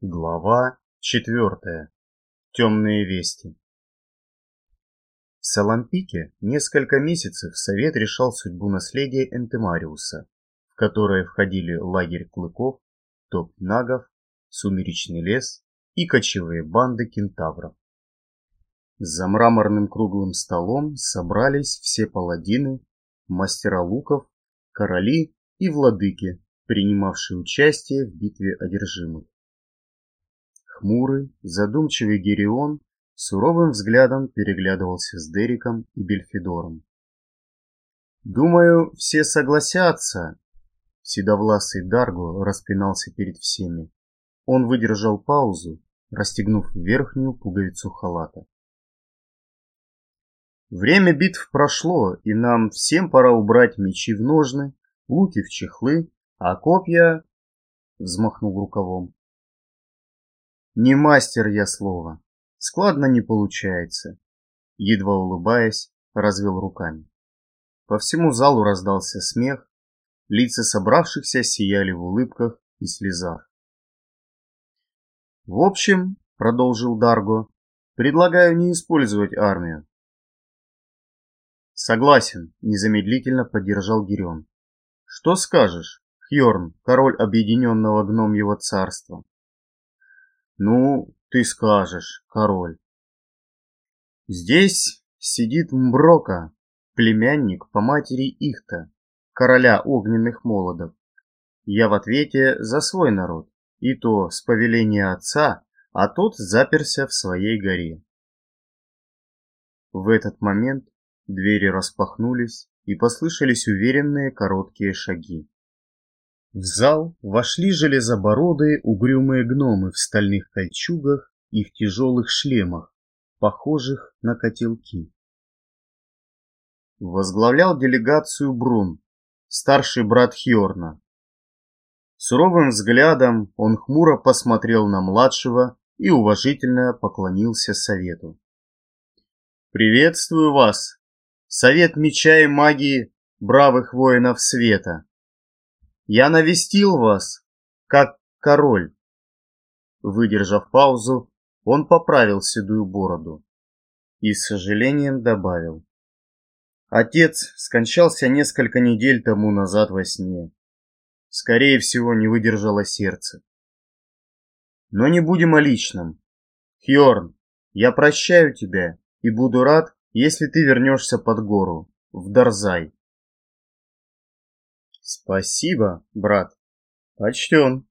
Глава четвертая. Темные вести. В Салампике несколько месяцев Совет решал судьбу наследия Энтемариуса, в которое входили лагерь клыков, топ нагов, сумеречный лес и кочевые банды кентавров. За мраморным круглым столом собрались все паладины, мастера луков, короли и владыки, принимавшие участие в битве одержимых. Хмурый, задумчивый Герион суровым взглядом переглядывался с Дериком и Бельфидором. «Думаю, все согласятся», — седовласый Дарго распинался перед всеми. Он выдержал паузу, расстегнув верхнюю пуговицу халата. Время битв прошло, и нам всем пора убрать мечи в ножны, луки в чехлы, а копья... Взмахнул рукавом. Не мастер я слова. Складно не получается. Едва улыбаясь, развел руками. По всему залу раздался смех, лица собравшихся сияли в улыбках и слезах. В общем, продолжил Дарго, предлагаю не использовать армию. Согласен, незамедлительно поддержал Гирион. Что скажешь, Хьорн, король объединенного гномьего царства? Ну, ты скажешь, король. Здесь сидит Мброка, племянник по матери Ихта, короля огненных молодов. Я в ответе за свой народ, и то с повеления отца, а тот заперся в своей горе. В этот момент двери распахнулись, и послышались уверенные короткие шаги. В зал вошли железобородые угрюмые гномы в стальных кольчугах и в тяжелых шлемах, похожих на котелки. Возглавлял делегацию Брун, старший брат Хьорна. Суровым взглядом он хмуро посмотрел на младшего и уважительно поклонился совету. «Приветствую вас, совет меча и магии бравых воинов света!» Я навестил вас, как король. Выдержав паузу, он поправил седую бороду и с сожалением добавил. Отец скончался несколько недель тому назад во сне. Скорее всего, не выдержало сердце. Но не будем о личном. Хьорн, я прощаю тебя и буду рад, если ты вернешься под гору, в Дарзай. Спасибо, брат. Почтен.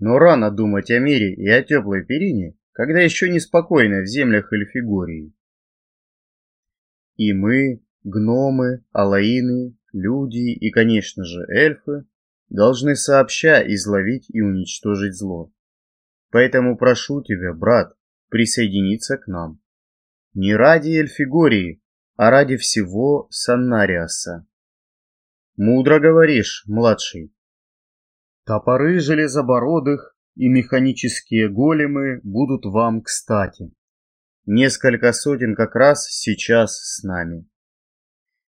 Но рано думать о мире и о теплой перине, когда еще неспокойно в землях Эльфигории. И мы, гномы, алаины, люди и, конечно же, эльфы, должны сообща изловить и уничтожить зло. Поэтому прошу тебя, брат, присоединиться к нам. Не ради Эльфигории, а ради всего Саннариаса. Мудро говоришь, младший. Топоры железобородых и механические големы будут вам кстати. Несколько сотен как раз сейчас с нами.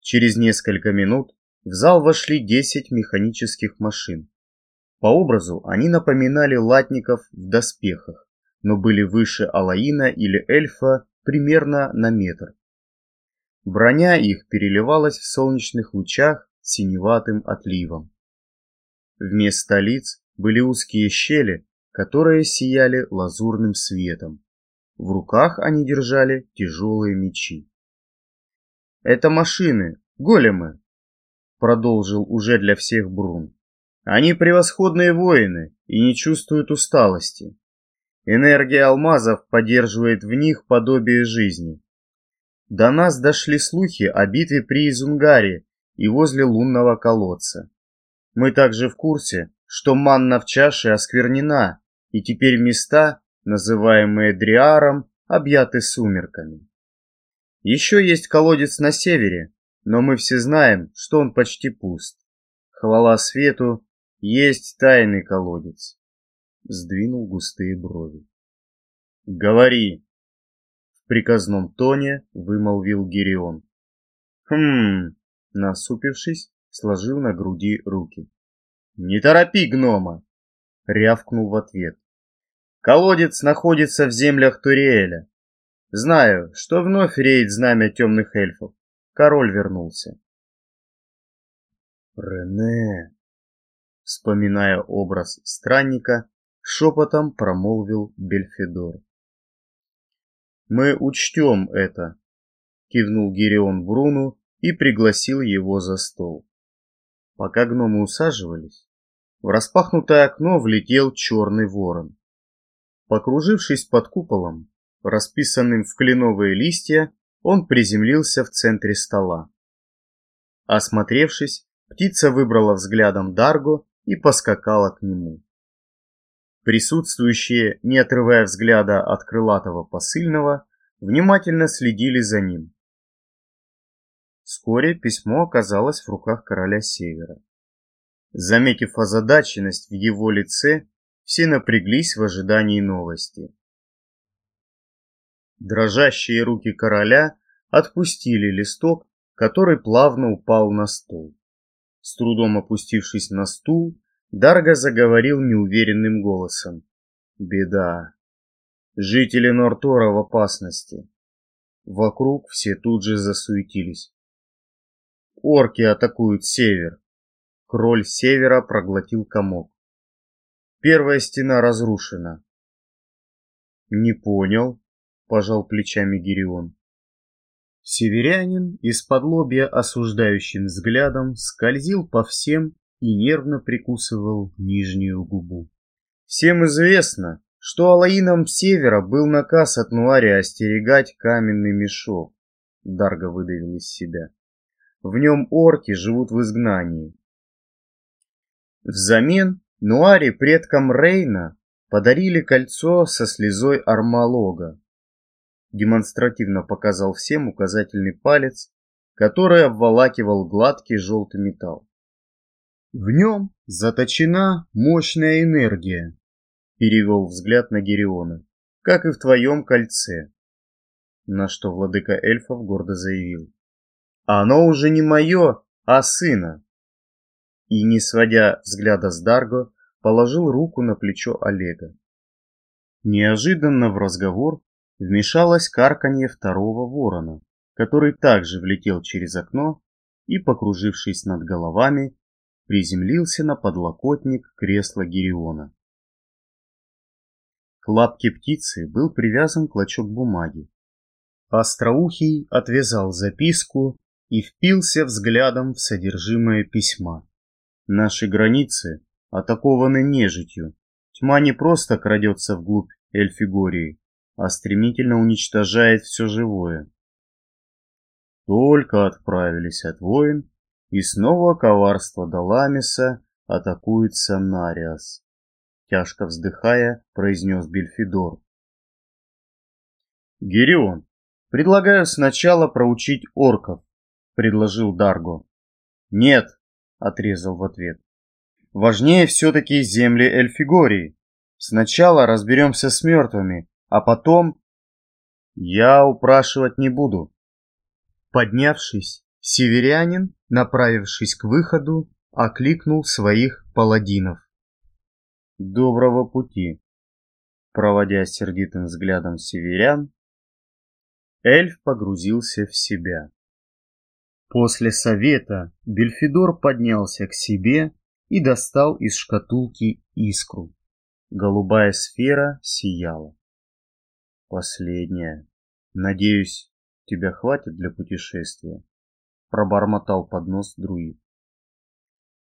Через несколько минут в зал вошли 10 механических машин. По образу они напоминали латников в доспехах, но были выше Алаина или эльфа примерно на метр. Броня их переливалась в солнечных лучах синеватым отливом. Вместо лиц были узкие щели, которые сияли лазурным светом. В руках они держали тяжелые мечи. «Это машины, големы», — продолжил уже для всех Брун. «Они превосходные воины и не чувствуют усталости. Энергия алмазов поддерживает в них подобие жизни. До нас дошли слухи о битве при Изунгаре и возле лунного колодца. Мы также в курсе, что манна в чаше осквернена, и теперь места, называемые Дриаром, объяты сумерками. Еще есть колодец на севере, но мы все знаем, что он почти пуст. Хвала свету, есть тайный колодец. Сдвинул густые брови. Говори. В приказном тоне вымолвил Гирион. Хм, насупившись, сложил на груди руки. «Не торопи гнома!» — рявкнул в ответ. Колодец находится в землях Туриэля. Знаю, что вновь реет знамя темных эльфов. Король вернулся. Рене, вспоминая образ странника, шепотом промолвил Бельфидор. Мы учтем это, кивнул Гирион Бруну и пригласил его за стол. Пока гномы усаживались, в распахнутое окно влетел черный ворон. Покружившись под куполом, расписанным в кленовые листья, он приземлился в центре стола. Осмотревшись, птица выбрала взглядом Дарго и поскакала к нему. Присутствующие, не отрывая взгляда от крылатого посыльного, внимательно следили за ним. Вскоре письмо оказалось в руках короля Севера. Заметив озадаченность в его лице, все напряглись в ожидании новости. Дрожащие руки короля отпустили листок, который плавно упал на стол. С трудом опустившись на стул, Дарго заговорил неуверенным голосом. «Беда. Жители Нортора в опасности». Вокруг все тут же засуетились. Орки атакуют север. Кроль севера проглотил комок. Первая стена разрушена. Не понял, пожал плечами Гирион. Северянин из-под лобья осуждающим взглядом скользил по всем и нервно прикусывал нижнюю губу. Всем известно, что Алаинам севера был наказ от Нуари остерегать каменный мешок. Дарго выдавил из себя. В нем орки живут в изгнании. Взамен Нуари предкам Рейна подарили кольцо со слезой Армалога. Демонстративно показал всем указательный палец, который обволакивал гладкий желтый металл. В нем заточена мощная энергия, перевел взгляд на Гериона, как и в твоем кольце. На что владыка эльфов гордо заявил. Оно уже не мое, а сына и, не сводя взгляда с Дарго, положил руку на плечо Олега. Неожиданно в разговор вмешалось карканье второго ворона, который также влетел через окно и, покружившись над головами, приземлился на подлокотник кресла Гириона. К лапке птицы был привязан клочок бумаги. Остроухий отвязал записку и впился взглядом в содержимое письма. Наши границы атакованы нежитью. Тьма не просто крадется вглубь Эльфигории, а стремительно уничтожает все живое. Только отправились от воин, и снова коварство Даламиса атакует Санариас. Тяжко вздыхая, произнес Бельфидор. Герион, предлагаю сначала проучить орков, предложил Дарго. Нет, отрезал в ответ. Важнее все-таки земли Эльфигории. Сначала разберемся с мертвыми, а потом... Я упрашивать не буду. Поднявшись, северянин, направившись к выходу, окликнул своих паладинов. Доброго пути. Проводя сердитым взглядом северян, эльф погрузился в себя. После совета Бельфидор поднялся к себе и достал из шкатулки искру. Голубая сфера сияла. Последняя. Надеюсь, тебя хватит для путешествия. Пробормотал под нос друид.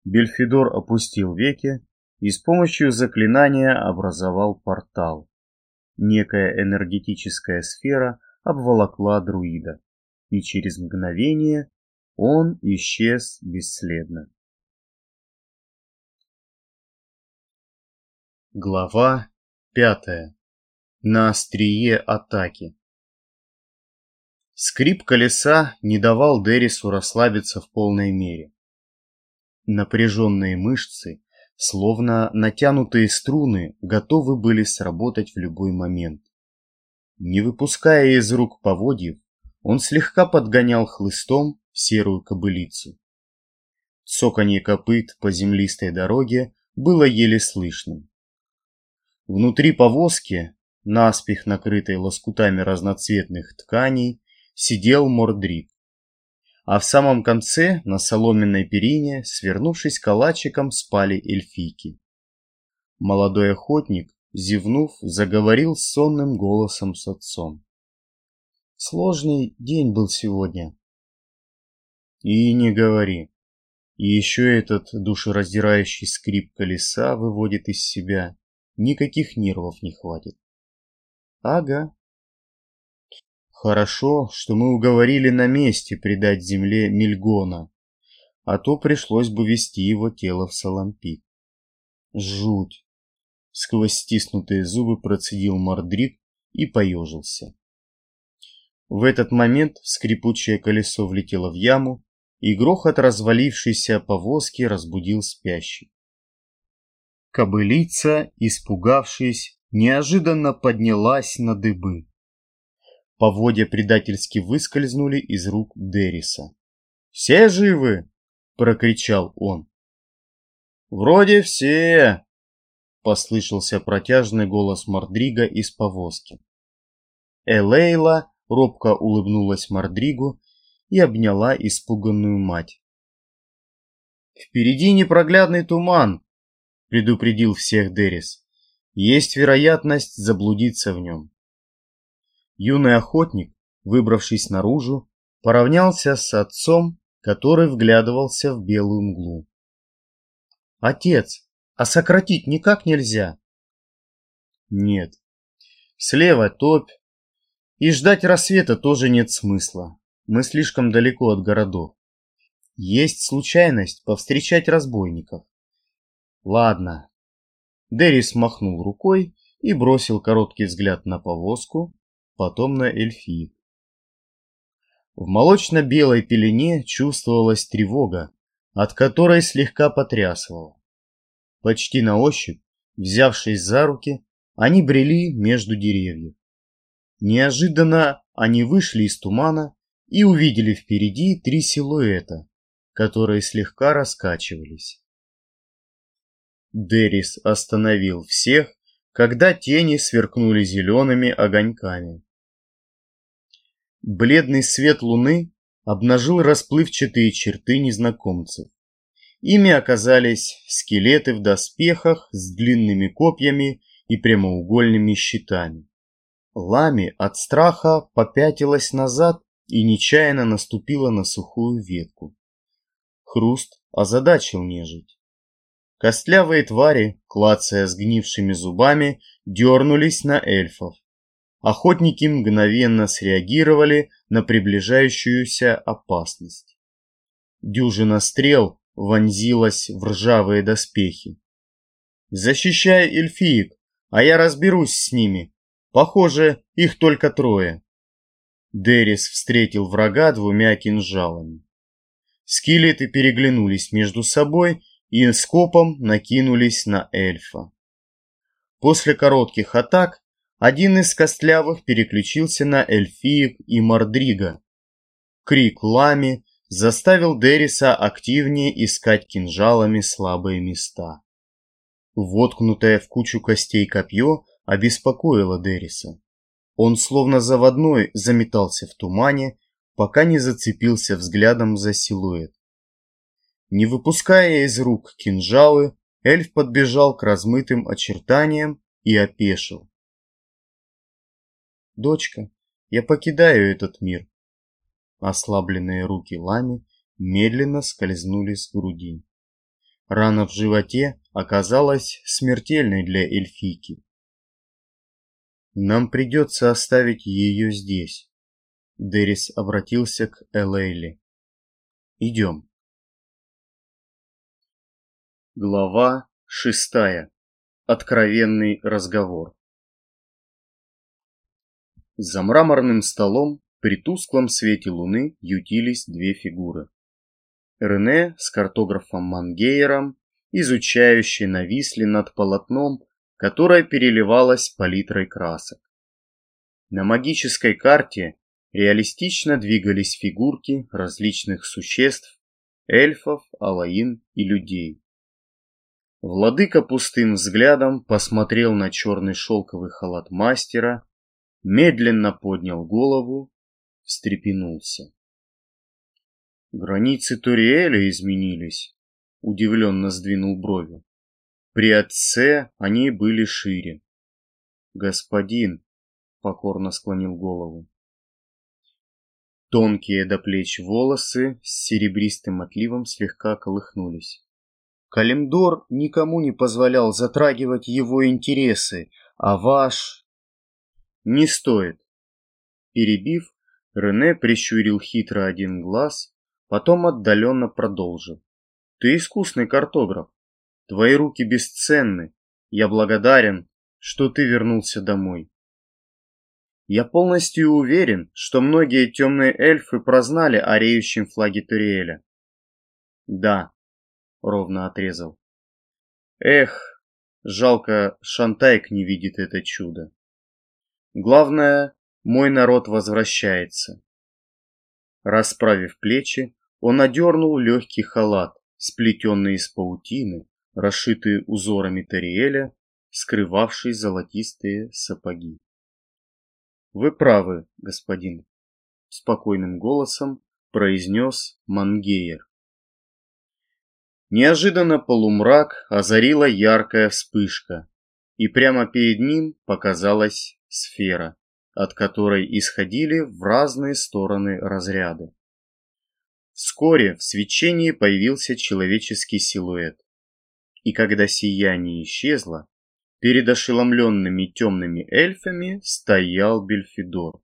Бельфидор опустил веки и с помощью заклинания образовал портал. Некая энергетическая сфера обволокла друида, и через мгновение он исчез бесследно. Глава пятая. На острие атаки. Скрип колеса не давал Дерису расслабиться в полной мере. Напряженные мышцы, словно натянутые струны, готовы были сработать в любой момент. Не выпуская из рук поводьев, он слегка подгонял хлыстом серую кобылицу. Цоканье копыт по землистой дороге было еле слышным. Внутри повозки, наспех накрытой лоскутами разноцветных тканей, сидел Мордрик. А в самом конце, на соломенной перине, свернувшись калачиком, спали эльфийки. Молодой охотник, зевнув, заговорил сонным голосом с отцом. Сложный день был сегодня. И не говори. И еще этот душераздирающий скрип колеса выводит из себя. Никаких нервов не хватит. Ага. Хорошо, что мы уговорили на месте предать земле Мильгона, а то пришлось бы вести его тело в Салампик. Жуть. Сквозь стиснутые зубы процедил Мордрик и поежился. В этот момент скрипучее колесо влетело в яму, и грохот развалившейся повозки разбудил спящий. Кобылица, испугавшись, неожиданно поднялась на дыбы. Поводья предательски выскользнули из рук Дериса. «Все живы?» — прокричал он. «Вроде все!» — послышался протяжный голос Мордрига из повозки. Элейла робко улыбнулась Мордригу и обняла испуганную мать. «Впереди непроглядный туман», — предупредил всех Дерис. «Есть вероятность заблудиться в нем». Юный охотник, выбравшись наружу, поравнялся с отцом, который вглядывался в белую мглу. «Отец, а сократить никак нельзя?» «Нет. Слева топь, и ждать рассвета тоже нет смысла. Мы слишком далеко от городов. Есть случайность повстречать разбойников. Ладно. Дерис махнул рукой и бросил короткий взгляд на повозку, потом на эльфиек. В молочно-белой пелене чувствовалась тревога, от которой слегка потрясывало. Почти на ощупь, взявшись за руки, они брели между деревьев. Неожиданно они вышли из тумана и увидели впереди три силуэта, которые слегка раскачивались. Дерис остановил всех, когда тени сверкнули зелеными огоньками. Бледный свет луны обнажил расплывчатые черты незнакомцев. Ими оказались скелеты в доспехах с длинными копьями и прямоугольными щитами. Лами от страха попятилась назад и нечаянно наступила на сухую ветку. Хруст озадачил нежить. Костлявые твари, клацая сгнившими зубами, дернулись на эльфов. Охотники мгновенно среагировали на приближающуюся опасность. Дюжина стрел вонзилась в ржавые доспехи. «Защищай эльфиек, а я разберусь с ними», Похоже, их только трое. Дерис встретил врага двумя кинжалами. Скелеты переглянулись между собой и скопом накинулись на эльфа. После коротких атак один из костлявых переключился на эльфиек и мордрига. Крик Лами заставил Дериса активнее искать кинжалами слабые места. Воткнутое в кучу костей копье обеспокоило Дерриса. Он словно заводной заметался в тумане, пока не зацепился взглядом за силуэт. Не выпуская из рук кинжалы, эльф подбежал к размытым очертаниям и опешил. «Дочка, я покидаю этот мир». Ослабленные руки Лами медленно скользнули с груди. Рана в животе оказалась смертельной для эльфийки. Нам придется оставить ее здесь. Дерис обратился к Элейли. Идем. Глава шестая. Откровенный разговор. За мраморным столом при тусклом свете луны ютились две фигуры. Рене с картографом Мангейером, изучающие нависли над полотном которая переливалась палитрой красок. На магической карте реалистично двигались фигурки различных существ, эльфов, алаин и людей. Владыка пустым взглядом посмотрел на черный шелковый халат мастера, медленно поднял голову, встрепенулся. Границы Туриэля изменились, удивленно сдвинул брови. При отце они были шире. Господин покорно склонил голову. Тонкие до плеч волосы с серебристым отливом слегка колыхнулись. Калимдор никому не позволял затрагивать его интересы, а ваш... Не стоит. Перебив, Рене прищурил хитро один глаз, потом отдаленно продолжил. Ты искусный картограф. Твои руки бесценны. Я благодарен, что ты вернулся домой. Я полностью уверен, что многие темные эльфы прознали о реющем флаге Туриэля. Да, — ровно отрезал. Эх, жалко, Шантайк не видит это чудо. Главное, мой народ возвращается. Расправив плечи, он одернул легкий халат, сплетенный из паутины, расшитый узорами Тариэля, скрывавший золотистые сапоги. «Вы правы, господин», — спокойным голосом произнес Мангейер. Неожиданно полумрак озарила яркая вспышка, и прямо перед ним показалась сфера, от которой исходили в разные стороны разряды. Вскоре в свечении появился человеческий силуэт, и когда сияние исчезло, перед ошеломленными темными эльфами стоял Бельфидор.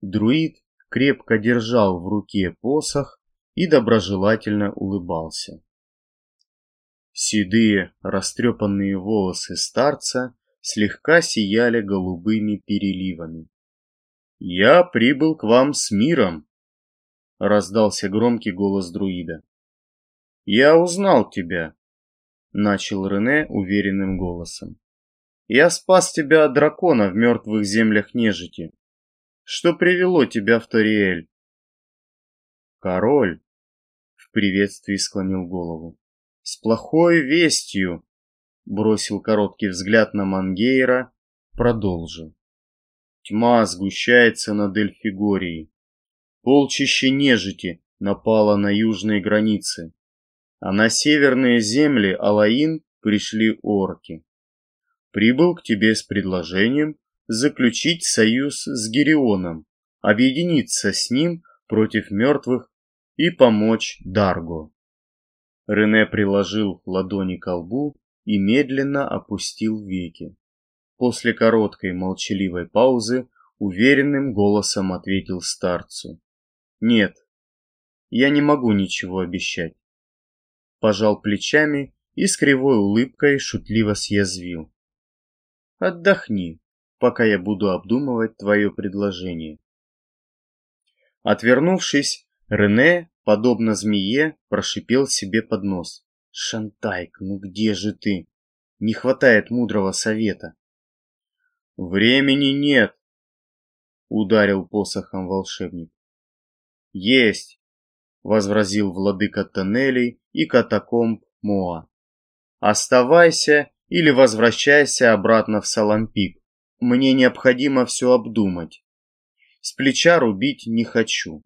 Друид крепко держал в руке посох и доброжелательно улыбался. Седые, растрепанные волосы старца слегка сияли голубыми переливами. «Я прибыл к вам с миром!» — раздался громкий голос друида. «Я узнал тебя!» — начал Рене уверенным голосом. «Я спас тебя от дракона в мертвых землях нежити. Что привело тебя в Ториэль?» «Король!» в приветствии склонил голову. «С плохой вестью!» Бросил короткий взгляд на Мангейра, продолжил. Тьма сгущается над Эльфигорией. Полчище нежити напало на южные границы, а на северные земли Алаин пришли орки. Прибыл к тебе с предложением заключить союз с Герионом, объединиться с ним против мертвых и помочь Дарго. Рене приложил ладони к лбу и медленно опустил веки. После короткой молчаливой паузы уверенным голосом ответил старцу. «Нет, я не могу ничего обещать». Пожал плечами и с кривой улыбкой шутливо съязвил. «Отдохни, пока я буду обдумывать твое предложение». Отвернувшись, Рене, подобно змее, прошипел себе под нос. «Шантайк, ну где же ты? Не хватает мудрого совета». «Времени нет!» — ударил посохом волшебник. «Есть!» — возразил владыка тоннелей и катакомб Моа. «Оставайся или возвращайся обратно в Салампик. Мне необходимо все обдумать. С плеча рубить не хочу».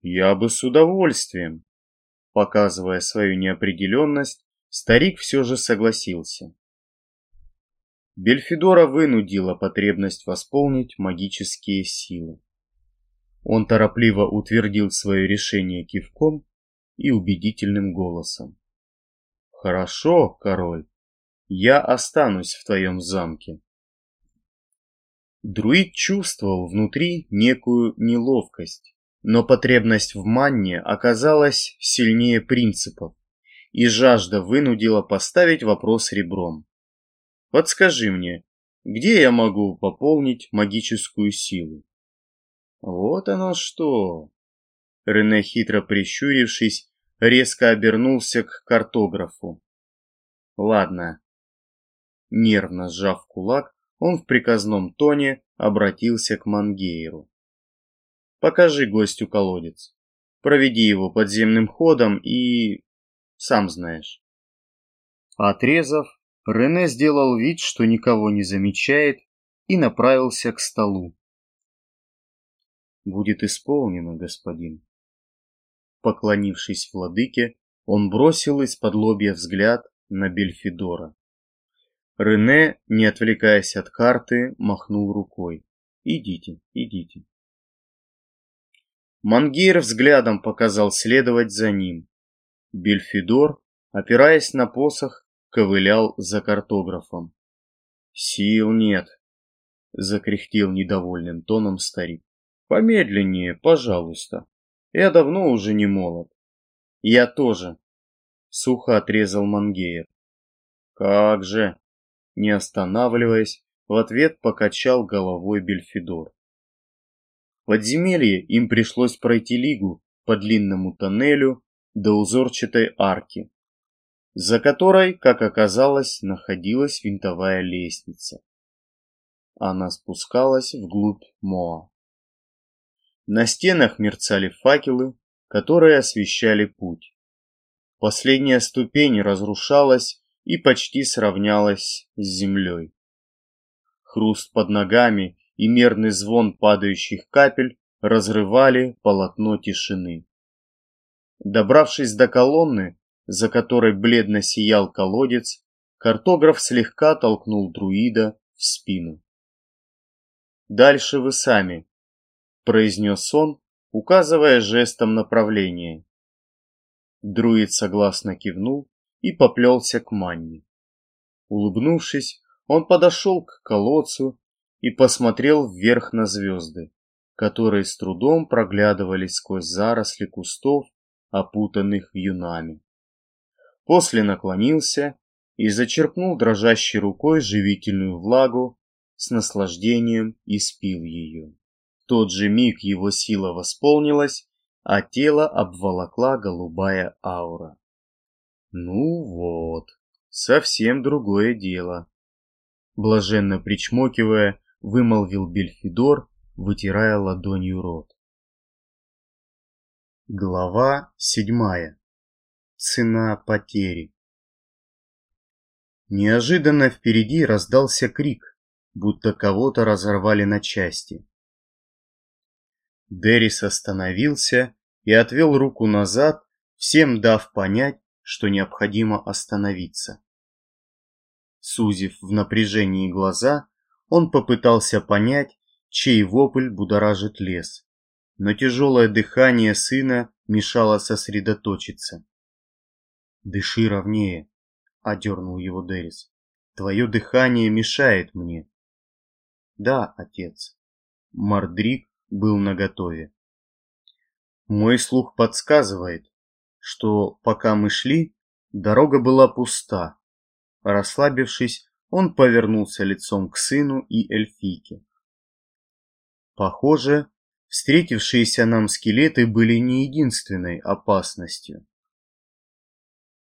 Я бы с удовольствием. Показывая свою неопределенность, старик все же согласился. Бельфидора вынудила потребность восполнить магические силы. Он торопливо утвердил свое решение кивком и убедительным голосом. «Хорошо, король, я останусь в твоем замке». Друид чувствовал внутри некую неловкость но потребность в манне оказалась сильнее принципов, и жажда вынудила поставить вопрос ребром. Подскажи мне, где я могу пополнить магическую силу? Вот оно что! Рене, хитро прищурившись, резко обернулся к картографу. Ладно. Нервно сжав кулак, он в приказном тоне обратился к Мангейру. Покажи гостю колодец. Проведи его подземным ходом и... Сам знаешь. Отрезав, Рене сделал вид, что никого не замечает, и направился к столу. «Будет исполнено, господин». Поклонившись владыке, он бросил из-под лобья взгляд на Бельфидора. Рене, не отвлекаясь от карты, махнул рукой. «Идите, идите». Мангейр взглядом показал следовать за ним. Бельфидор, опираясь на посох, ковылял за картографом. «Сил нет», — закряхтел недовольным тоном старик. «Помедленнее, пожалуйста. Я давно уже не молод». «Я тоже», — сухо отрезал Мангейр. «Как же!» Не останавливаясь, в ответ покачал головой Бельфидор. В подземелье им пришлось пройти лигу по длинному тоннелю до узорчатой арки, за которой, как оказалось, находилась винтовая лестница. Она спускалась вглубь Моа. На стенах мерцали факелы, которые освещали путь. Последняя ступень разрушалась и почти сравнялась с землей. Хруст под ногами и мерный звон падающих капель разрывали полотно тишины. Добравшись до колонны, за которой бледно сиял колодец, картограф слегка толкнул друида в спину. «Дальше вы сами», — произнес он, указывая жестом направление. Друид согласно кивнул и поплелся к Манне. Улыбнувшись, он подошел к колодцу и посмотрел вверх на звезды, которые с трудом проглядывались сквозь заросли кустов, опутанных юнами. После наклонился и зачерпнул дрожащей рукой живительную влагу, с наслаждением испил ее. Тот же миг его сила восполнилась, а тело обволокла голубая аура. Ну вот, совсем другое дело. Блаженно причмокивая, вымолвил Бельфидор, вытирая ладонью рот. Глава седьмая. Цена потери. Неожиданно впереди раздался крик, будто кого-то разорвали на части. Дерис остановился и отвел руку назад, всем дав понять, что необходимо остановиться. Сузив в напряжении глаза, он попытался понять, чей вопль будоражит лес, но тяжелое дыхание сына мешало сосредоточиться. «Дыши ровнее», — одернул его Дерис. «Твое дыхание мешает мне». «Да, отец». Мардрик был наготове. «Мой слух подсказывает, что пока мы шли, дорога была пуста. Расслабившись, он повернулся лицом к сыну и эльфийке. Похоже, встретившиеся нам скелеты были не единственной опасностью.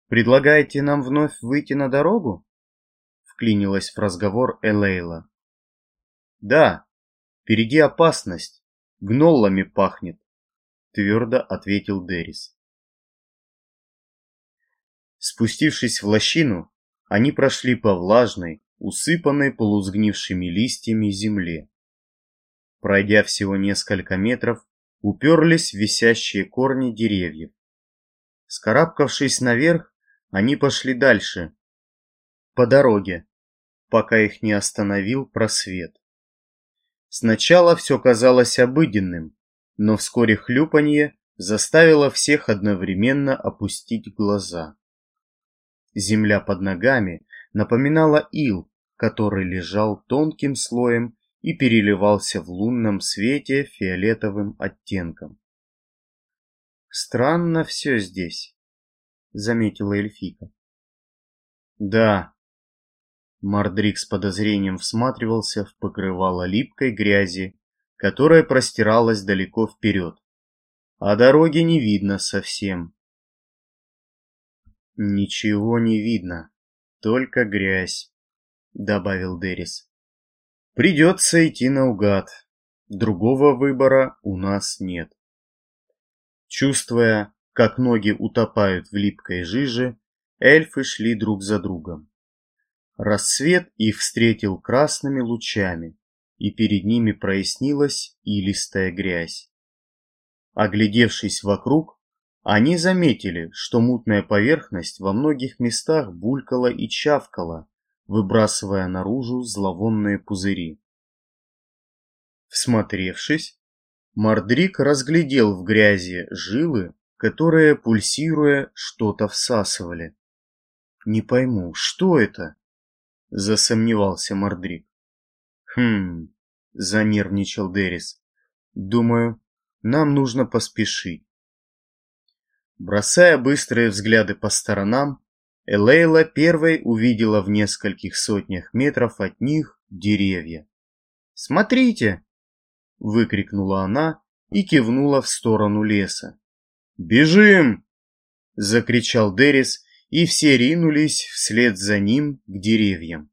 «Предлагаете нам вновь выйти на дорогу?» Вклинилась в разговор Элейла. «Да, впереди опасность, гноллами пахнет», твердо ответил Дерис. Спустившись в лощину, они прошли по влажной, усыпанной полузгнившими листьями земле. Пройдя всего несколько метров, уперлись в висящие корни деревьев. Скарабкавшись наверх, они пошли дальше, по дороге, пока их не остановил просвет. Сначала все казалось обыденным, но вскоре хлюпанье заставило всех одновременно опустить глаза. Земля под ногами напоминала ил, который лежал тонким слоем и переливался в лунном свете фиолетовым оттенком. «Странно все здесь», — заметила эльфика. «Да». Мардрик с подозрением всматривался в покрывало липкой грязи, которая простиралась далеко вперед, а дороги не видно совсем. «Ничего не видно, только грязь», — добавил Дерис. «Придется идти наугад. Другого выбора у нас нет». Чувствуя, как ноги утопают в липкой жиже, эльфы шли друг за другом. Рассвет их встретил красными лучами, и перед ними прояснилась илистая грязь. Оглядевшись вокруг, они заметили, что мутная поверхность во многих местах булькала и чавкала, выбрасывая наружу зловонные пузыри. Всмотревшись, Мордрик разглядел в грязи жилы, которые, пульсируя, что-то всасывали. «Не пойму, что это?» — засомневался Мордрик. «Хм...» — занервничал Дерис. «Думаю, нам нужно поспешить». Бросая быстрые взгляды по сторонам, Элейла первой увидела в нескольких сотнях метров от них деревья. «Смотрите!» — выкрикнула она и кивнула в сторону леса. «Бежим!» — закричал Дерис, и все ринулись вслед за ним к деревьям.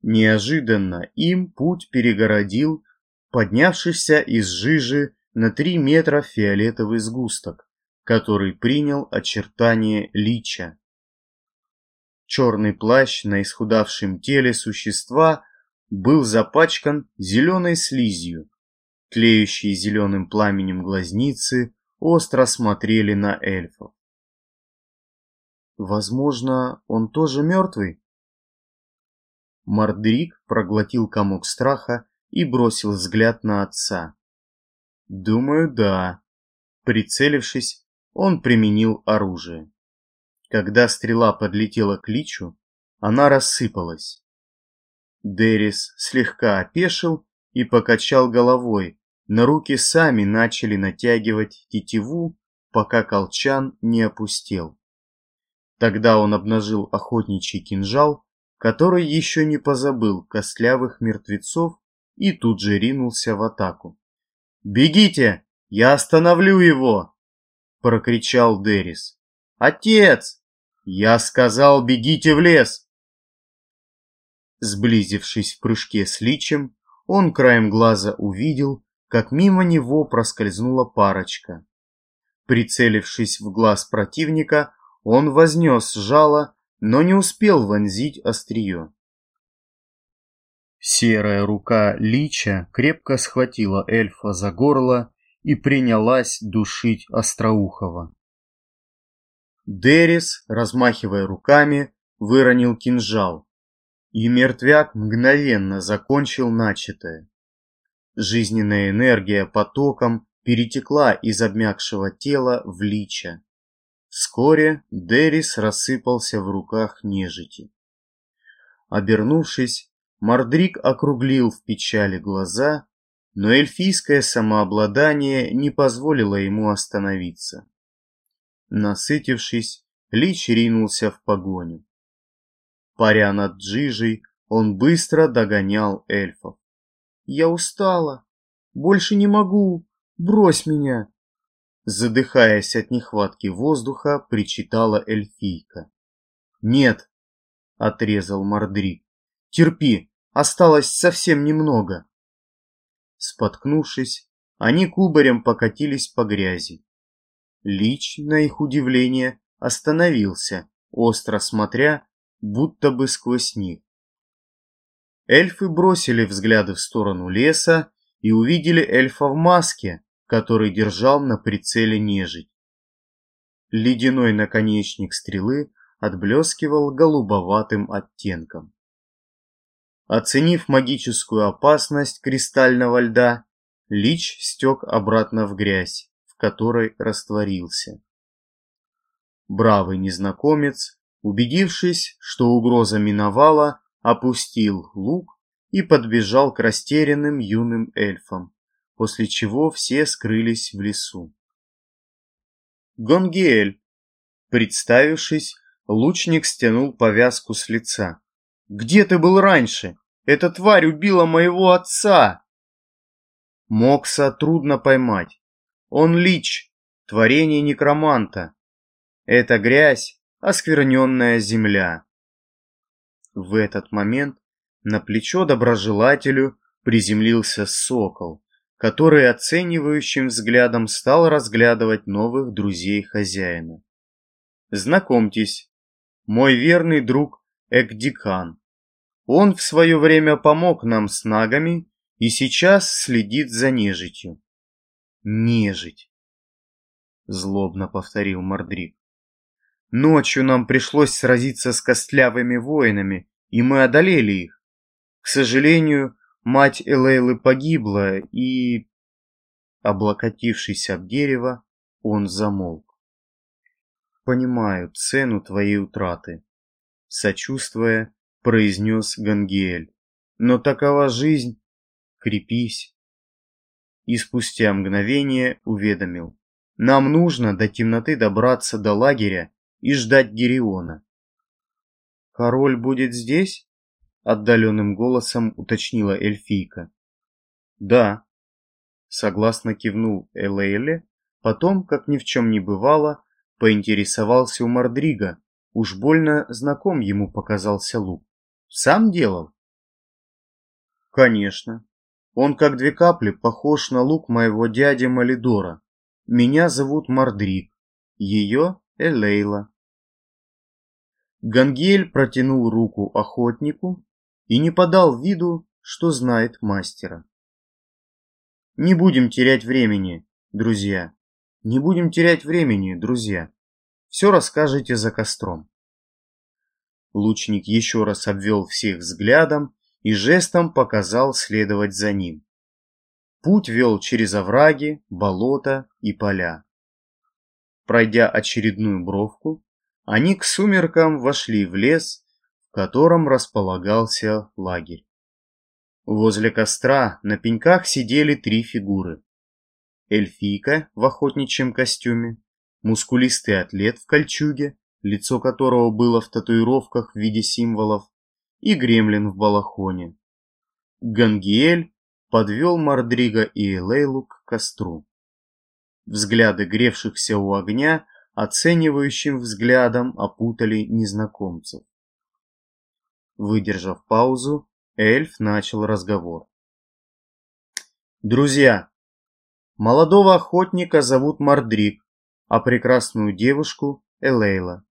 Неожиданно им путь перегородил поднявшийся из жижи на три метра фиолетовый сгусток, который принял очертания лича. Черный плащ на исхудавшем теле существа был запачкан зеленой слизью. Тлеющие зеленым пламенем глазницы остро смотрели на эльфов. Возможно, он тоже мертвый? Мордрик проглотил комок страха и бросил взгляд на отца. Думаю, да. Прицелившись, он применил оружие. Когда стрела подлетела к личу, она рассыпалась. Дерис слегка опешил и покачал головой, на руки сами начали натягивать тетиву, пока колчан не опустел. Тогда он обнажил охотничий кинжал, который еще не позабыл костлявых мертвецов и тут же ринулся в атаку. «Бегите! Я остановлю его!» — прокричал Дерис. «Отец! Я сказал, бегите в лес!» Сблизившись в прыжке с личем, он краем глаза увидел, как мимо него проскользнула парочка. Прицелившись в глаз противника, он вознес жало, но не успел вонзить острие. Серая рука Лича крепко схватила эльфа за горло и принялась душить Остроухова. Дерис, размахивая руками, выронил кинжал, и мертвяк мгновенно закончил начатое. Жизненная энергия потоком перетекла из обмякшего тела в лича. Вскоре Дерис рассыпался в руках нежити. Обернувшись, Мордрик округлил в печали глаза, но эльфийское самообладание не позволило ему остановиться. Насытившись, Лич ринулся в погоню. Паря над Джижей, он быстро догонял эльфов. «Я устала! Больше не могу! Брось меня!» Задыхаясь от нехватки воздуха, причитала эльфийка. «Нет!» — отрезал Мордрик. «Терпи, осталось совсем немного!» Споткнувшись, они кубарем покатились по грязи. Лич, на их удивление, остановился, остро смотря будто бы сквозь них. Эльфы бросили взгляды в сторону леса и увидели эльфа в маске, который держал на прицеле нежить. Ледяной наконечник стрелы отблескивал голубоватым оттенком. Оценив магическую опасность кристального льда, Лич стек обратно в грязь, в которой растворился. Бравый незнакомец Убедившись, что угроза миновала, опустил лук и подбежал к растерянным юным эльфам, после чего все скрылись в лесу. Гонгель, представившись, лучник стянул повязку с лица. «Где ты был раньше? Эта тварь убила моего отца!» Мокса трудно поймать. Он лич, творение некроманта. Эта грязь оскверненная земля. В этот момент на плечо доброжелателю приземлился сокол, который оценивающим взглядом стал разглядывать новых друзей хозяина. знакомьтесь, мой верный друг Экдикан. Он в свое время помог нам с нагами и сейчас следит за нежитью. Нежить, злобно повторил Мордрик. Ночью нам пришлось сразиться с костлявыми воинами, и мы одолели их. К сожалению, мать Элейлы погибла, и... Облокотившись об дерево, он замолк. «Понимаю цену твоей утраты», — сочувствуя, произнес Гангиэль. «Но такова жизнь. Крепись». И спустя мгновение уведомил. «Нам нужно до темноты добраться до лагеря и ждать Гериона». «Король будет здесь?» — отдаленным голосом уточнила эльфийка. «Да», — согласно кивнул Элейле, потом, как ни в чем не бывало, поинтересовался у Мордрига. Уж больно знаком ему показался лук. «Сам делал?» «Конечно. Он как две капли похож на лук моего дяди Малидора. Меня зовут Мордриг, ее Элейла». Гангель протянул руку охотнику и не подал виду, что знает мастера. Не будем терять времени, друзья. Не будем терять времени, друзья. Все расскажете за костром. Лучник еще раз обвел всех взглядом и жестом показал следовать за ним. Путь вел через овраги, болота и поля. Пройдя очередную бровку, они к сумеркам вошли в лес, котором располагался лагерь. Возле костра на пеньках сидели три фигуры. Эльфийка в охотничьем костюме, мускулистый атлет в кольчуге, лицо которого было в татуировках в виде символов, и гремлин в балахоне. Гангиэль подвел Мардрига и Элейлу к костру. Взгляды гревшихся у огня оценивающим взглядом опутали незнакомцев. Выдержав паузу, эльф начал разговор. «Друзья, молодого охотника зовут Мардрик, а прекрасную девушку — Элейла.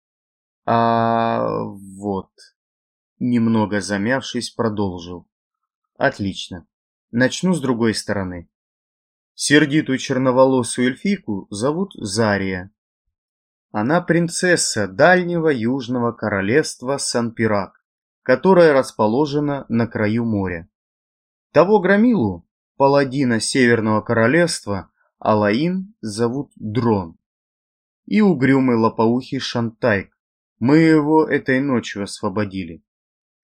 А вот...» Немного замявшись, продолжил. «Отлично. Начну с другой стороны. Сердитую черноволосую эльфийку зовут Зария, она принцесса дальнего южного королевства Санпирак, которое расположено на краю моря. Того громилу, паладина северного королевства, Алаин зовут Дрон. И угрюмый лопоухий Шантайк. Мы его этой ночью освободили.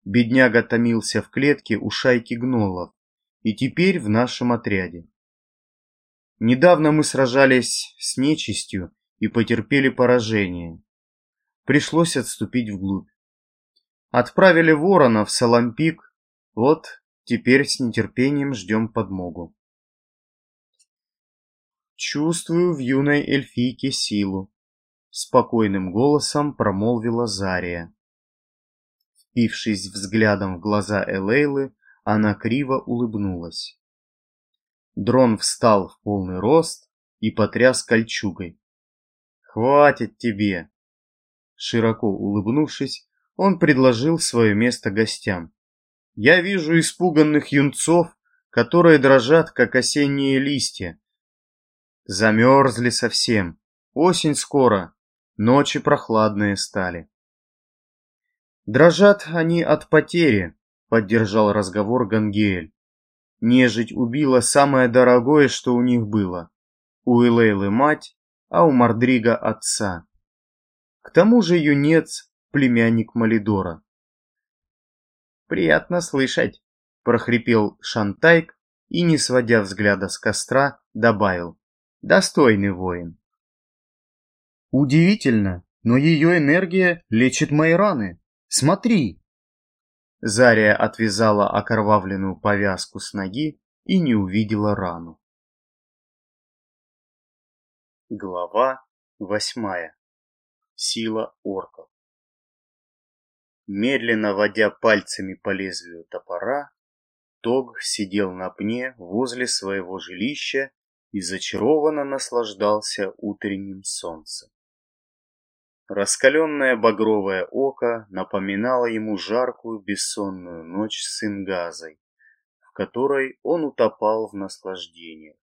Бедняга томился в клетке у шайки гнолов и теперь в нашем отряде. Недавно мы сражались с нечистью и потерпели поражение. Пришлось отступить вглубь. Отправили ворона в Салампик, вот теперь с нетерпением ждем подмогу. Чувствую в юной эльфийке силу, спокойным голосом промолвила Зария. Впившись взглядом в глаза Элейлы, она криво улыбнулась. Дрон встал в полный рост и потряс кольчугой. «Хватит тебе!» Широко улыбнувшись, он предложил свое место гостям. «Я вижу испуганных юнцов, которые дрожат, как осенние листья. Замерзли совсем. Осень скоро, ночи прохладные стали». «Дрожат они от потери», — поддержал разговор Гангель. «Нежить убила самое дорогое, что у них было. У Элейлы мать, а у Мардрига отца. К тому же юнец – племянник Малидора. «Приятно слышать», – прохрипел Шантайк и, не сводя взгляда с костра, добавил. «Достойный воин». «Удивительно, но ее энергия лечит мои раны. Смотри!» Зария отвязала окровавленную повязку с ноги и не увидела рану. Глава восьмая. Сила орков. Медленно водя пальцами по лезвию топора, Тог сидел на пне возле своего жилища и зачарованно наслаждался утренним солнцем. Раскаленное багровое око напоминало ему жаркую бессонную ночь с ингазой, в которой он утопал в наслаждениях.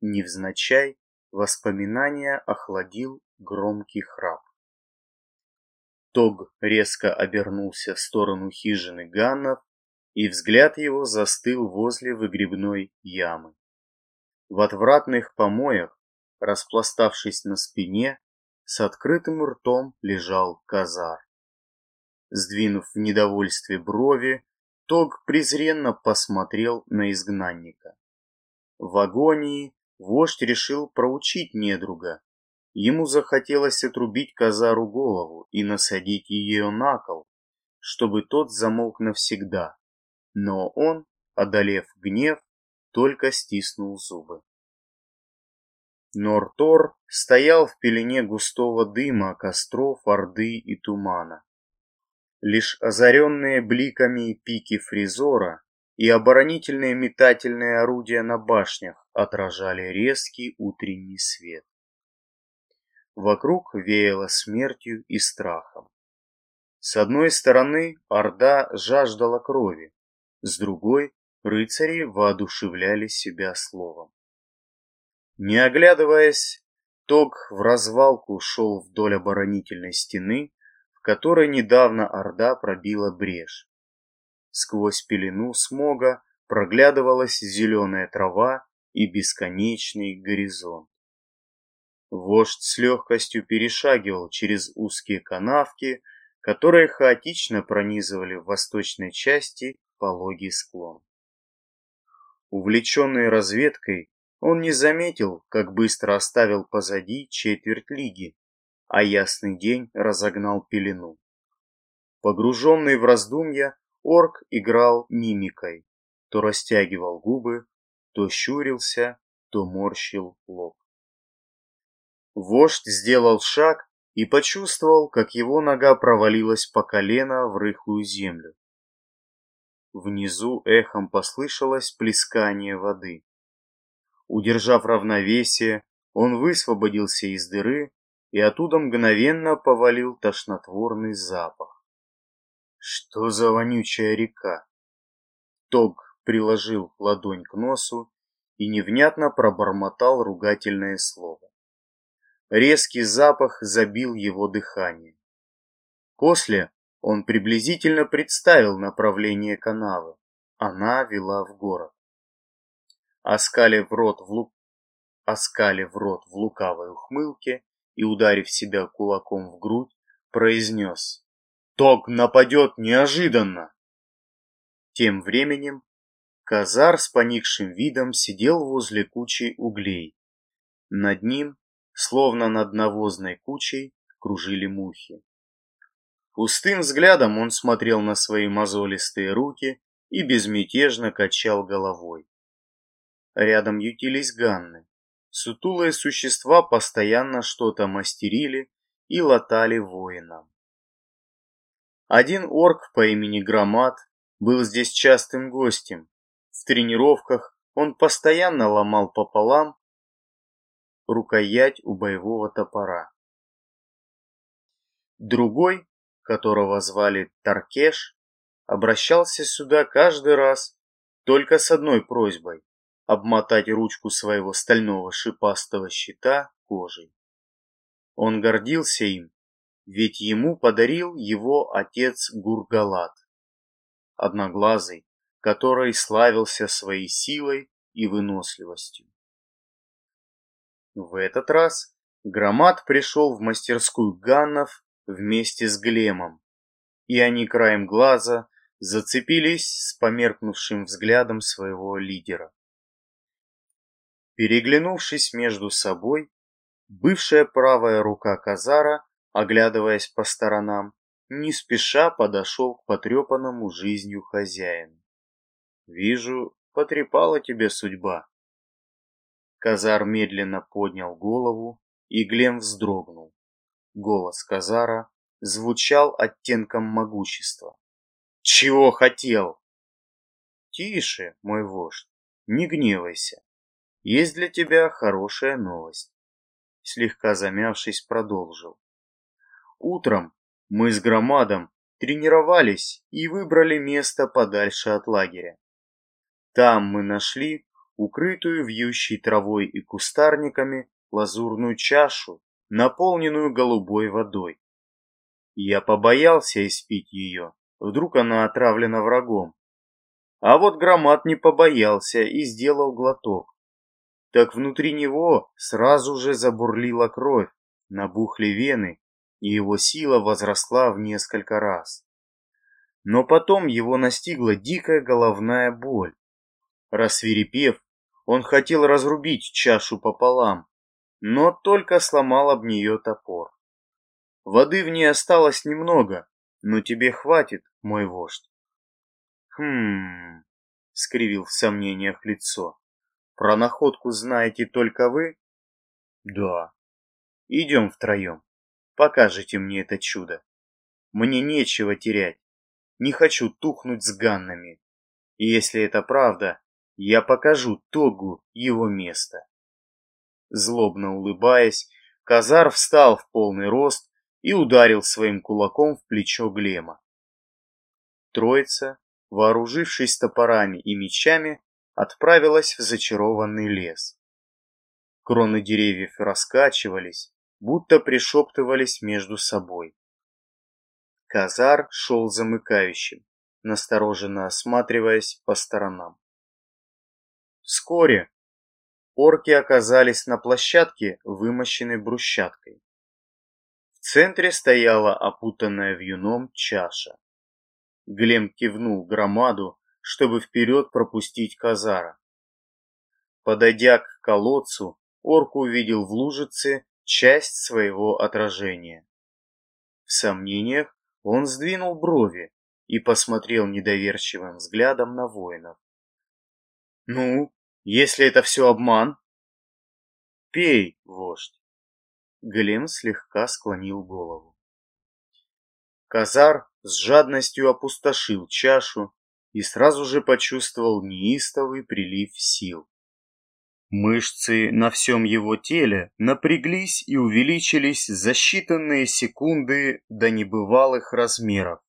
Невзначай воспоминания охладил громкий храп. Тог резко обернулся в сторону хижины Ганнов, и взгляд его застыл возле выгребной ямы. В отвратных помоях распластавшись на спине, с открытым ртом лежал казар. Сдвинув в недовольстве брови, Тог презренно посмотрел на изгнанника. В агонии вождь решил проучить недруга. Ему захотелось отрубить казару голову и насадить ее на кол, чтобы тот замолк навсегда. Но он, одолев гнев, только стиснул зубы. Нортор стоял в пелене густого дыма костров, орды и тумана. Лишь озаренные бликами пики фризора и оборонительные метательные орудия на башнях отражали резкий утренний свет. Вокруг веяло смертью и страхом. С одной стороны Орда жаждала крови, с другой рыцари воодушевляли себя словом. Не оглядываясь, Тог в развалку шел вдоль оборонительной стены, в которой недавно Орда пробила брешь. Сквозь пелену смога проглядывалась зеленая трава и бесконечный горизонт. Вождь с легкостью перешагивал через узкие канавки, которые хаотично пронизывали в восточной части пологий склон. Увлеченный разведкой, он не заметил, как быстро оставил позади четверть лиги, а ясный день разогнал пелену. Погруженный в раздумья, орк играл мимикой, то растягивал губы, то щурился, то морщил лоб. Вождь сделал шаг и почувствовал, как его нога провалилась по колено в рыхлую землю. Внизу эхом послышалось плескание воды. Удержав равновесие, он высвободился из дыры и оттуда мгновенно повалил тошнотворный запах. Что за вонючая река? Тог приложил ладонь к носу и невнятно пробормотал ругательное слово. Резкий запах забил его дыхание. После он приблизительно представил направление канавы. Она вела в город оскалив рот в, лук... оскалив рот в лукавой ухмылке и ударив себя кулаком в грудь, произнес «Тог нападет неожиданно!» Тем временем Казар с поникшим видом сидел возле кучи углей. Над ним, словно над навозной кучей, кружили мухи. Пустым взглядом он смотрел на свои мозолистые руки и безмятежно качал головой. Рядом ютились ганны. Сутулые существа постоянно что-то мастерили и латали воинам. Один орк по имени Громат был здесь частым гостем. В тренировках он постоянно ломал пополам рукоять у боевого топора. Другой, которого звали Таркеш, обращался сюда каждый раз только с одной просьбой обмотать ручку своего стального шипастого щита кожей. Он гордился им, ведь ему подарил его отец Гургалат, одноглазый, который славился своей силой и выносливостью. В этот раз Громад пришел в мастерскую Ганнов вместе с Глемом, и они краем глаза зацепились с померкнувшим взглядом своего лидера. Переглянувшись между собой, бывшая правая рука Казара, оглядываясь по сторонам, не спеша подошел к потрепанному жизнью хозяину. «Вижу, потрепала тебе судьба». Казар медленно поднял голову, и Глем вздрогнул. Голос Казара звучал оттенком могущества. «Чего хотел?» «Тише, мой вождь, не гневайся есть для тебя хорошая новость. слегка замявшись, продолжил. Утром мы с Громадом тренировались и выбрали место подальше от лагеря. Там мы нашли укрытую вьющей травой и кустарниками лазурную чашу, наполненную голубой водой. Я побоялся испить ее, вдруг она отравлена врагом. А вот Громад не побоялся и сделал глоток. Так внутри него сразу же забурлила кровь, набухли вены, и его сила возросла в несколько раз. Но потом его настигла дикая головная боль. Рассверепев, он хотел разрубить чашу пополам, но только сломал об нее топор. Воды в ней осталось немного, но тебе хватит, мой вождь. Хм, скривил в сомнениях лицо. Про находку знаете только вы? Да. Идем втроем. Покажите мне это чудо. Мне нечего терять. Не хочу тухнуть с ганнами. И если это правда, я покажу Тогу его место. Злобно улыбаясь, Казар встал в полный рост и ударил своим кулаком в плечо Глема. Троица вооружившись топорами и мечами, отправилась в зачарованный лес. Кроны деревьев раскачивались, будто пришептывались между собой. Казар шел замыкающим, настороженно осматриваясь по сторонам. Вскоре орки оказались на площадке, вымощенной брусчаткой. В центре стояла опутанная вьюном чаша. Глем кивнул громаду, чтобы вперед пропустить Казара. Подойдя к колодцу, орк увидел в лужице часть своего отражения. В сомнениях он сдвинул брови и посмотрел недоверчивым взглядом на воинов. «Ну, если это все обман?» «Пей, вождь!» Глем слегка склонил голову. Казар с жадностью опустошил чашу и сразу же почувствовал неистовый прилив сил. Мышцы на всем его теле напряглись и увеличились за считанные секунды до небывалых размеров.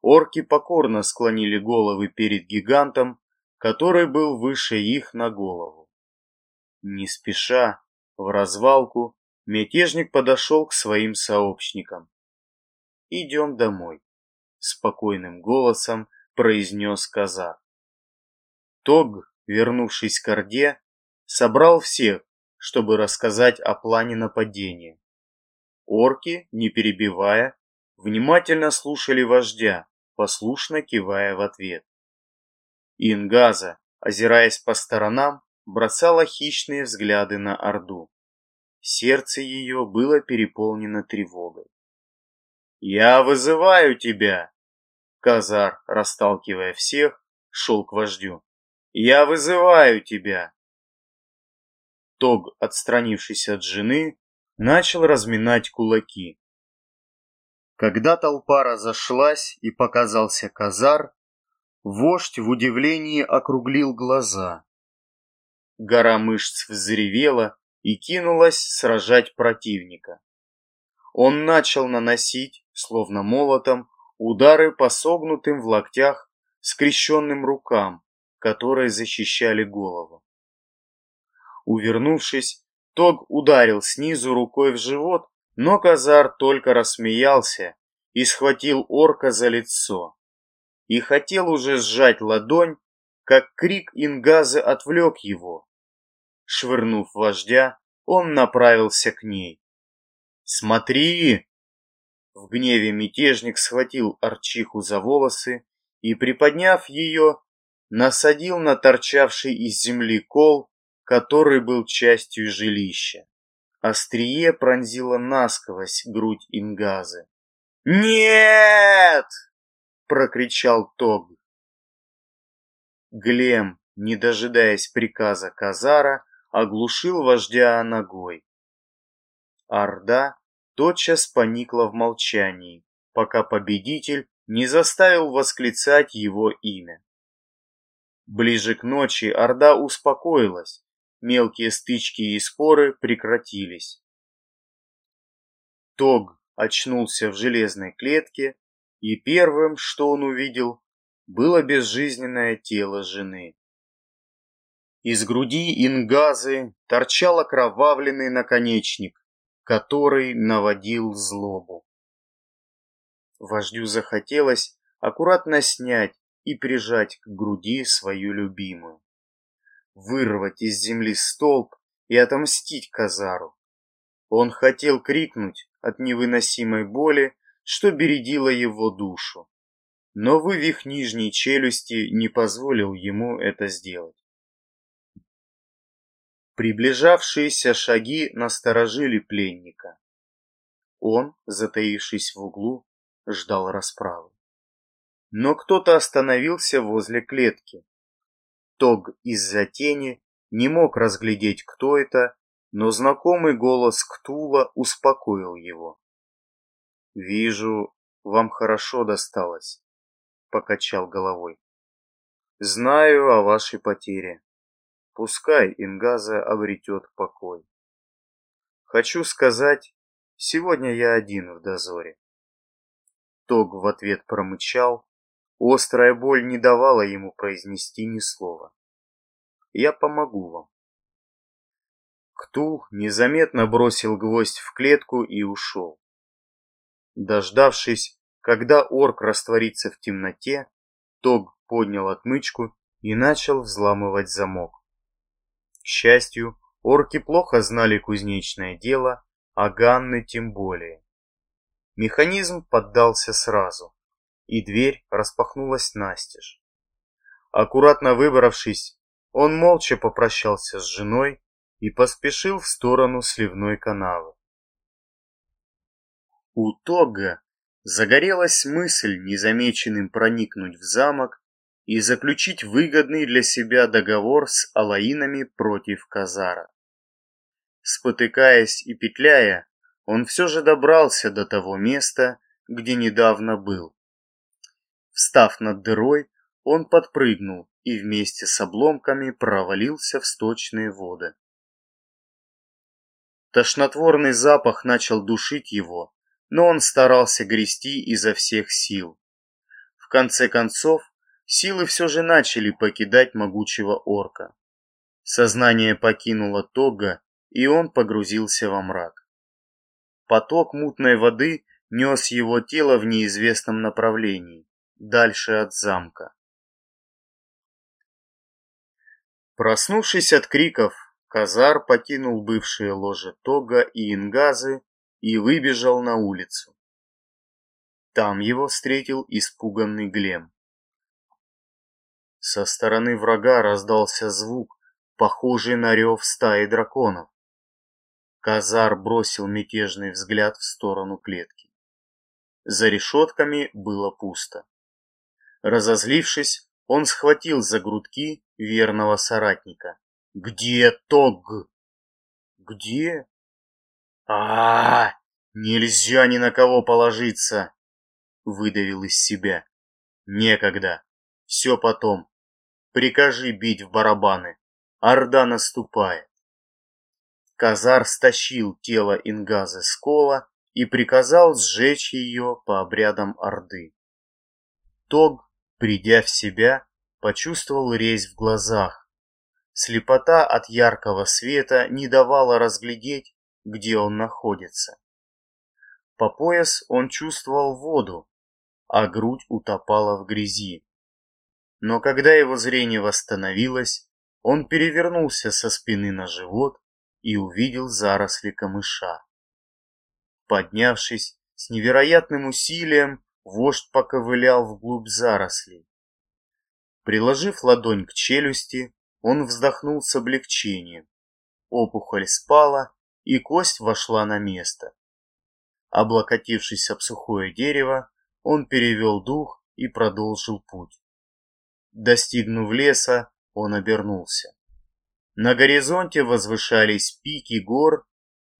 Орки покорно склонили головы перед гигантом, который был выше их на голову. Не спеша, в развалку, мятежник подошел к своим сообщникам идем домой», — спокойным голосом произнес Казар. Тог, вернувшись к Орде, собрал всех, чтобы рассказать о плане нападения. Орки, не перебивая, внимательно слушали вождя, послушно кивая в ответ. Ингаза, озираясь по сторонам, бросала хищные взгляды на Орду. Сердце ее было переполнено тревогой. «Я вызываю тебя!» Казар, расталкивая всех, шел к вождю. «Я вызываю тебя!» Тог, отстранившись от жены, начал разминать кулаки. Когда толпа разошлась и показался Казар, вождь в удивлении округлил глаза. Гора мышц взревела и кинулась сражать противника. Он начал наносить словно молотом, удары по согнутым в локтях скрещенным рукам, которые защищали голову. Увернувшись, Тог ударил снизу рукой в живот, но Казар только рассмеялся и схватил орка за лицо. И хотел уже сжать ладонь, как крик Ингазы отвлек его. Швырнув вождя, он направился к ней. «Смотри!» В гневе мятежник схватил Арчиху за волосы и, приподняв ее, насадил на торчавший из земли кол, который был частью жилища. Острие пронзило насквозь грудь Ингазы. «Нет!» — прокричал Тог. Глем, не дожидаясь приказа Казара, оглушил вождя ногой. Орда тотчас поникла в молчании, пока победитель не заставил восклицать его имя. Ближе к ночи Орда успокоилась, мелкие стычки и споры прекратились. Тог очнулся в железной клетке, и первым, что он увидел, было безжизненное тело жены. Из груди ингазы торчал окровавленный наконечник, который наводил злобу. Вождю захотелось аккуратно снять и прижать к груди свою любимую. Вырвать из земли столб и отомстить Казару. Он хотел крикнуть от невыносимой боли, что бередило его душу. Но вывих нижней челюсти не позволил ему это сделать. Приближавшиеся шаги насторожили пленника. Он, затаившись в углу, ждал расправы. Но кто-то остановился возле клетки. Тог из-за тени не мог разглядеть, кто это, но знакомый голос Ктула успокоил его. «Вижу, вам хорошо досталось», — покачал головой. «Знаю о вашей потере. Пускай Ингаза обретет покой. Хочу сказать, сегодня я один в дозоре». Тог в ответ промычал, Острая боль не давала ему произнести ни слова. «Я помогу вам». Ктул незаметно бросил гвоздь в клетку и ушел. Дождавшись, когда орк растворится в темноте, Тог поднял отмычку и начал взламывать замок. К счастью, орки плохо знали кузнечное дело, а ганны тем более. Механизм поддался сразу и дверь распахнулась настежь. Аккуратно выбравшись, он молча попрощался с женой и поспешил в сторону сливной канавы. У Тога загорелась мысль незамеченным проникнуть в замок и заключить выгодный для себя договор с алаинами против Казара. Спотыкаясь и петляя, он все же добрался до того места, где недавно был. Встав над дырой, он подпрыгнул и вместе с обломками провалился в сточные воды. Тошнотворный запах начал душить его, но он старался грести изо всех сил. В конце концов, силы все же начали покидать могучего орка. Сознание покинуло Тога, и он погрузился во мрак. Поток мутной воды нес его тело в неизвестном направлении дальше от замка. Проснувшись от криков, Казар покинул бывшие ложи Тога и Ингазы и выбежал на улицу. Там его встретил испуганный Глем. Со стороны врага раздался звук, похожий на рев стаи драконов. Казар бросил мятежный взгляд в сторону клетки. За решетками было пусто. Разозлившись, он схватил за грудки верного соратника. «Где Тог?» «Где?» А, Нельзя ни на кого положиться!» Выдавил из себя. «Некогда. Все потом. Прикажи бить в барабаны. Орда наступает». Казар стащил тело Ингазы с кола и приказал сжечь ее по обрядам Орды. Тог Придя в себя, почувствовал резь в глазах. Слепота от яркого света не давала разглядеть, где он находится. По пояс он чувствовал воду, а грудь утопала в грязи. Но когда его зрение восстановилось, он перевернулся со спины на живот и увидел заросли камыша. Поднявшись с невероятным усилием, Вождь поковылял вглубь зарослей. Приложив ладонь к челюсти, он вздохнул с облегчением. Опухоль спала, и кость вошла на место. Облокотившись об сухое дерево, он перевел дух и продолжил путь. Достигнув леса, он обернулся. На горизонте возвышались пики гор,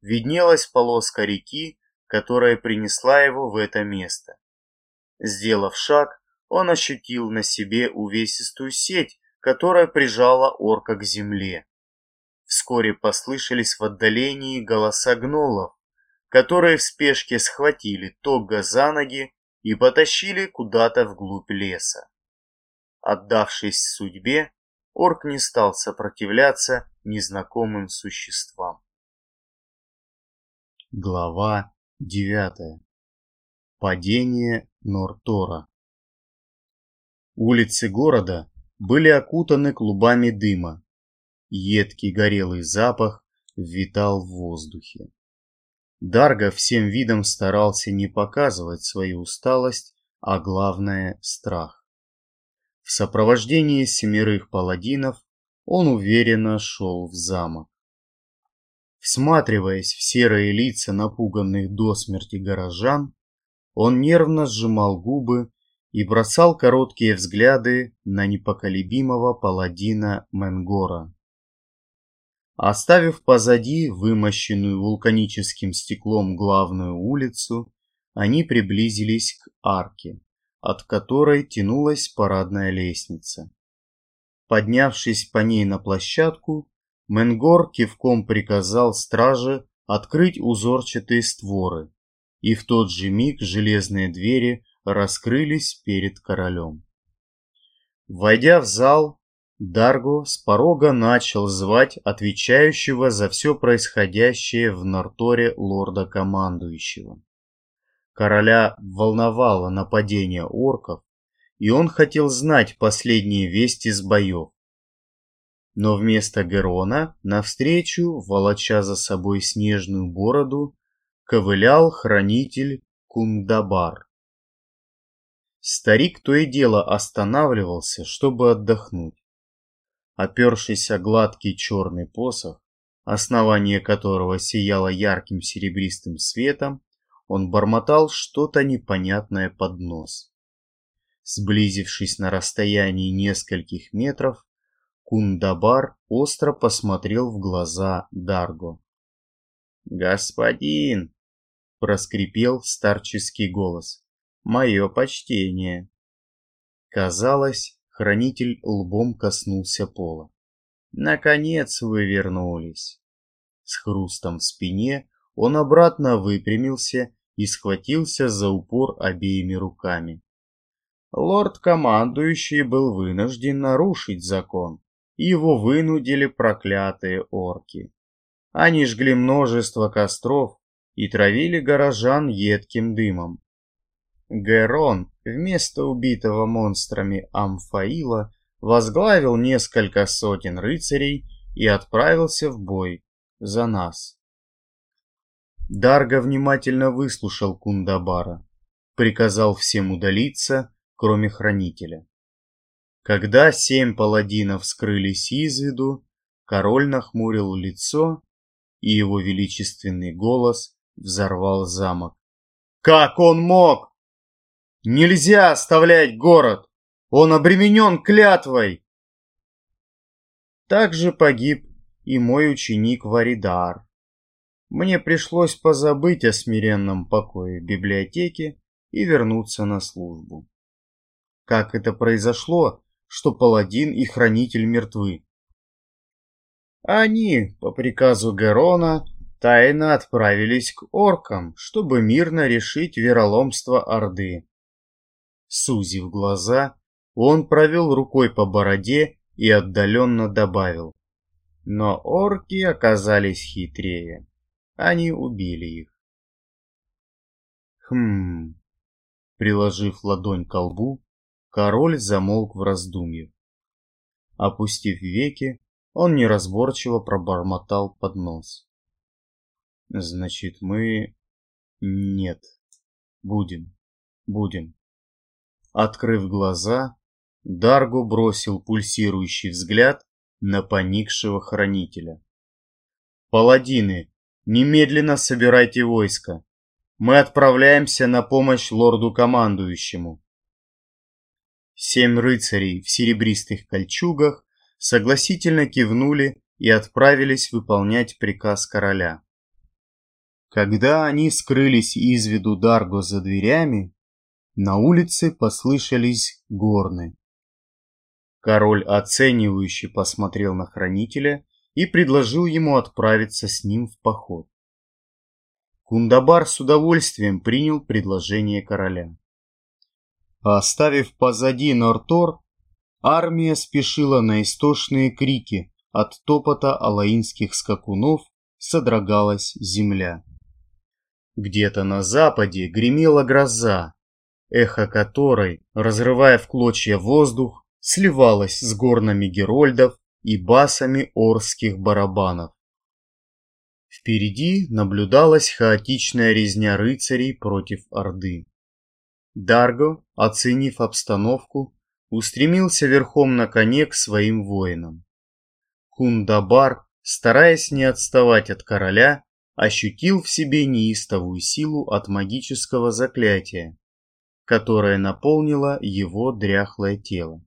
виднелась полоска реки, которая принесла его в это место. Сделав шаг, он ощутил на себе увесистую сеть, которая прижала орка к земле. Вскоре послышались в отдалении голоса гнолов, которые в спешке схватили Тогга за ноги и потащили куда-то вглубь леса. Отдавшись судьбе, орк не стал сопротивляться незнакомым существам. Глава девятая. Падение Нортора. Улицы города были окутаны клубами дыма. Едкий горелый запах витал в воздухе. Дарго всем видом старался не показывать свою усталость, а главное – страх. В сопровождении семерых паладинов он уверенно шел в замок. Всматриваясь в серые лица напуганных до смерти горожан, он нервно сжимал губы и бросал короткие взгляды на непоколебимого паладина Менгора. Оставив позади вымощенную вулканическим стеклом главную улицу, они приблизились к арке, от которой тянулась парадная лестница. Поднявшись по ней на площадку, Менгор кивком приказал страже открыть узорчатые створы, и в тот же миг железные двери раскрылись перед королем. Войдя в зал, Дарго с порога начал звать отвечающего за все происходящее в Нарторе лорда-командующего. Короля волновало нападение орков, и он хотел знать последние вести с боев. Но вместо Герона навстречу, волоча за собой снежную бороду, ковылял хранитель Кундабар. Старик то и дело останавливался, чтобы отдохнуть. Опершись о гладкий черный посох, основание которого сияло ярким серебристым светом, он бормотал что-то непонятное под нос. Сблизившись на расстоянии нескольких метров, Кундабар остро посмотрел в глаза Дарго. «Господин!» — проскрипел старческий голос. «Мое почтение!» Казалось, Хранитель лбом коснулся пола. Наконец вы вернулись. С хрустом в спине он обратно выпрямился и схватился за упор обеими руками. Лорд-командующий был вынужден нарушить закон. Его вынудили проклятые орки. Они жгли множество костров и травили горожан едким дымом. Герон вместо убитого монстрами Амфаила возглавил несколько сотен рыцарей и отправился в бой за нас. Дарго внимательно выслушал Кундабара, приказал всем удалиться, кроме хранителя. Когда семь паладинов скрылись из виду, король нахмурил лицо, и его величественный голос взорвал замок. «Как он мог? Нельзя оставлять город! Он обременен клятвой!» Также погиб и мой ученик Варидар. Мне пришлось позабыть о смиренном покое в библиотеке и вернуться на службу. Как это произошло, что паладин и хранитель мертвы? Они, по приказу Герона, тайно отправились к оркам, чтобы мирно решить вероломство Орды. Сузив глаза, он провел рукой по бороде и отдаленно добавил. Но орки оказались хитрее. Они убили их. Хм... Приложив ладонь к лбу, король замолк в раздумье. Опустив веки, он неразборчиво пробормотал под нос. Значит, мы... Нет. Будем. Будем. Открыв глаза, Дарго бросил пульсирующий взгляд на поникшего хранителя. «Паладины, немедленно собирайте войско. Мы отправляемся на помощь лорду-командующему». Семь рыцарей в серебристых кольчугах согласительно кивнули и отправились выполнять приказ короля. Когда они скрылись из виду Дарго за дверями, на улице послышались горны. Король оценивающе посмотрел на хранителя и предложил ему отправиться с ним в поход. Кундабар с удовольствием принял предложение короля. Оставив позади Нортор, армия спешила на истошные крики, от топота алаинских скакунов содрогалась земля. Где-то на западе гремела гроза, эхо которой, разрывая в клочья воздух, сливалось с горнами герольдов и басами орских барабанов. Впереди наблюдалась хаотичная резня рыцарей против Орды. Дарго, оценив обстановку, устремился верхом на коне к своим воинам. Кундабар, стараясь не отставать от короля, ощутил в себе неистовую силу от магического заклятия, которое наполнило его дряхлое тело.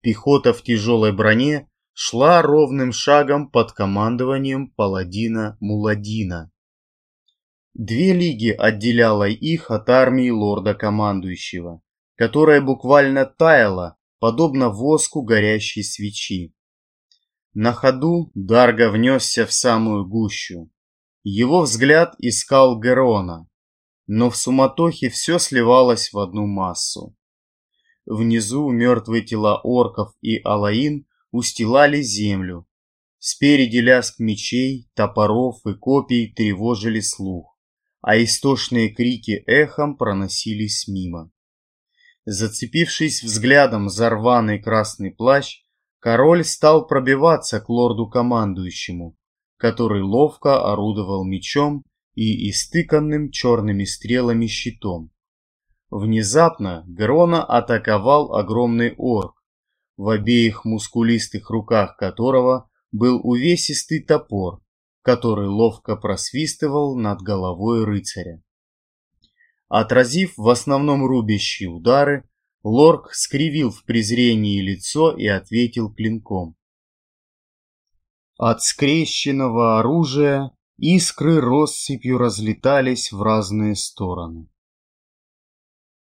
Пехота в тяжелой броне шла ровным шагом под командованием паладина Муладина. Две лиги отделяло их от армии лорда-командующего, которая буквально таяла, подобно воску горящей свечи. На ходу Дарго внесся в самую гущу. Его взгляд искал Герона, но в суматохе все сливалось в одну массу. Внизу мертвые тела орков и алаин устилали землю. Спереди лязг мечей, топоров и копий тревожили слух, а истошные крики эхом проносились мимо. Зацепившись взглядом за рваный красный плащ, Король стал пробиваться к лорду-командующему, который ловко орудовал мечом и истыканным черными стрелами щитом. Внезапно Грона атаковал огромный орк, в обеих мускулистых руках которого был увесистый топор, который ловко просвистывал над головой рыцаря. Отразив в основном рубящие удары, Лорк скривил в презрении лицо и ответил клинком. От скрещенного оружия искры россыпью разлетались в разные стороны.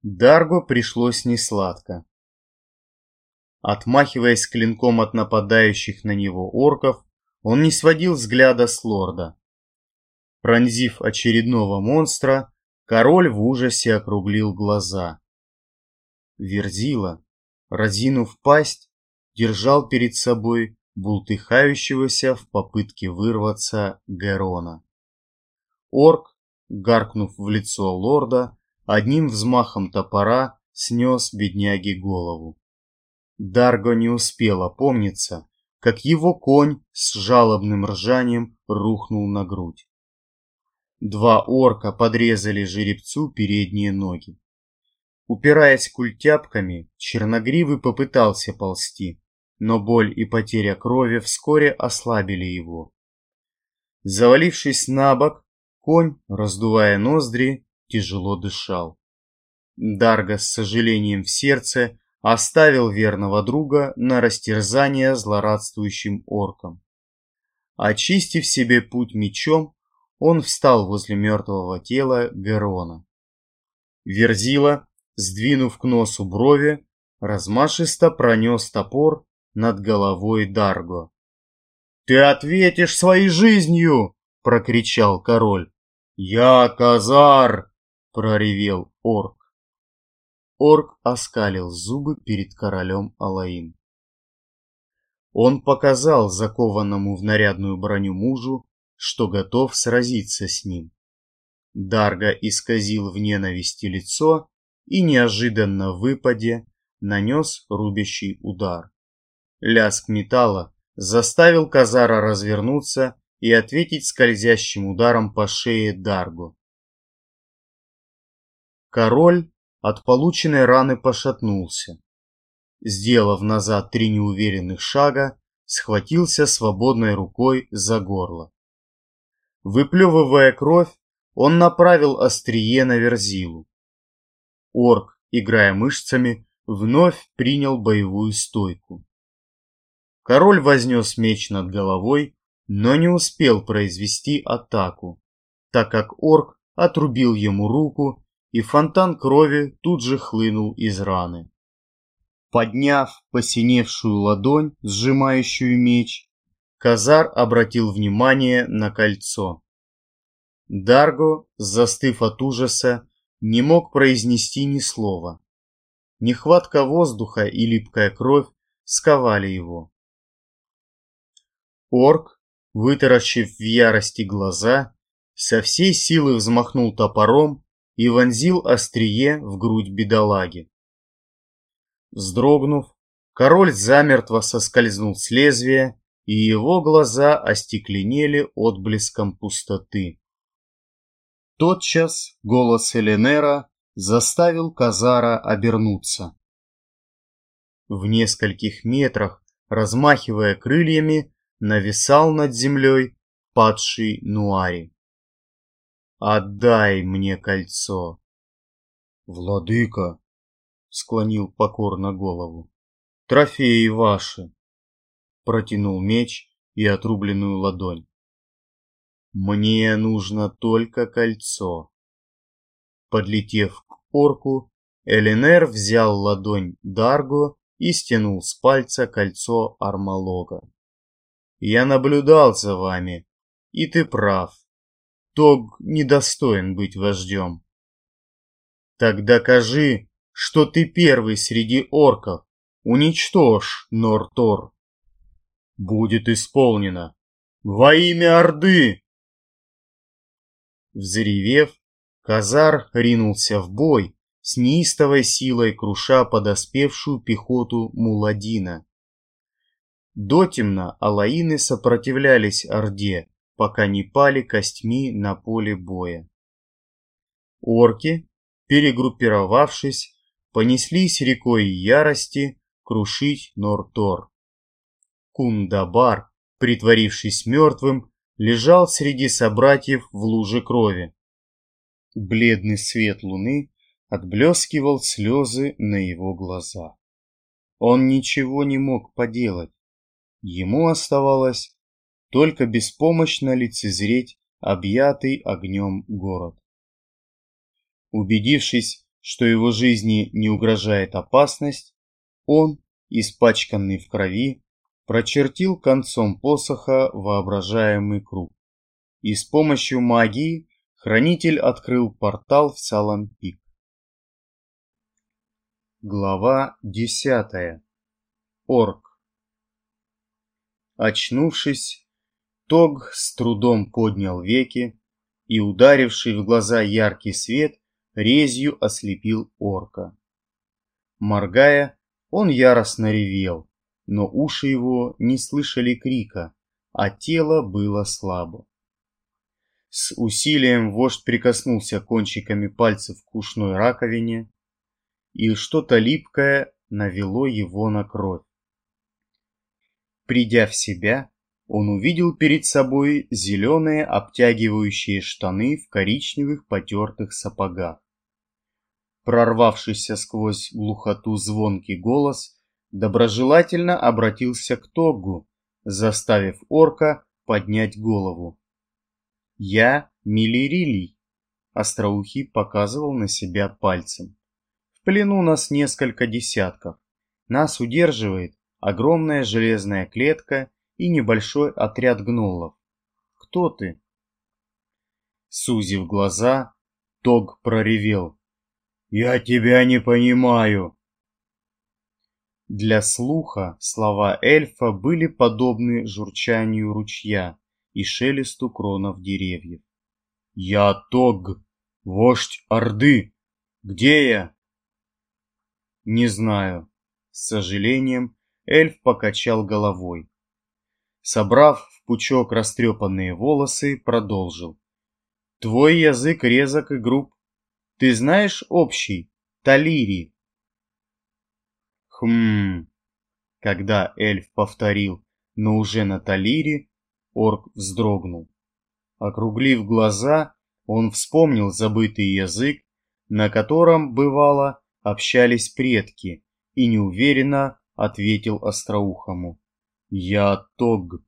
Дарго пришлось несладко. Отмахиваясь клинком от нападающих на него орков, он не сводил взгляда с лорда. Пронзив очередного монстра, король в ужасе округлил глаза. Верзила, разинув пасть, держал перед собой бултыхающегося в попытке вырваться Герона. Орк, гаркнув в лицо лорда, одним взмахом топора снес бедняге голову. Дарго не успел опомниться, как его конь с жалобным ржанием рухнул на грудь. Два орка подрезали жеребцу передние ноги. Упираясь культяпками, черногривый попытался ползти, но боль и потеря крови вскоре ослабили его. Завалившись на бок, конь, раздувая ноздри, тяжело дышал. Дарго с сожалением в сердце оставил верного друга на растерзание злорадствующим оркам. Очистив себе путь мечом, он встал возле мертвого тела Герона. Верзила сдвинув к носу брови, размашисто пронес топор над головой Дарго. «Ты ответишь своей жизнью!» — прокричал король. «Я Казар!» — проревел орк. Орк оскалил зубы перед королем Алаин. Он показал закованному в нарядную броню мужу, что готов сразиться с ним. Дарго исказил в ненависти лицо и неожиданно в выпаде нанес рубящий удар. Лязг металла заставил Казара развернуться и ответить скользящим ударом по шее Даргу. Король от полученной раны пошатнулся. Сделав назад три неуверенных шага, схватился свободной рукой за горло. Выплевывая кровь, он направил острие на Верзилу. Орк, играя мышцами, вновь принял боевую стойку. Король вознес меч над головой, но не успел произвести атаку, так как орк отрубил ему руку, и фонтан крови тут же хлынул из раны. Подняв посиневшую ладонь, сжимающую меч, Казар обратил внимание на кольцо. Дарго, застыв от ужаса, не мог произнести ни слова. Нехватка воздуха и липкая кровь сковали его. Орк, вытаращив в ярости глаза, со всей силы взмахнул топором и вонзил острие в грудь бедолаги. Вздрогнув, король замертво соскользнул с лезвия, и его глаза остекленели отблеском пустоты. Тотчас голос Эленера заставил Казара обернуться. В нескольких метрах, размахивая крыльями, нависал над землей падший Нуари. «Отдай мне кольцо!» «Владыка!» — склонил покорно голову. «Трофеи ваши!» Протянул меч и отрубленную ладонь. Мне нужно только кольцо. Подлетев к орку, Элинер взял ладонь Дарго и стянул с пальца кольцо Армалога. Я наблюдал за вами, и ты прав. Тог недостоин быть вождем. Так докажи, что ты первый среди орков. Уничтожь Нортор. Будет исполнено. Во имя Орды! Взревев, Казар ринулся в бой, с неистовой силой круша подоспевшую пехоту Муладина. Дотемно алаины сопротивлялись Орде, пока не пали костьми на поле боя. Орки, перегруппировавшись, понеслись рекой ярости крушить Нортор. Кундабар, притворившись мертвым, лежал среди собратьев в луже крови. Бледный свет луны отблескивал слезы на его глаза. Он ничего не мог поделать. Ему оставалось только беспомощно лицезреть объятый огнем город. Убедившись, что его жизни не угрожает опасность, он, испачканный в крови, прочертил концом посоха воображаемый круг. И с помощью магии хранитель открыл портал в Салампик. Глава десятая. Орк. Очнувшись, Тог с трудом поднял веки, и ударивший в глаза яркий свет резью ослепил орка. Моргая, он яростно ревел, но уши его не слышали крика, а тело было слабо. С усилием вождь прикоснулся кончиками пальцев к ушной раковине, и что-то липкое навело его на кровь. Придя в себя, он увидел перед собой зеленые обтягивающие штаны в коричневых потертых сапогах. Прорвавшийся сквозь глухоту звонкий голос доброжелательно обратился к Тоггу, заставив орка поднять голову. «Я Милирилий», — Остроухий показывал на себя пальцем. «В плену нас несколько десятков. Нас удерживает огромная железная клетка и небольшой отряд гнолов. Кто ты?» Сузив глаза, Тог проревел. «Я тебя не понимаю!» Для слуха слова эльфа были подобны журчанию ручья и шелесту кронов деревьев. «Я Тог, вождь Орды! Где я?» «Не знаю». С сожалением эльф покачал головой. Собрав в пучок растрепанные волосы, продолжил. «Твой язык резок и груб. Ты знаешь общий, Талири?» Хм. Когда эльф повторил, но уже на талире, орк вздрогнул. Округлив глаза, он вспомнил забытый язык, на котором, бывало, общались предки, и неуверенно ответил остроухому. «Я Тог,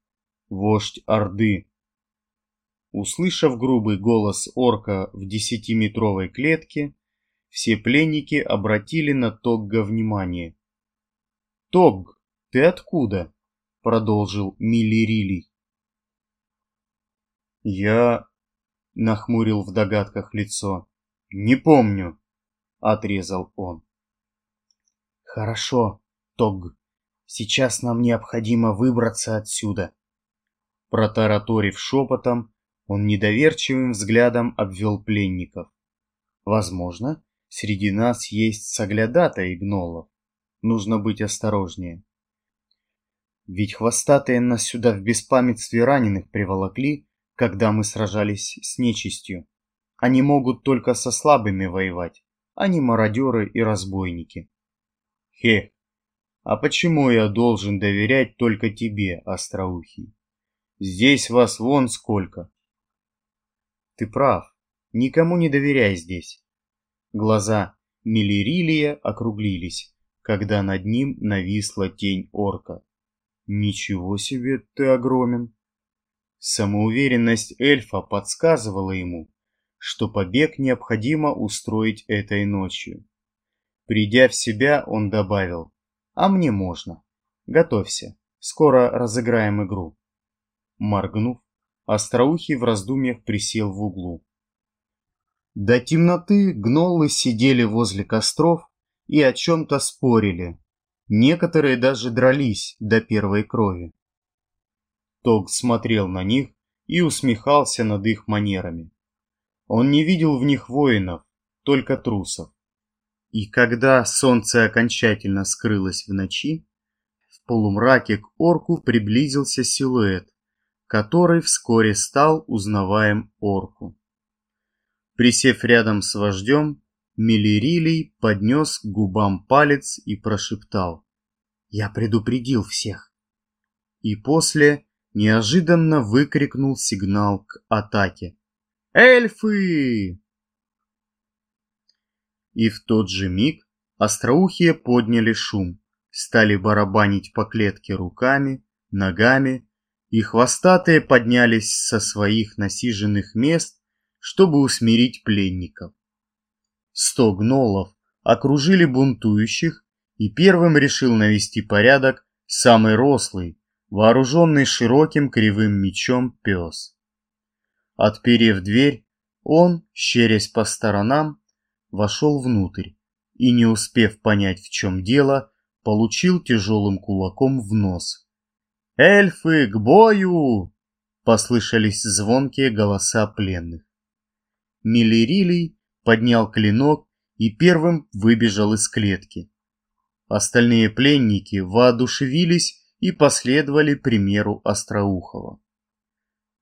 вождь Орды». Услышав грубый голос орка в десятиметровой клетке, все пленники обратили на Тогга внимание. Тог, ты откуда? продолжил Миллирилий. Я нахмурил в догадках лицо. Не помню, отрезал он. Хорошо, Тог. Сейчас нам необходимо выбраться отсюда. Протараторив шепотом, он недоверчивым взглядом обвел пленников. Возможно, среди нас есть соглядатые гнолов. Нужно быть осторожнее. Ведь хвостатые нас сюда в беспамятстве раненых приволокли, когда мы сражались с нечистью. Они могут только со слабыми воевать, они мародеры и разбойники. Хе, а почему я должен доверять только тебе, остроухий? Здесь вас вон сколько. Ты прав, никому не доверяй здесь. Глаза Миллирилия округлились, когда над ним нависла тень орка. Ничего себе ты огромен. Самоуверенность эльфа подсказывала ему, что побег необходимо устроить этой ночью. Придя в себя, он добавил, «А мне можно. Готовься, скоро разыграем игру». Моргнув, Остроухий в раздумьях присел в углу. До темноты гнолы сидели возле костров и о чем-то спорили. Некоторые даже дрались до первой крови. Тог смотрел на них и усмехался над их манерами. Он не видел в них воинов, только трусов. И когда солнце окончательно скрылось в ночи, в полумраке к орку приблизился силуэт, который вскоре стал узнаваем орку. Присев рядом с вождем, Мелирилий поднес к губам палец и прошептал «Я предупредил всех». И после неожиданно выкрикнул сигнал к атаке. «Эльфы!» И в тот же миг остроухие подняли шум, стали барабанить по клетке руками, ногами, и хвостатые поднялись со своих насиженных мест, чтобы усмирить пленников. Сто гнолов окружили бунтующих, и первым решил навести порядок самый рослый, вооруженный широким кривым мечом пес. Отперев дверь, он, щерясь по сторонам, вошел внутрь и, не успев понять, в чем дело, получил тяжелым кулаком в нос. «Эльфы, к бою!» — послышались звонкие голоса пленных. Миллирилий поднял клинок и первым выбежал из клетки. Остальные пленники воодушевились и последовали примеру Остроухова.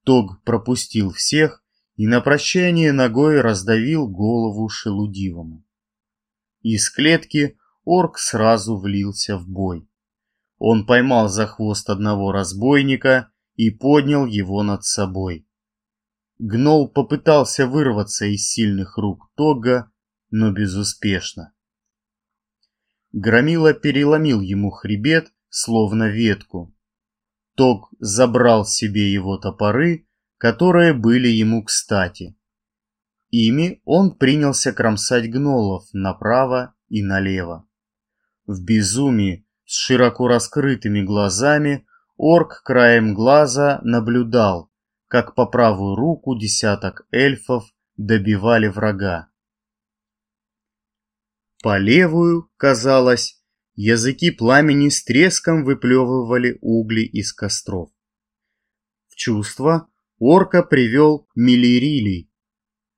Тог пропустил всех и на прощание ногой раздавил голову шелудивому. Из клетки орк сразу влился в бой. Он поймал за хвост одного разбойника и поднял его над собой. Гнол попытался вырваться из сильных рук Тога, но безуспешно. Громила переломил ему хребет словно ветку. Тог забрал себе его топоры, которые были ему кстати. Ими он принялся кромсать гнолов направо и налево. В безумии, с широко раскрытыми глазами, орк краем глаза наблюдал, как по правую руку десяток эльфов добивали врага. По левую, казалось, Языки пламени с треском выплевывали угли из костров. В чувство орка привел Миллирилий.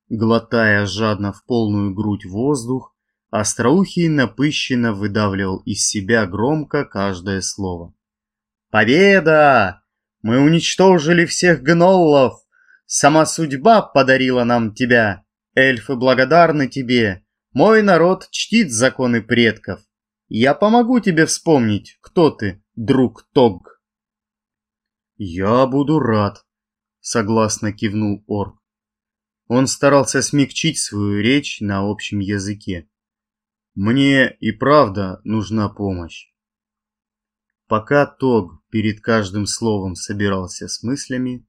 Глотая жадно в полную грудь воздух, Остроухий напыщенно выдавливал из себя громко каждое слово. «Победа! Мы уничтожили всех гноллов! Сама судьба подарила нам тебя! Эльфы благодарны тебе! Мой народ чтит законы предков! Я помогу тебе вспомнить, кто ты, друг Тог. Я буду рад, согласно кивнул Орк. Он старался смягчить свою речь на общем языке. Мне и правда нужна помощь. Пока Тог перед каждым словом собирался с мыслями,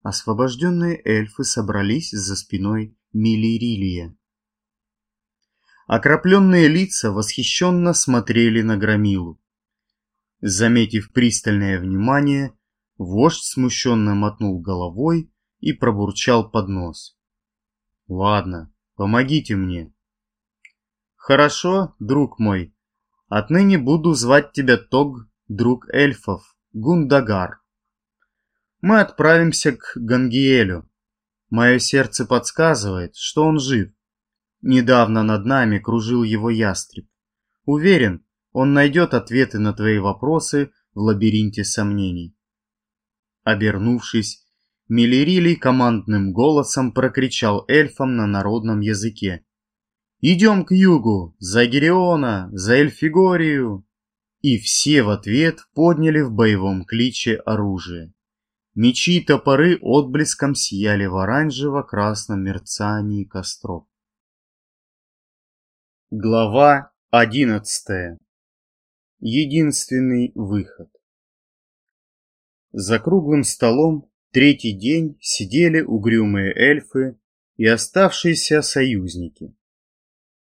освобожденные эльфы собрались за спиной Милирилия. Окропленные лица восхищенно смотрели на громилу. Заметив пристальное внимание, вождь смущенно мотнул головой и пробурчал под нос. «Ладно, помогите мне». «Хорошо, друг мой. Отныне буду звать тебя Тог, друг эльфов, Гундагар. Мы отправимся к Гангиэлю. Мое сердце подсказывает, что он жив. Недавно над нами кружил его ястреб. Уверен, он найдет ответы на твои вопросы в лабиринте сомнений. Обернувшись, Мелирилий командным голосом прокричал эльфам на народном языке. «Идем к югу, за Гериона, за Эльфигорию!» И все в ответ подняли в боевом кличе оружие. Мечи и топоры отблеском сияли в оранжево-красном мерцании костров. Глава одиннадцатая. Единственный выход. За круглым столом третий день сидели угрюмые эльфы и оставшиеся союзники.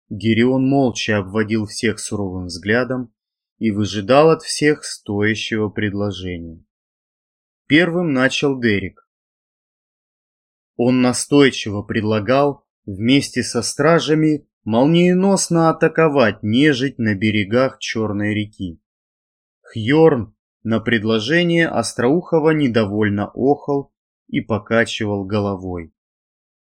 Герион молча обводил всех суровым взглядом и выжидал от всех стоящего предложения. Первым начал Дерек. Он настойчиво предлагал вместе со стражами молниеносно атаковать нежить на берегах Черной реки. Хьорн на предложение Остроухова недовольно охал и покачивал головой.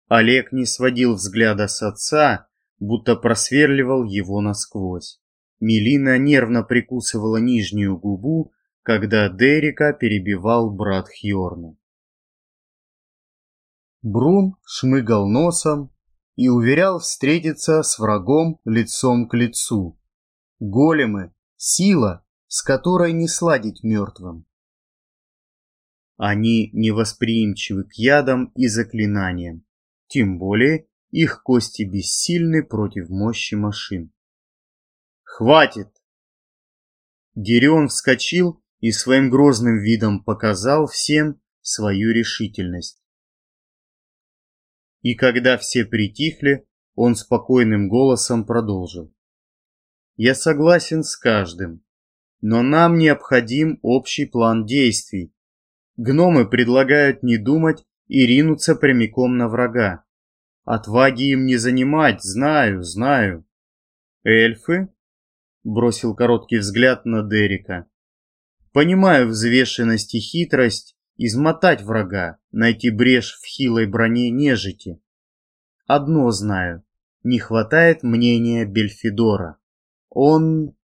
Олег не сводил взгляда с отца, будто просверливал его насквозь. Мелина нервно прикусывала нижнюю губу, когда Дерека перебивал брат Хьорна. Брун шмыгал носом и уверял встретиться с врагом лицом к лицу. Големы — сила, с которой не сладить мертвым. Они невосприимчивы к ядам и заклинаниям, тем более их кости бессильны против мощи машин. «Хватит!» Герион вскочил и своим грозным видом показал всем свою решительность. И когда все притихли, он спокойным голосом продолжил. «Я согласен с каждым, но нам необходим общий план действий. Гномы предлагают не думать и ринуться прямиком на врага. Отваги им не занимать, знаю, знаю. Эльфы?» Бросил короткий взгляд на Дерека. «Понимаю взвешенность и хитрость, измотать врага, найти брешь в хилой броне нежити. Одно знаю, не хватает мнения Бельфидора. Он...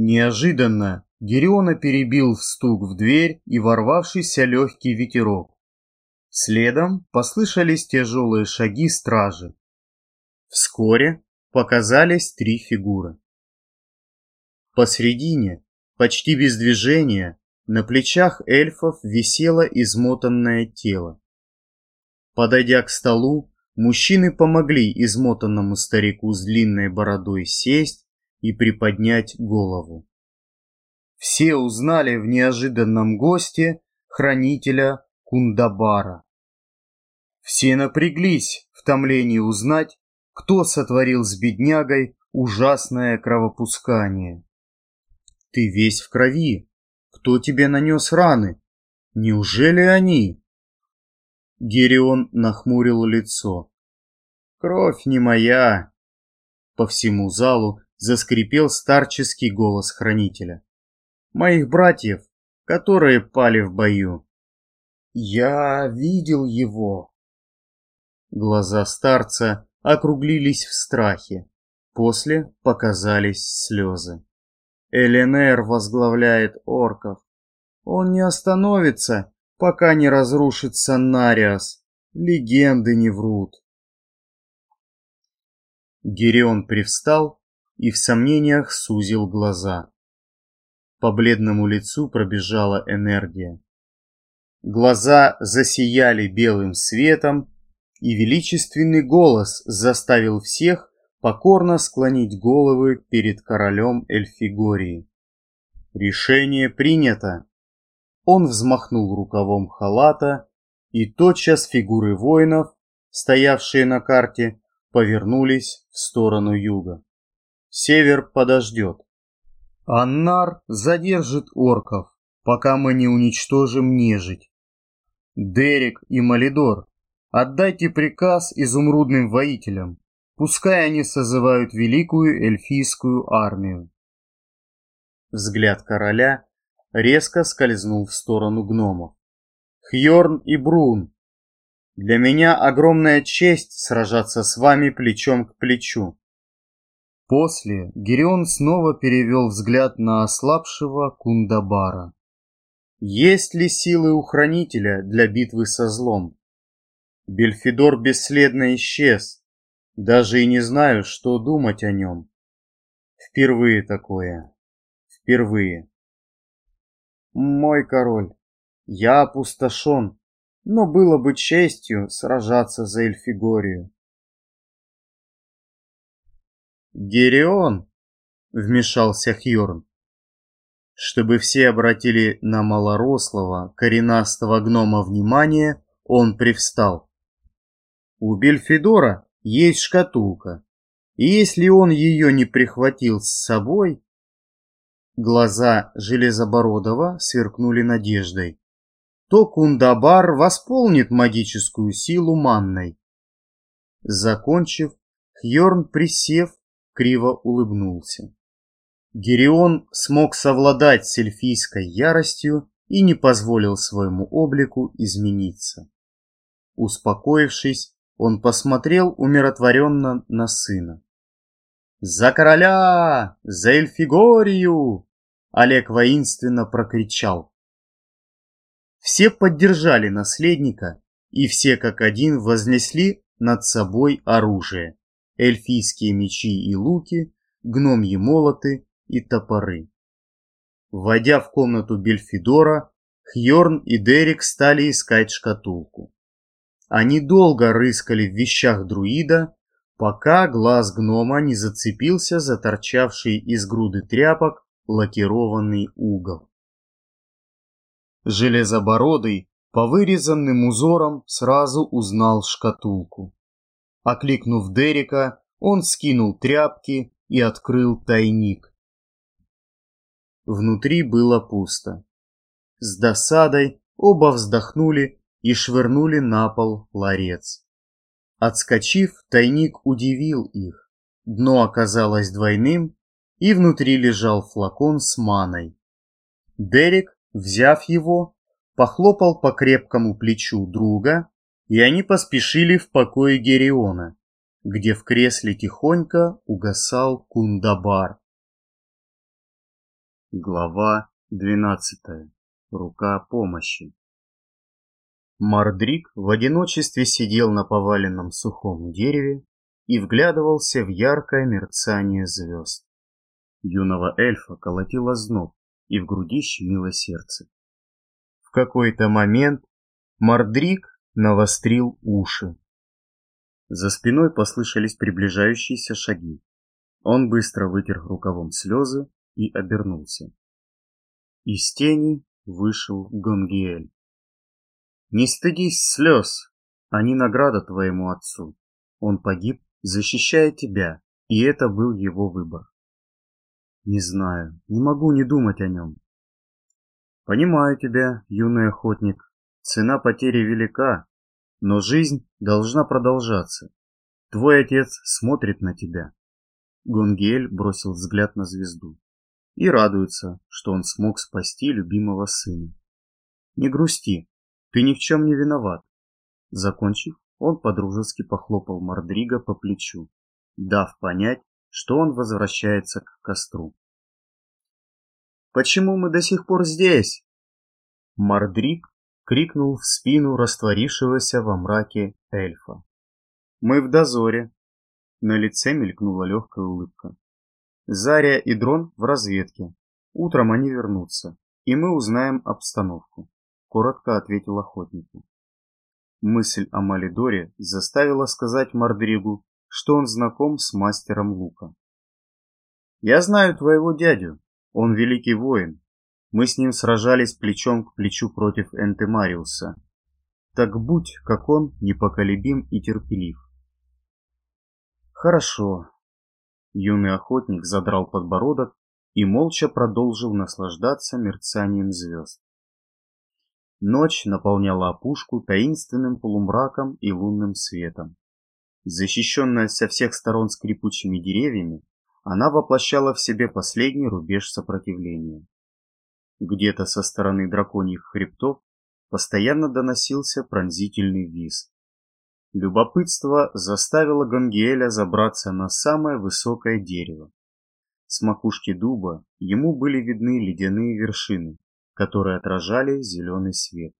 Неожиданно Гериона перебил в стук в дверь и ворвавшийся легкий ветерок. Следом послышались тяжелые шаги стражи. Вскоре показались три фигуры. Посредине, почти без движения, на плечах эльфов висело измотанное тело. Подойдя к столу, мужчины помогли измотанному старику с длинной бородой сесть и приподнять голову. Все узнали в неожиданном госте хранителя Кундабара. Все напряглись в томлении узнать, кто сотворил с беднягой ужасное кровопускание. «Ты весь в крови», кто тебе нанес раны? Неужели они? Герион нахмурил лицо. Кровь не моя. По всему залу заскрипел старческий голос хранителя. Моих братьев, которые пали в бою. Я видел его. Глаза старца округлились в страхе. После показались слезы. Эленер возглавляет орков. Он не остановится, пока не разрушится Нариас. Легенды не врут. Герион привстал и в сомнениях сузил глаза. По бледному лицу пробежала энергия. Глаза засияли белым светом, и величественный голос заставил всех покорно склонить головы перед королем Эльфигории. Решение принято. Он взмахнул рукавом халата, и тотчас фигуры воинов, стоявшие на карте, повернулись в сторону юга. Север подождет. Аннар задержит орков, пока мы не уничтожим нежить. Дерек и Малидор, отдайте приказ изумрудным воителям, пускай они созывают великую эльфийскую армию. Взгляд короля резко скользнул в сторону гномов. Хьорн и Брун, для меня огромная честь сражаться с вами плечом к плечу. После Герион снова перевел взгляд на ослабшего Кундабара. Есть ли силы у Хранителя для битвы со злом? Бельфидор бесследно исчез. Даже и не знаю, что думать о нем. Впервые такое. Впервые. Мой король, я опустошен, но было бы честью сражаться за Эльфигорию. Герион, вмешался Хьорн, чтобы все обратили на малорослого, коренастого гнома внимание, он привстал. У Бельфидора есть шкатулка, и если он ее не прихватил с собой... Глаза Железобородова сверкнули надеждой. То Кундабар восполнит магическую силу манной. Закончив, Хьорн, присев, криво улыбнулся. Герион смог совладать с эльфийской яростью и не позволил своему облику измениться. Успокоившись, он посмотрел умиротворенно на сына. «За короля! За Эльфигорию!» Олег воинственно прокричал. Все поддержали наследника, и все как один вознесли над собой оружие. Эльфийские мечи и луки, гномьи молоты и топоры. Войдя в комнату Бельфидора, Хьорн и Дерек стали искать шкатулку. Они долго рыскали в вещах друида, пока глаз гнома не зацепился за торчавший из груды тряпок лакированный угол. Железобородый по вырезанным узорам сразу узнал шкатулку. Окликнув Дерека, он скинул тряпки и открыл тайник. Внутри было пусто. С досадой оба вздохнули и швырнули на пол ларец. Отскочив, тайник удивил их. Дно оказалось двойным, и внутри лежал флакон с маной. Дерек, взяв его, похлопал по крепкому плечу друга, и они поспешили в покое Гериона, где в кресле тихонько угасал Кундабар. Глава 12. Рука помощи. Мардрик в одиночестве сидел на поваленном сухом дереве и вглядывался в яркое мерцание звезд. Юного эльфа колотило зноб, и в груди щемило сердце. В какой-то момент Мардрик навострил уши. За спиной послышались приближающиеся шаги. Он быстро вытер рукавом слезы и обернулся. Из тени вышел Гонгиэль. «Не стыдись слез, они награда твоему отцу. Он погиб, защищая тебя, и это был его выбор. Не знаю, не могу не думать о нем. Понимаю тебя, юный охотник. Цена потери велика, но жизнь должна продолжаться. Твой отец смотрит на тебя. Гонгель бросил взгляд на звезду и радуется, что он смог спасти любимого сына. Не грусти, ты ни в чем не виноват. Закончив, он подружески похлопал Мордрига по плечу, дав понять, что он возвращается к костру. «Почему мы до сих пор здесь?» Мордриг крикнул в спину растворившегося во мраке эльфа. «Мы в дозоре!» На лице мелькнула легкая улыбка. Заря и дрон в разведке. Утром они вернутся, и мы узнаем обстановку, коротко ответил охотнику. Мысль о Малидоре заставила сказать Мордригу, что он знаком с мастером лука. «Я знаю твоего дядю, он великий воин, мы с ним сражались плечом к плечу против Энтемариуса. Так будь, как он, непоколебим и терпелив. Хорошо. Юный охотник задрал подбородок и молча продолжил наслаждаться мерцанием звезд. Ночь наполняла опушку таинственным полумраком и лунным светом. Защищенная со всех сторон скрипучими деревьями, она воплощала в себе последний рубеж сопротивления. Где-то со стороны драконьих хребтов постоянно доносился пронзительный виз. Любопытство заставило Гангиэля забраться на самое высокое дерево. С макушки дуба ему были видны ледяные вершины, которые отражали зеленый свет.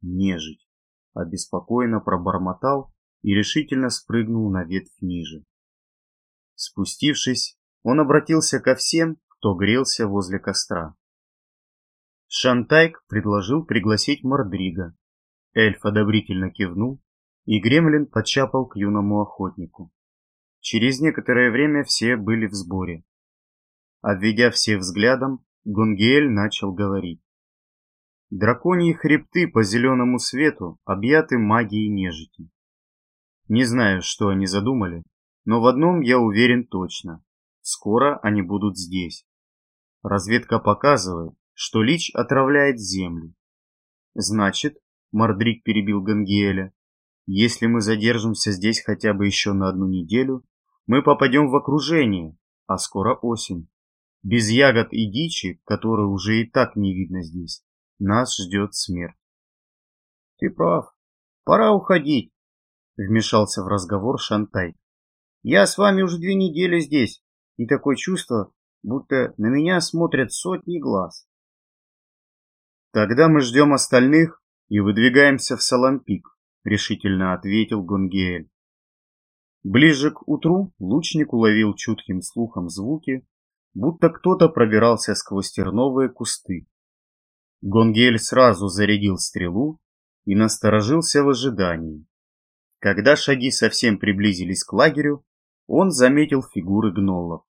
Нежить! Обеспокоенно пробормотал и решительно спрыгнул на ветвь ниже. Спустившись, он обратился ко всем, кто грелся возле костра. Шантайк предложил пригласить Мордрига. Эльф одобрительно кивнул, и Гремлин подчапал к юному охотнику. Через некоторое время все были в сборе. Обведя всех взглядом, Гунгель начал говорить. Драконьи хребты по зеленому свету объяты магией нежити. Не знаю, что они задумали, но в одном я уверен точно. Скоро они будут здесь. Разведка показывает, что Лич отравляет землю. Значит, Мордрик перебил Гангиэля, если мы задержимся здесь хотя бы еще на одну неделю, мы попадем в окружение, а скоро осень. Без ягод и дичи, которые уже и так не видно здесь, нас ждет смерть. Ты прав. Пора уходить, вмешался в разговор Шантай. Я с вами уже две недели здесь, и такое чувство, будто на меня смотрят сотни глаз. Тогда мы ждем остальных и выдвигаемся в Салампик, решительно ответил Гонгеэль. Ближе к утру лучник уловил чутким слухом звуки, будто кто-то пробирался сквозь терновые кусты. Гонгель сразу зарядил стрелу и насторожился в ожидании. Когда шаги совсем приблизились к лагерю, он заметил фигуры гнолов.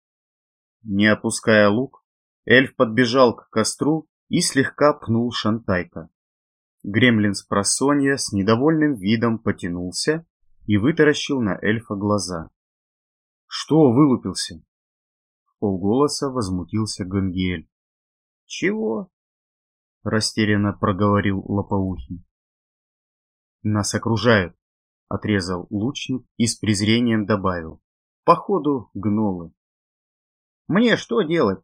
Не опуская лук, эльф подбежал к костру и слегка пнул Шантайка. Гремлин с просонья с недовольным видом потянулся и вытаращил на эльфа глаза. «Что вылупился?» В полголоса возмутился Гангель. «Чего?» — растерянно проговорил Лопоухий. «Нас окружают», — отрезал лучник и с презрением добавил. «Походу, гнолы». «Мне что делать?»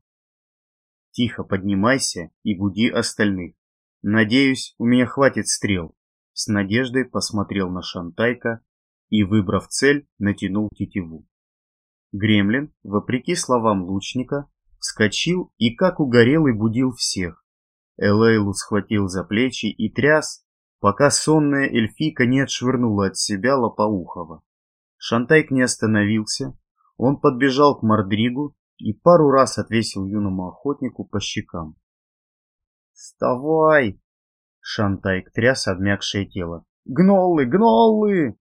Тихо поднимайся и буди остальных. Надеюсь, у меня хватит стрел. С надеждой посмотрел на Шантайка и, выбрав цель, натянул тетиву. Гремлин, вопреки словам лучника, вскочил и как угорелый будил всех. Элейлу схватил за плечи и тряс, пока сонная эльфийка не отшвырнула от себя Лопоухова. Шантайк не остановился, он подбежал к Мордригу и пару раз отвесил юному охотнику по щекам. «Вставай!» Шантайк тряс обмякшее тело. «Гноллы! Гноллы!»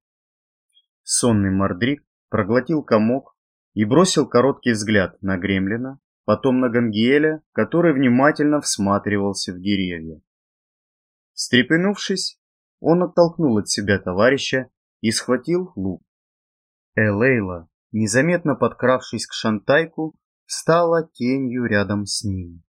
Сонный мордрик проглотил комок и бросил короткий взгляд на Гремлина, потом на Гангиэля, который внимательно всматривался в деревья. Встрепенувшись, он оттолкнул от себя товарища и схватил лук. Элейла, незаметно подкравшись к Шантайку, стала тенью рядом с ним.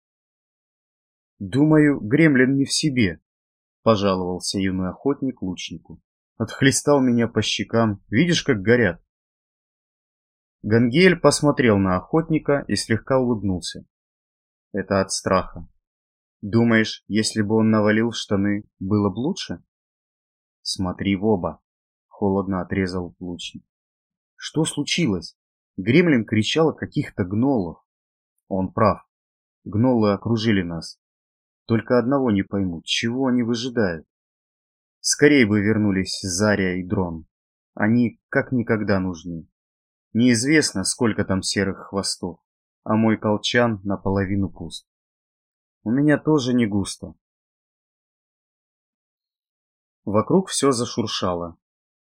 «Думаю, гремлин не в себе», — пожаловался юный охотник лучнику. «Отхлестал меня по щекам. Видишь, как горят?» Гангель посмотрел на охотника и слегка улыбнулся. «Это от страха. Думаешь, если бы он навалил штаны, было бы лучше?» «Смотри в оба», — холодно отрезал лучник. «Что случилось?» Гремлин кричал о каких-то гнолах. Он прав. Гнолы окружили нас. Только одного не пойму, чего они выжидают. Скорее бы вернулись Заря и Дрон. Они как никогда нужны. Неизвестно, сколько там серых хвостов, а мой колчан наполовину пуст. У меня тоже не густо. Вокруг все зашуршало.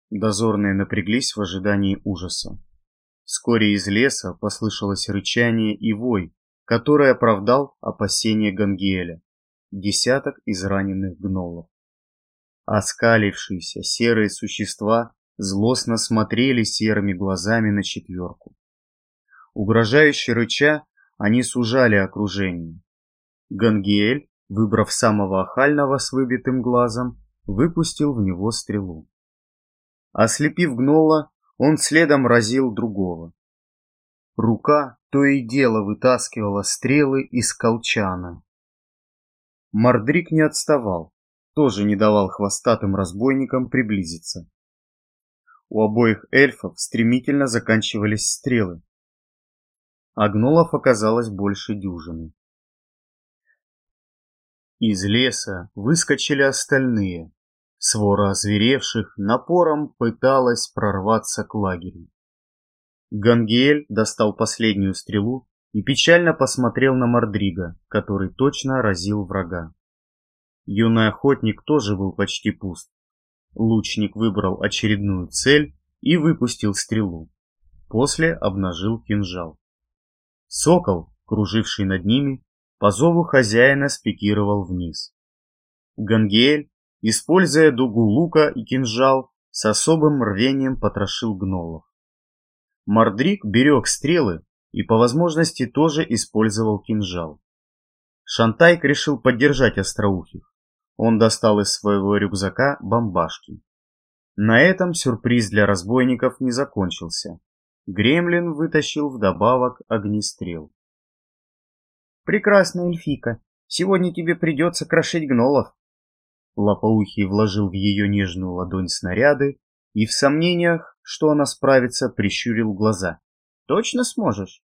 Дозорные напряглись в ожидании ужаса. Вскоре из леса послышалось рычание и вой, который оправдал опасения Гангиэля. Десяток израненных гнолов. Оскалившиеся серые существа злостно смотрели серыми глазами на четверку. Угрожающе рыча, они сужали окружение. Гангиэль, выбрав самого охального с выбитым глазом, выпустил в него стрелу. Ослепив гнола, он следом разил другого. Рука то и дело вытаскивала стрелы из колчана. Мордрик не отставал, тоже не давал хвостатым разбойникам приблизиться. У обоих эльфов стремительно заканчивались стрелы, а гнолов оказалось больше дюжины. Из леса выскочили остальные. Свора озверевших напором пыталась прорваться к лагерю. Гангель достал последнюю стрелу и печально посмотрел на Мордрига, который точно разил врага. Юный охотник тоже был почти пуст. Лучник выбрал очередную цель и выпустил стрелу. После обнажил кинжал. Сокол, круживший над ними, по зову хозяина спикировал вниз. Гангель, используя дугу лука и кинжал, с особым рвением потрошил гнолов. Мордрик берег стрелы и по возможности тоже использовал кинжал. Шантайк решил поддержать остроухих. Он достал из своего рюкзака бомбашки. На этом сюрприз для разбойников не закончился. Гремлин вытащил вдобавок огнестрел. «Прекрасная эльфика, сегодня тебе придется крошить гнолов». Лопоухий вложил в ее нежную ладонь снаряды и в сомнениях, что она справится, прищурил глаза. «Точно сможешь?»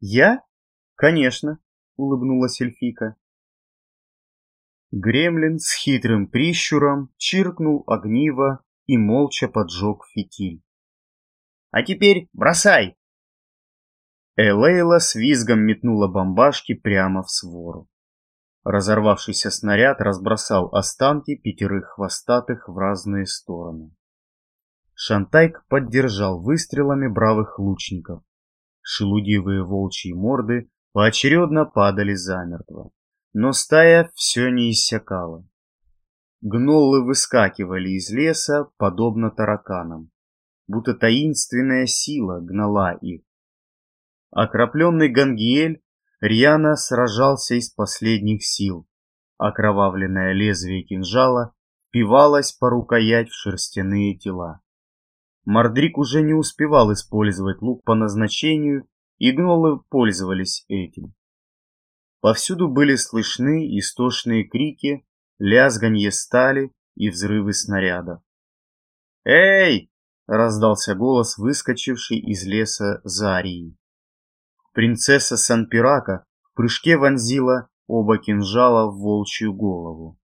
«Я? Конечно», — улыбнулась эльфика. Гремлин с хитрым прищуром чиркнул огниво и молча поджег фитиль. А теперь бросай!» Элейла с визгом метнула бомбашки прямо в свору. Разорвавшийся снаряд разбросал останки пятерых хвостатых в разные стороны. Шантайк поддержал выстрелами бравых лучников. Шелудивые волчьи морды поочередно падали замертво, но стая все не иссякала. Гноллы выскакивали из леса, подобно тараканам будто таинственная сила гнала их. Окропленный Гангиэль рьяно сражался из последних сил. Окровавленное лезвие кинжала впивалось по рукоять в шерстяные тела. Мордрик уже не успевал использовать лук по назначению, и гнолы пользовались этим. Повсюду были слышны истошные крики, лязганье стали и взрывы снарядов. «Эй, раздался голос, выскочивший из леса Зарии. Принцесса Санпирака в прыжке вонзила оба кинжала в волчью голову.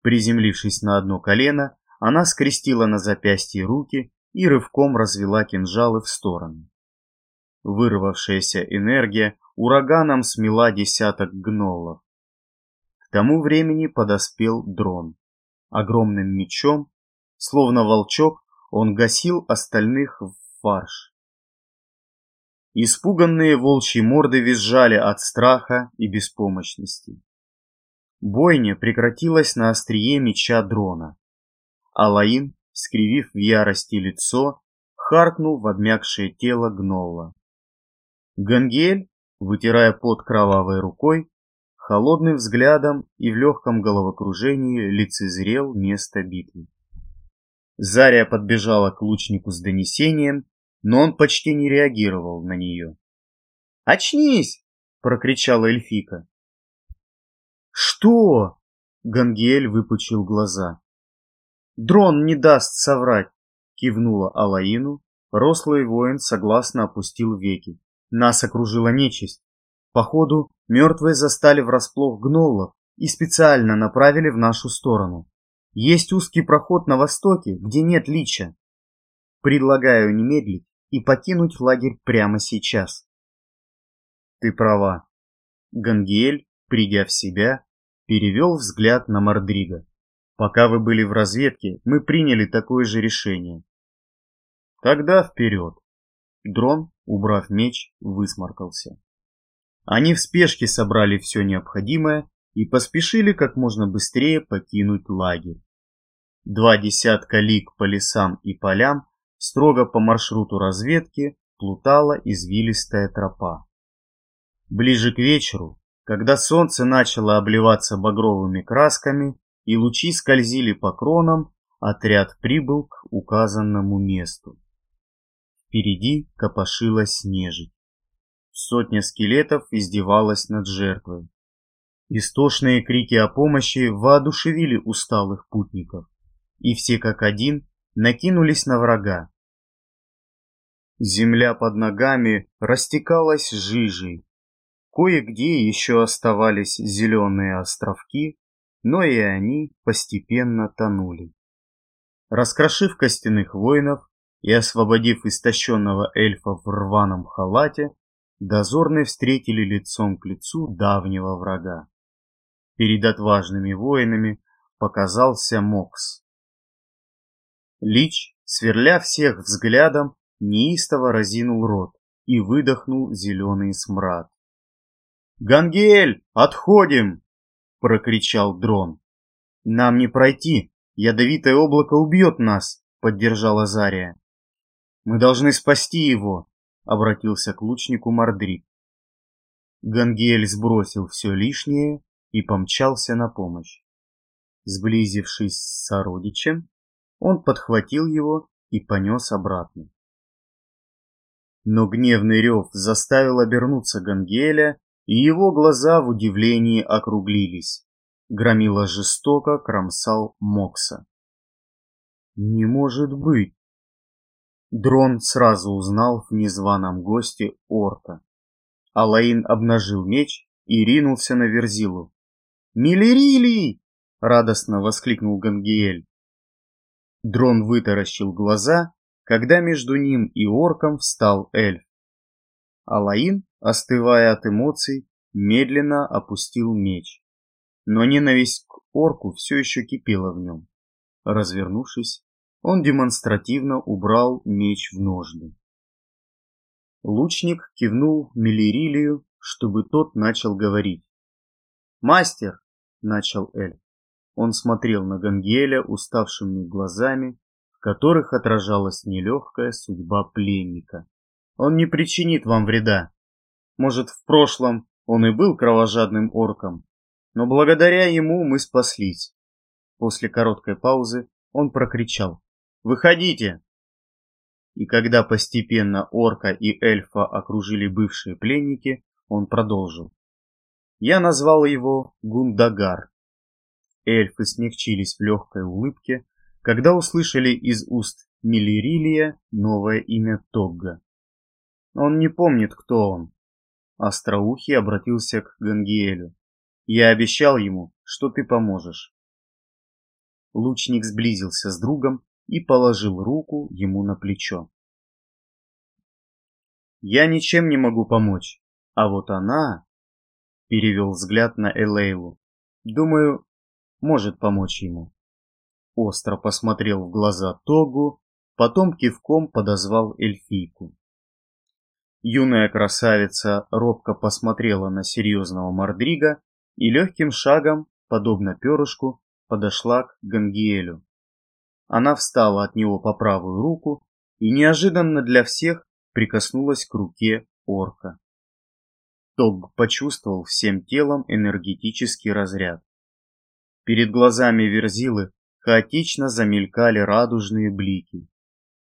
Приземлившись на одно колено, она скрестила на запястье руки и рывком развела кинжалы в стороны. Вырвавшаяся энергия ураганом смела десяток гнолов. К тому времени подоспел дрон. Огромным мечом, словно волчок, он гасил остальных в фарш. Испуганные волчьи морды визжали от страха и беспомощности. Бойня прекратилась на острие меча дрона. Алаин, скривив в ярости лицо, харкнул в обмякшее тело гнола. Гангель, вытирая пот кровавой рукой, холодным взглядом и в легком головокружении лицезрел место битвы. Заря подбежала к лучнику с донесением, но он почти не реагировал на нее. «Очнись!» — прокричала эльфика. «Что?» — Гангель выпучил глаза. «Дрон не даст соврать!» — кивнула Алаину. Рослый воин согласно опустил веки. Нас окружила нечисть. Походу, мертвые застали врасплох гноллов и специально направили в нашу сторону. Есть узкий проход на востоке, где нет лича. Предлагаю не медлить и покинуть лагерь прямо сейчас. Ты права. Гангиэль, придя в себя, перевел взгляд на Мордрига. Пока вы были в разведке, мы приняли такое же решение. Тогда вперед. Дрон, убрав меч, высморкался. Они в спешке собрали все необходимое и поспешили как можно быстрее покинуть лагерь. Два десятка лиг по лесам и полям, строго по маршруту разведки, плутала извилистая тропа. Ближе к вечеру, когда солнце начало обливаться багровыми красками и лучи скользили по кронам, отряд прибыл к указанному месту. Впереди копошилась нежить. Сотня скелетов издевалась над жертвой. Истошные крики о помощи воодушевили усталых путников, и все как один накинулись на врага. Земля под ногами растекалась жижей. Кое-где еще оставались зеленые островки, но и они постепенно тонули. Раскрошив костяных воинов и освободив истощенного эльфа в рваном халате, дозорные встретили лицом к лицу давнего врага. Перед отважными воинами показался Мокс. Лич, сверля всех взглядом, неистово разинул рот и выдохнул зеленый смрад. «Гангель, отходим!» — прокричал дрон. «Нам не пройти, ядовитое облако убьет нас!» — поддержала Зария. «Мы должны спасти его!» — обратился к лучнику Мордрик. Гангель сбросил все лишнее и помчался на помощь. Сблизившись с сородичем, он подхватил его и понес обратно. Но гневный рев заставил обернуться Гангеля, и его глаза в удивлении округлились. Громила жестоко кромсал Мокса. «Не может быть!» Дрон сразу узнал в незваном госте орка. Алаин обнажил меч и ринулся на Верзилу. «Миллерилий!» — радостно воскликнул Гангиэль. Дрон вытаращил глаза, когда между ним и орком встал эльф. Алаин, остывая от эмоций, медленно опустил меч. Но ненависть к орку все еще кипела в нем. Развернувшись, он демонстративно убрал меч в ножны. Лучник кивнул Мелирилию, чтобы тот начал говорить. «Мастер!» — начал Эль. Он смотрел на Гангеля уставшими глазами, которых отражалась нелегкая судьба пленника. «Он не причинит вам вреда. Может, в прошлом он и был кровожадным орком, но благодаря ему мы спаслись». После короткой паузы он прокричал. Выходите!» И когда постепенно орка и эльфа окружили бывшие пленники, он продолжил. Я назвал его Гундагар. Эльфы смягчились в легкой улыбке, когда услышали из уст Миллирилия новое имя Тогга. Он не помнит, кто он. Остроухий обратился к Гангиэлю. Я обещал ему, что ты поможешь. Лучник сблизился с другом и положил руку ему на плечо. «Я ничем не могу помочь, а вот она...» Перевел взгляд на Элейлу. «Думаю, может помочь ему». Остро посмотрел в глаза Тогу, потом кивком подозвал эльфийку. Юная красавица робко посмотрела на серьезного Мордрига и легким шагом, подобно перышку, подошла к Гангиэлю. Она встала от него по правую руку и неожиданно для всех прикоснулась к руке орка. Тог почувствовал всем телом энергетический разряд. Перед глазами Верзилы хаотично замелькали радужные блики.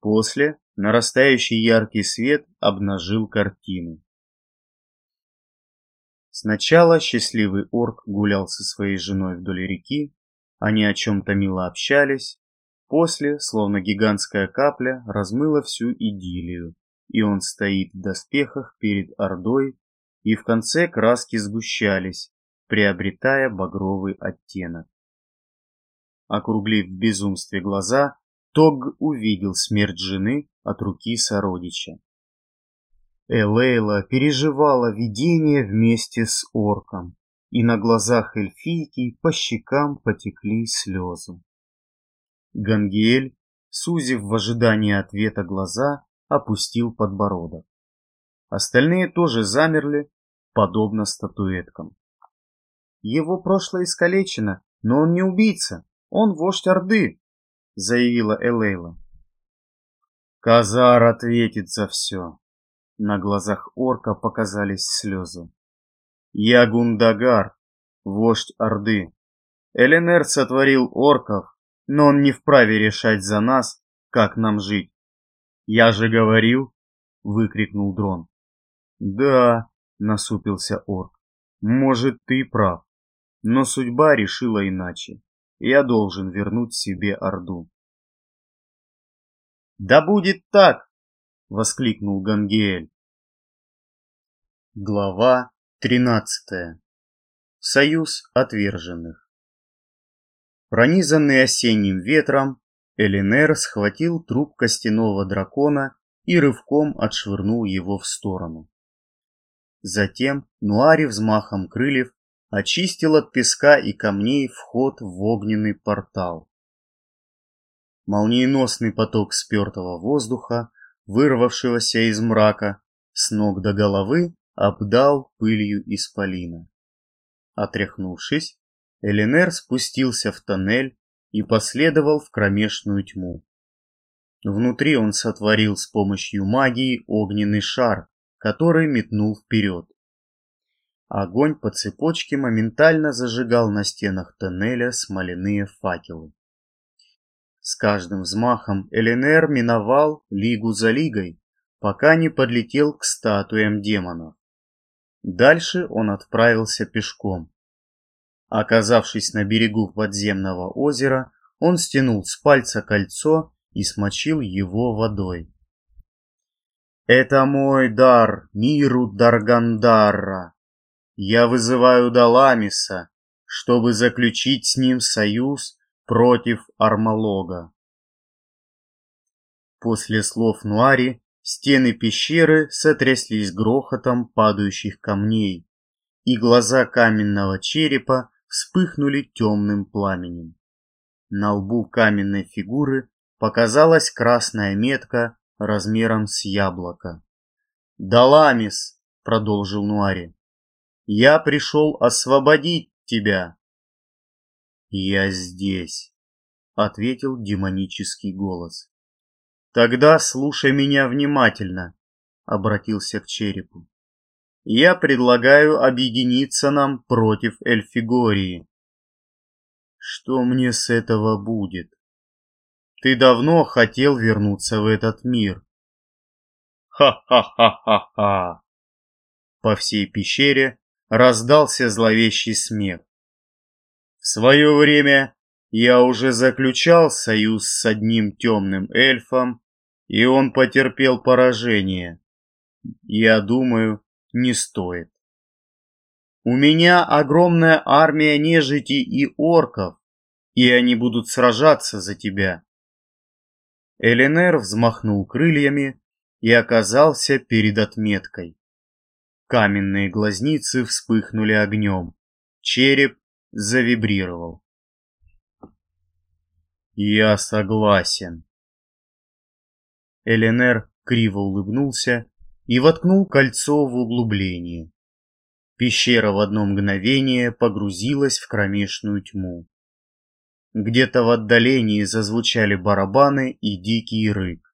После нарастающий яркий свет обнажил картину. Сначала счастливый орк гулял со своей женой вдоль реки, они о чем-то мило общались, После, словно гигантская капля, размыла всю идиллию, и он стоит в доспехах перед Ордой, и в конце краски сгущались, приобретая багровый оттенок. Округлив в безумстве глаза, Тог увидел смерть жены от руки сородича. Элейла переживала видение вместе с орком, и на глазах эльфийки по щекам потекли слезы. Гангель, сузив в ожидании ответа глаза, опустил подбородок. Остальные тоже замерли, подобно статуэткам. Его прошлое искалечено, но он не убийца, он вождь Орды, заявила Элейла. Казар ответит за все. На глазах орка показались слезы. Я Гундагар, вождь Орды. Эленер сотворил орков, но он не вправе решать за нас, как нам жить. Я же говорил, выкрикнул дрон. Да, насупился орк. Может, ты прав. Но судьба решила иначе. Я должен вернуть себе Орду. «Да будет так!» — воскликнул Гангиэль. Глава тринадцатая. Союз отверженных. Пронизанный осенним ветром, Элинер схватил труп костяного дракона и рывком отшвырнул его в сторону. Затем Нуари взмахом крыльев очистил от песка и камней вход в огненный портал. Молниеносный поток спертого воздуха, вырвавшегося из мрака, с ног до головы обдал пылью исполина. Отряхнувшись, Эленер спустился в тоннель и последовал в кромешную тьму. Внутри он сотворил с помощью магии огненный шар, который метнул вперед. Огонь по цепочке моментально зажигал на стенах тоннеля смоляные факелы. С каждым взмахом Эленер миновал лигу за лигой, пока не подлетел к статуям демонов. Дальше он отправился пешком. Оказавшись на берегу подземного озера, он стянул с пальца кольцо и смочил его водой. «Это мой дар миру Даргандарра. Я вызываю Даламиса, чтобы заключить с ним союз против Армалога. После слов Нуари стены пещеры сотряслись грохотом падающих камней, и глаза каменного черепа вспыхнули темным пламенем. На лбу каменной фигуры показалась красная метка размером с яблоко. «Даламис!» — продолжил Нуари. «Я пришел освободить тебя!» «Я здесь», — ответил демонический голос. «Тогда слушай меня внимательно», — обратился к черепу. «Я предлагаю объединиться нам против Эльфигории». «Что мне с этого будет?» «Ты давно хотел вернуться в этот мир». «Ха-ха-ха-ха-ха!» По всей пещере раздался зловещий смех. В свое время я уже заключал союз с одним темным эльфом, и он потерпел поражение. Я думаю, не стоит. У меня огромная армия нежити и орков, и они будут сражаться за тебя. Эленер взмахнул крыльями и оказался перед отметкой. Каменные глазницы вспыхнули огнем. Череп завибрировал. «Я согласен». Эленер криво улыбнулся и воткнул кольцо в углубление. Пещера в одно мгновение погрузилась в кромешную тьму. Где-то в отдалении зазвучали барабаны и дикий рык.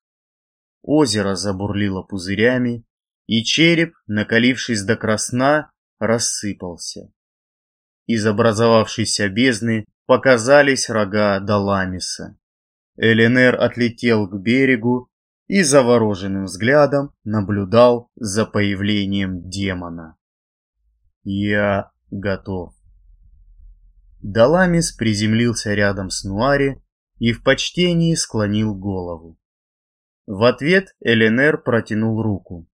Озеро забурлило пузырями, и череп, накалившись до красна, рассыпался. Из образовавшейся бездны показались рога Даламиса. Эленер отлетел к берегу и завороженным взглядом наблюдал за появлением демона. «Я готов». Даламис приземлился рядом с Нуари и в почтении склонил голову. В ответ Эленер протянул руку.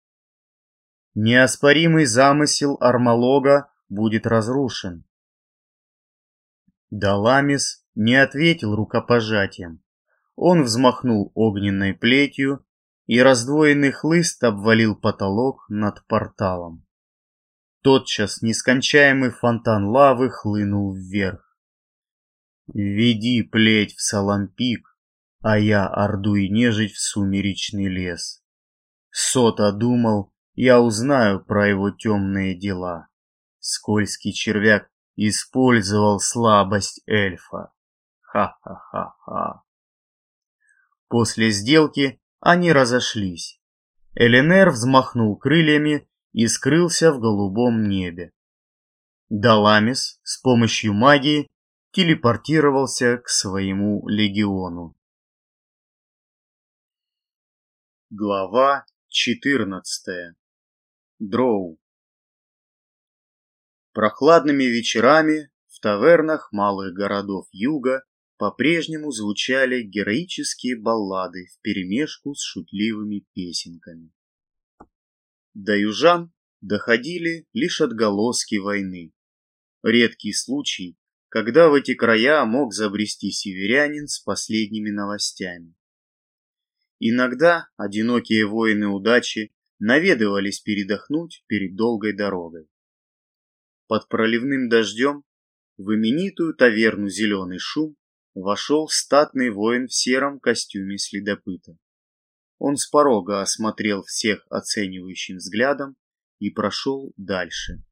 Неоспоримый замысел Армалога будет разрушен. Даламис не ответил рукопожатием. Он взмахнул огненной плетью, и раздвоенный хлыст обвалил потолок над порталом. Тотчас нескончаемый фонтан лавы хлынул вверх. «Веди плеть в Салампик, а я орду и нежить в сумеречный лес». Сота думал, я узнаю про его темные дела. Скользкий червяк Использовал слабость эльфа. Ха-ха-ха-ха. После сделки они разошлись. Эленер взмахнул крыльями и скрылся в голубом небе. Даламис с помощью магии телепортировался к своему легиону. Глава 14. Дроу. Прохладными вечерами в тавернах малых городов юга по-прежнему звучали героические баллады вперемешку с шутливыми песенками. До южан доходили лишь отголоски войны. Редкий случай, когда в эти края мог забрести северянин с последними новостями. Иногда одинокие воины удачи наведывались передохнуть перед долгой дорогой. Под проливным дождем в именитую таверну «Зеленый шум» вошел статный воин в сером костюме следопыта. Он с порога осмотрел всех оценивающим взглядом и прошел дальше.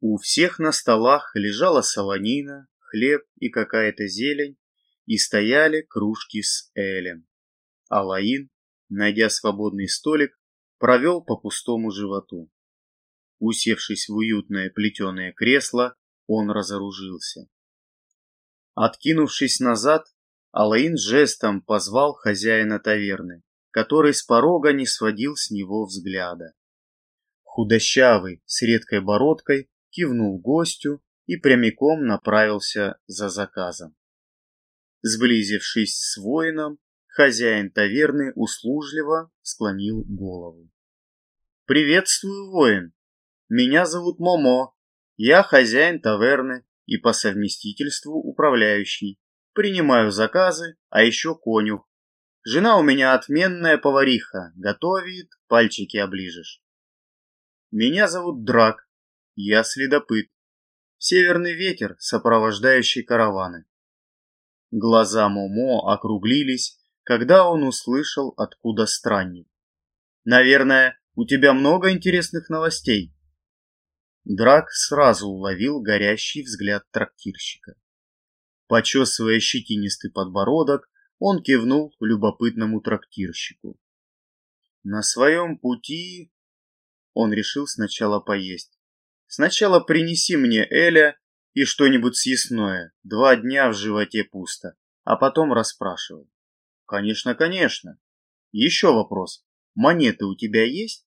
У всех на столах лежала солонина, хлеб и какая-то зелень, и стояли кружки с элем. Алаин, найдя свободный столик, провел по пустому животу. Усевшись в уютное плетеное кресло, он разоружился. Откинувшись назад, Алаин жестом позвал хозяина таверны, который с порога не сводил с него взгляда. Худощавый, с редкой бородкой, кивнул гостю и прямиком направился за заказом. Сблизившись с воином, хозяин таверны услужливо склонил голову. «Приветствую, воин! Меня зовут Момо, я хозяин таверны и по совместительству управляющий. Принимаю заказы, а еще конюх. Жена у меня отменная повариха, готовит, пальчики оближешь. Меня зовут Драк, я следопыт. Северный ветер, сопровождающий караваны. Глаза Момо округлились, когда он услышал, откуда странник. Наверное, у тебя много интересных новостей. Драк сразу уловил горящий взгляд трактирщика. Почесывая щетинистый подбородок, он кивнул любопытному трактирщику. На своем пути он решил сначала поесть. Сначала принеси мне Эля и что-нибудь съестное. Два дня в животе пусто, а потом расспрашивай. Конечно, конечно. Еще вопрос. Монеты у тебя есть?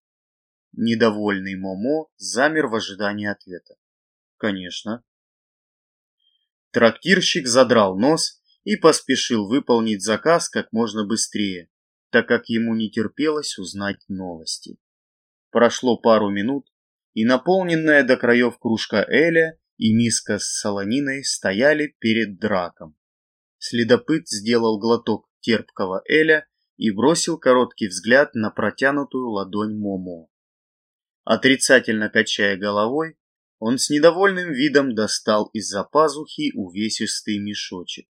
Недовольный Момо замер в ожидании ответа. Конечно. Трактирщик задрал нос и поспешил выполнить заказ как можно быстрее, так как ему не терпелось узнать новости. Прошло пару минут, и наполненная до краев кружка Эля и миска с солониной стояли перед драком. Следопыт сделал глоток терпкого Эля и бросил короткий взгляд на протянутую ладонь Момо. Отрицательно качая головой, он с недовольным видом достал из-за пазухи увесистый мешочек.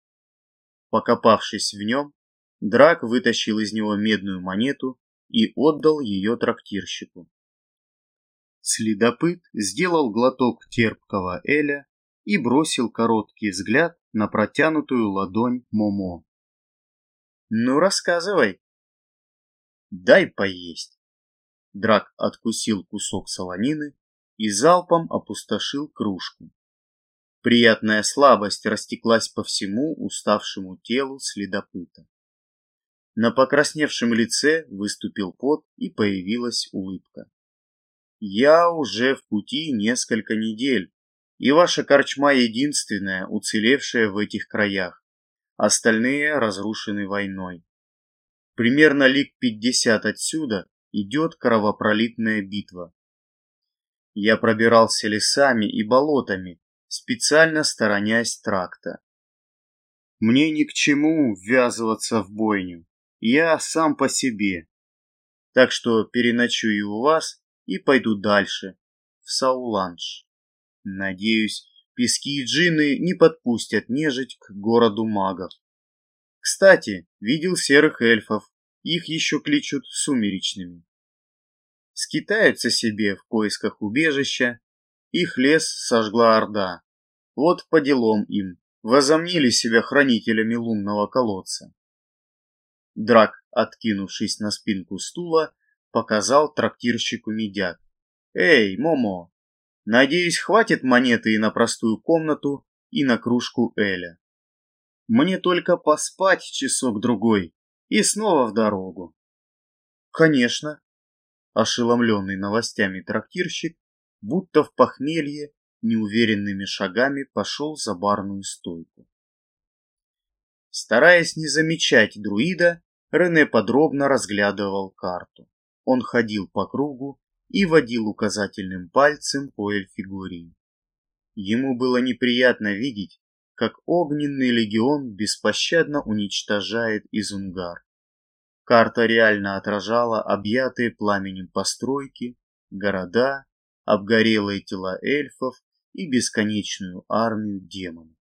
Покопавшись в нем, Драк вытащил из него медную монету и отдал ее трактирщику. Следопыт сделал глоток терпкого эля и бросил короткий взгляд на протянутую ладонь Момо. «Ну, рассказывай». «Дай поесть». Драк откусил кусок солонины и залпом опустошил кружку. Приятная слабость растеклась по всему уставшему телу следопыта. На покрасневшем лице выступил пот и появилась улыбка. «Я уже в пути несколько недель, и ваша корчма единственная, уцелевшая в этих краях. Остальные разрушены войной. Примерно лик пятьдесят отсюда идет кровопролитная битва. Я пробирался лесами и болотами, специально сторонясь тракта. Мне ни к чему ввязываться в бойню, я сам по себе. Так что переночую у вас и пойду дальше, в Сауланж. Надеюсь, пески и джины не подпустят нежить к городу магов. Кстати, видел серых эльфов, их еще кличут сумеречными. Скитаются себе в поисках убежища, их лес сожгла орда. Вот по делам им, возомнили себя хранителями лунного колодца. Драк, откинувшись на спинку стула, показал трактирщику медяк. «Эй, Момо, Надеюсь, хватит монеты и на простую комнату, и на кружку Эля. Мне только поспать часок-другой и снова в дорогу. Конечно, ошеломленный новостями трактирщик, будто в похмелье, неуверенными шагами пошел за барную стойку. Стараясь не замечать друида, Рене подробно разглядывал карту. Он ходил по кругу и водил указательным пальцем по эльфигурии. Ему было неприятно видеть, как огненный легион беспощадно уничтожает Изунгар. Карта реально отражала объятые пламенем постройки, города, обгорелые тела эльфов и бесконечную армию демонов.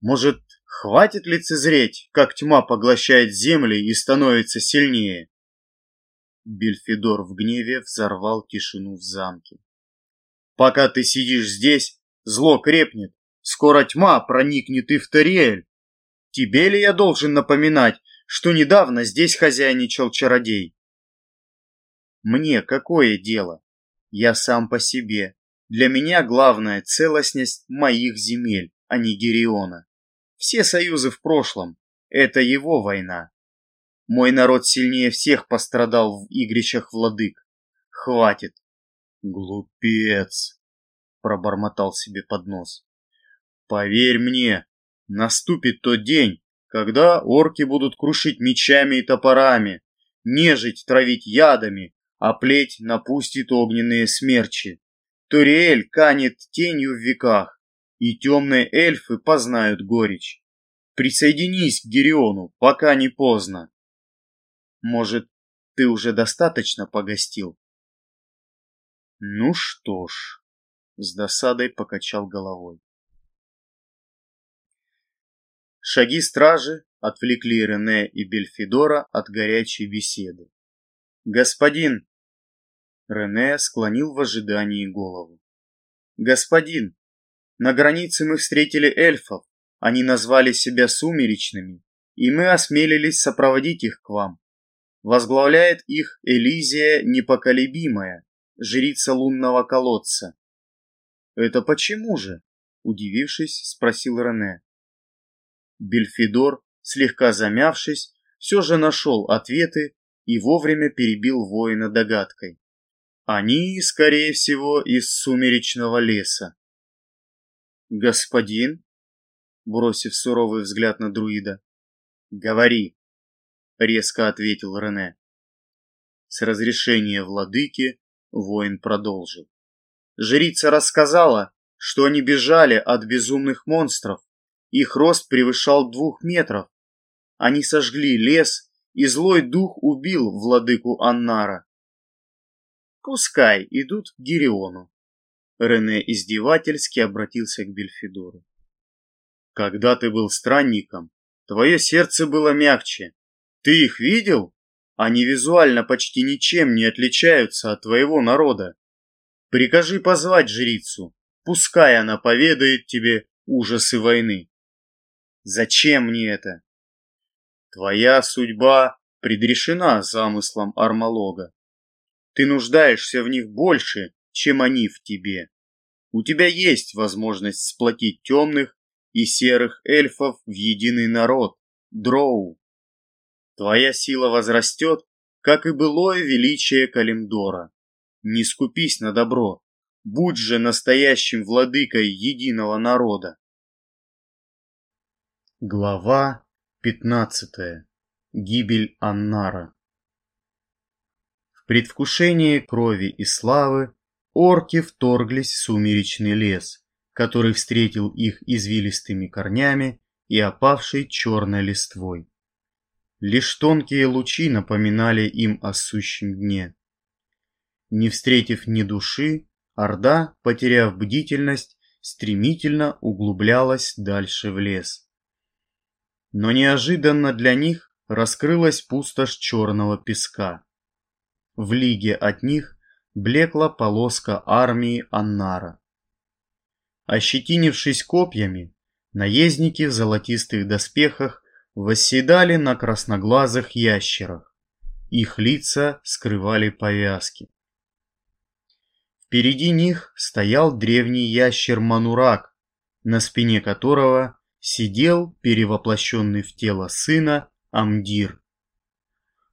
Может, хватит лицезреть, как тьма поглощает земли и становится сильнее? Бельфидор в гневе взорвал тишину в замке. Пока ты сидишь здесь, зло крепнет, скоро тьма проникнет и в Тариэль. Тебе ли я должен напоминать, что недавно здесь хозяйничал чародей? Мне какое дело? Я сам по себе. Для меня главная целостность моих земель, а не Гериона. Все союзы в прошлом — это его война. Мой народ сильнее всех пострадал в игрищах владык. Хватит. Глупец, пробормотал себе под нос. Поверь мне, наступит тот день, когда орки будут крушить мечами и топорами, нежить травить ядами, а плеть напустит огненные смерчи. Туриэль канет тенью в веках, и темные эльфы познают горечь. Присоединись к Гериону, пока не поздно. Может, ты уже достаточно погостил? Ну что ж, с досадой покачал головой. Шаги стражи отвлекли Рене и Бельфидора от горячей беседы. «Господин!» Рене склонил в ожидании голову. «Господин, на границе мы встретили эльфов. Они назвали себя сумеречными, и мы осмелились сопроводить их к вам. Возглавляет их Элизия Непоколебимая, жрица лунного колодца. «Это почему же?» – удивившись, спросил Рене. Бельфидор, слегка замявшись, все же нашел ответы и вовремя перебил воина догадкой. Они, скорее всего, из сумеречного леса. «Господин?» – бросив суровый взгляд на друида. «Говори!» Резко ответил Рене. С разрешения владыки воин продолжил. Жрица рассказала, что они бежали от безумных монстров. Их рост превышал двух метров. Они сожгли лес, и злой дух убил владыку Аннара. Пускай идут к Гириону. Рене издевательски обратился к Бельфидору. Когда ты был странником, твое сердце было мягче, ты их видел? Они визуально почти ничем не отличаются от твоего народа. Прикажи позвать жрицу, пускай она поведает тебе ужасы войны. Зачем мне это? Твоя судьба предрешена замыслом Армалога. Ты нуждаешься в них больше, чем они в тебе. У тебя есть возможность сплотить темных и серых эльфов в единый народ, дроу. Твоя сила возрастет, как и былое величие Калимдора. Не скупись на добро, будь же настоящим владыкой единого народа. Глава 15. Гибель Аннара В предвкушении крови и славы орки вторглись в сумеречный лес, который встретил их извилистыми корнями и опавшей черной листвой. Лишь тонкие лучи напоминали им о сущем дне. Не встретив ни души, Орда, потеряв бдительность, стремительно углублялась дальше в лес. Но неожиданно для них раскрылась пустошь черного песка. В лиге от них блекла полоска армии Аннара. Ощетинившись копьями, наездники в золотистых доспехах восседали на красноглазых ящерах. Их лица скрывали повязки. Впереди них стоял древний ящер Манурак, на спине которого сидел перевоплощенный в тело сына Амдир.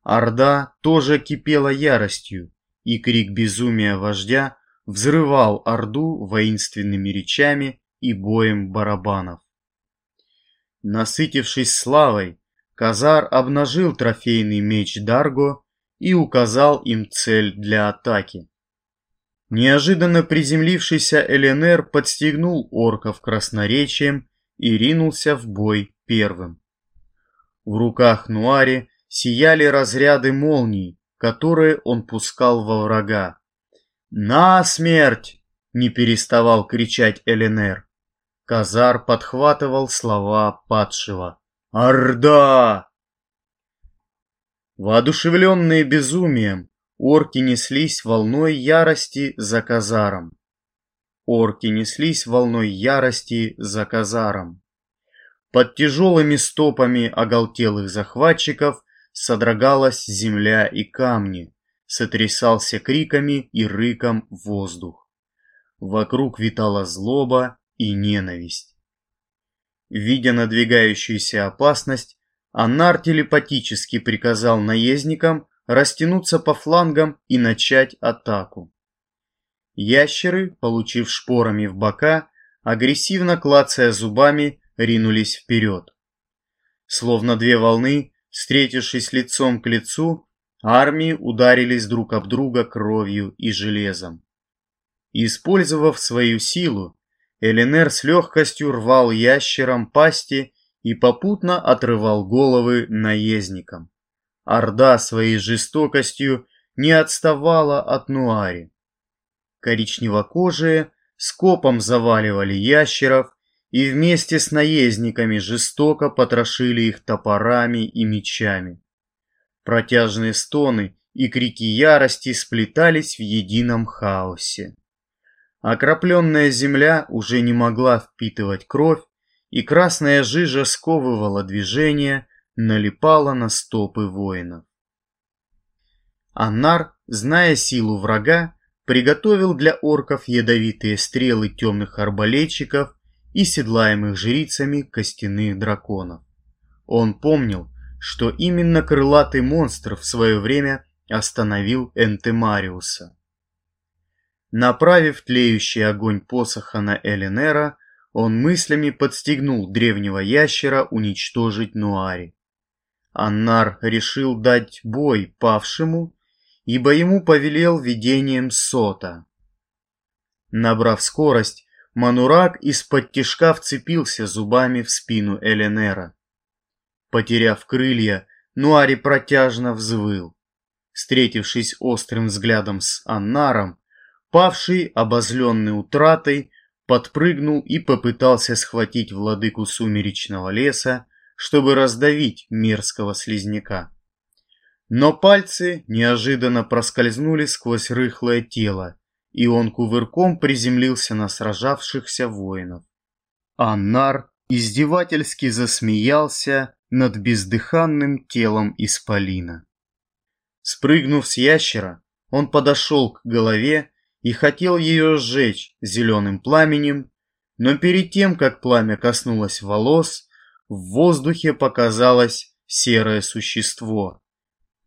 Орда тоже кипела яростью, и крик безумия вождя взрывал Орду воинственными речами и боем барабанов. Насытившись славой, Казар обнажил трофейный меч Дарго и указал им цель для атаки. Неожиданно приземлившийся Эленер подстегнул орков красноречием и ринулся в бой первым. В руках Нуари сияли разряды молний, которые он пускал во врага. «На смерть!» — не переставал кричать Эленер. Казар подхватывал слова падшего. «Орда!» Воодушевленные безумием, орки неслись волной ярости за Казаром. Орки неслись волной ярости за Казаром. Под тяжелыми стопами оголтелых захватчиков содрогалась земля и камни, сотрясался криками и рыком воздух. Вокруг витала злоба и ненависть. Видя надвигающуюся опасность, Анар телепатически приказал наездникам растянуться по флангам и начать атаку. Ящеры, получив шпорами в бока, агрессивно клацая зубами, ринулись вперед. Словно две волны, встретившись лицом к лицу, армии ударились друг об друга кровью и железом. Использовав свою силу, Эленер с легкостью рвал ящерам пасти и попутно отрывал головы наездникам. Орда своей жестокостью не отставала от Нуари. Коричневокожие скопом заваливали ящеров и вместе с наездниками жестоко потрошили их топорами и мечами. Протяжные стоны и крики ярости сплетались в едином хаосе. Окропленная земля уже не могла впитывать кровь, и красная жижа сковывала движение, налипала на стопы воинов. Аннар, зная силу врага, приготовил для орков ядовитые стрелы темных арбалетчиков и седлаемых жрицами костяных драконов. Он помнил, что именно крылатый монстр в свое время остановил Энтемариуса. Направив тлеющий огонь посоха на Эленера, он мыслями подстегнул древнего ящера уничтожить Нуари. Аннар решил дать бой павшему, ибо ему повелел видением Сота. Набрав скорость, Манурак из-под тишка вцепился зубами в спину Эленера. Потеряв крылья, Нуари протяжно взвыл. Встретившись острым взглядом с Аннаром, Павший, обозленный утратой, подпрыгнул и попытался схватить владыку сумеречного леса, чтобы раздавить мерзкого слизняка. Но пальцы неожиданно проскользнули сквозь рыхлое тело, и он кувырком приземлился на сражавшихся воинов. Аннар издевательски засмеялся над бездыханным телом исполина. Спрыгнув с ящера, он подошел к голове и хотел ее сжечь зеленым пламенем, но перед тем, как пламя коснулось волос, в воздухе показалось серое существо.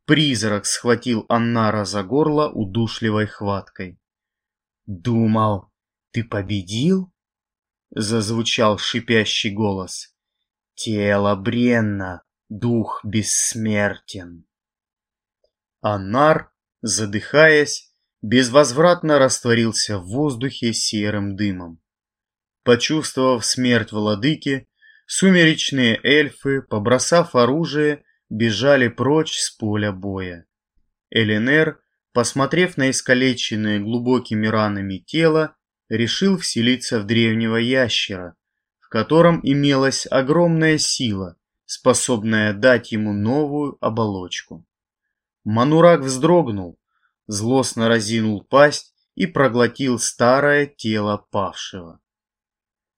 Призрак схватил Аннара за горло удушливой хваткой. «Думал, ты победил?» — зазвучал шипящий голос. «Тело бренно, дух бессмертен». Аннар, задыхаясь, безвозвратно растворился в воздухе серым дымом. Почувствовав смерть владыки, сумеречные эльфы, побросав оружие, бежали прочь с поля боя. Эленер, посмотрев на искалеченное глубокими ранами тело, решил вселиться в древнего ящера, в котором имелась огромная сила, способная дать ему новую оболочку. Манурак вздрогнул, злостно разинул пасть и проглотил старое тело павшего.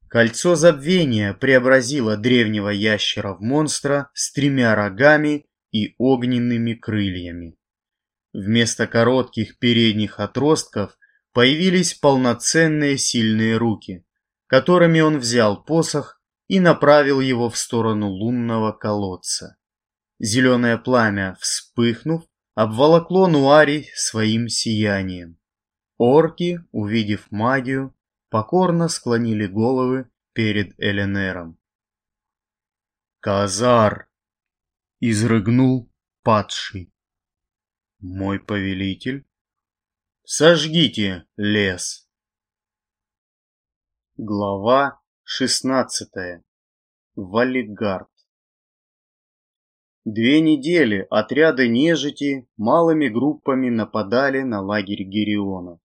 Кольцо забвения преобразило древнего ящера в монстра с тремя рогами и огненными крыльями. Вместо коротких передних отростков появились полноценные сильные руки, которыми он взял посох и направил его в сторону лунного колодца. Зеленое пламя, вспыхнув, обволокло Нуари своим сиянием. Орки, увидев магию, покорно склонили головы перед Эленером. «Казар!» — изрыгнул падший. «Мой повелитель?» «Сожгите лес!» Глава шестнадцатая. Валигард Две недели отряды нежити малыми группами нападали на лагерь Гериона.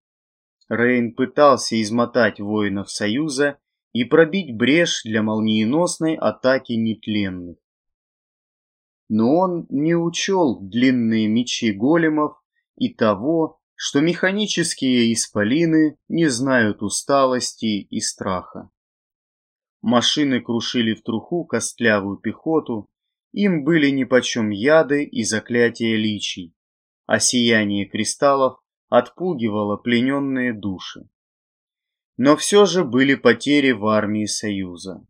Рейн пытался измотать воинов Союза и пробить брешь для молниеносной атаки нетленных. Но он не учел длинные мечи големов и того, что механические исполины не знают усталости и страха. Машины крушили в труху костлявую пехоту, им были нипочем яды и заклятия личий, а сияние кристаллов отпугивало плененные души. Но все же были потери в армии Союза.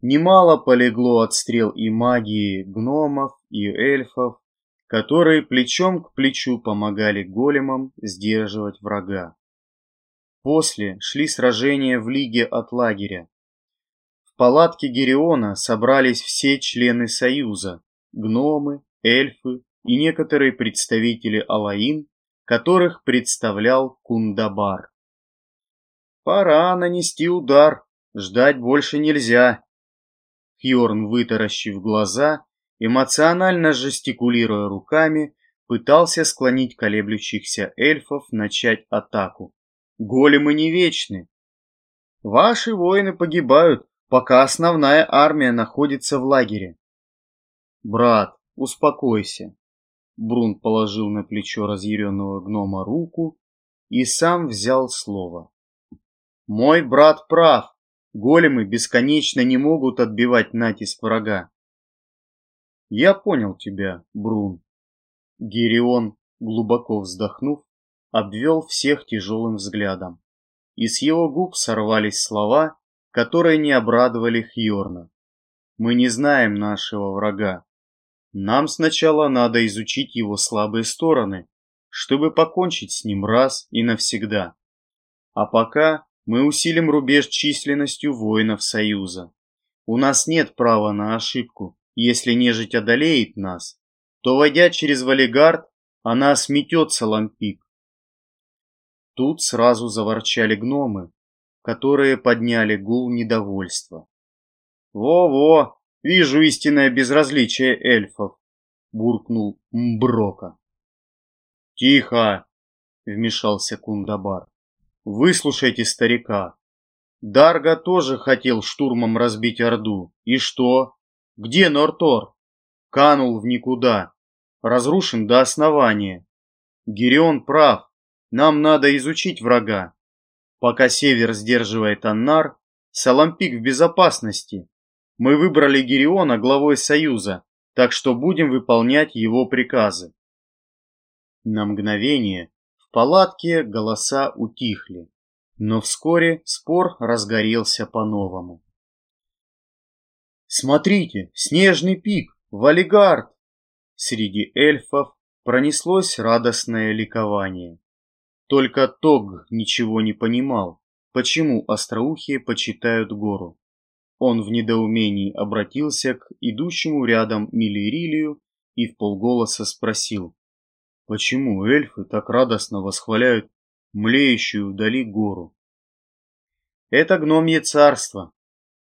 Немало полегло от стрел и магии гномов и эльфов, которые плечом к плечу помогали големам сдерживать врага. После шли сражения в Лиге от лагеря. В палатке Гериона собрались все члены Союза, гномы, эльфы и некоторые представители Алаин, которых представлял Кундабар. Пора нанести удар, ждать больше нельзя. Хьорн, вытаращив глаза, эмоционально жестикулируя руками, пытался склонить колеблющихся эльфов начать атаку. Големы не вечны. Ваши воины погибают, пока основная армия находится в лагере. Брат, успокойся. Брун положил на плечо разъяренного гнома руку и сам взял слово. Мой брат прав. Големы бесконечно не могут отбивать натиск врага. Я понял тебя, Брун. Гирион, глубоко вздохнув, обвел всех тяжелым взглядом. И с его губ сорвались слова, которые не обрадовали Хьорна. Мы не знаем нашего врага. Нам сначала надо изучить его слабые стороны, чтобы покончить с ним раз и навсегда. А пока мы усилим рубеж численностью воинов Союза. У нас нет права на ошибку. Если нежить одолеет нас, то, войдя через Валигард, она сметет Салампик. Тут сразу заворчали гномы, которые подняли гул недовольства. «Во-во, вижу истинное безразличие эльфов», — буркнул Мброка. «Тихо!» — вмешался Кундабар. Выслушайте старика. Дарга тоже хотел штурмом разбить Орду. И что? Где Нортор? Канул в никуда. Разрушен до основания. Гирион прав. Нам надо изучить врага. Пока север сдерживает Аннар, Салампик в безопасности. Мы выбрали Гириона главой Союза, так что будем выполнять его приказы. На мгновение палатке голоса утихли, но вскоре спор разгорелся по-новому. «Смотрите, снежный пик, Валигард!» Среди эльфов пронеслось радостное ликование. Только Тог ничего не понимал, почему остроухие почитают гору. Он в недоумении обратился к идущему рядом Миллирилию и в полголоса спросил. Почему эльфы так радостно восхваляют млеющую вдали гору? Это гномье царство.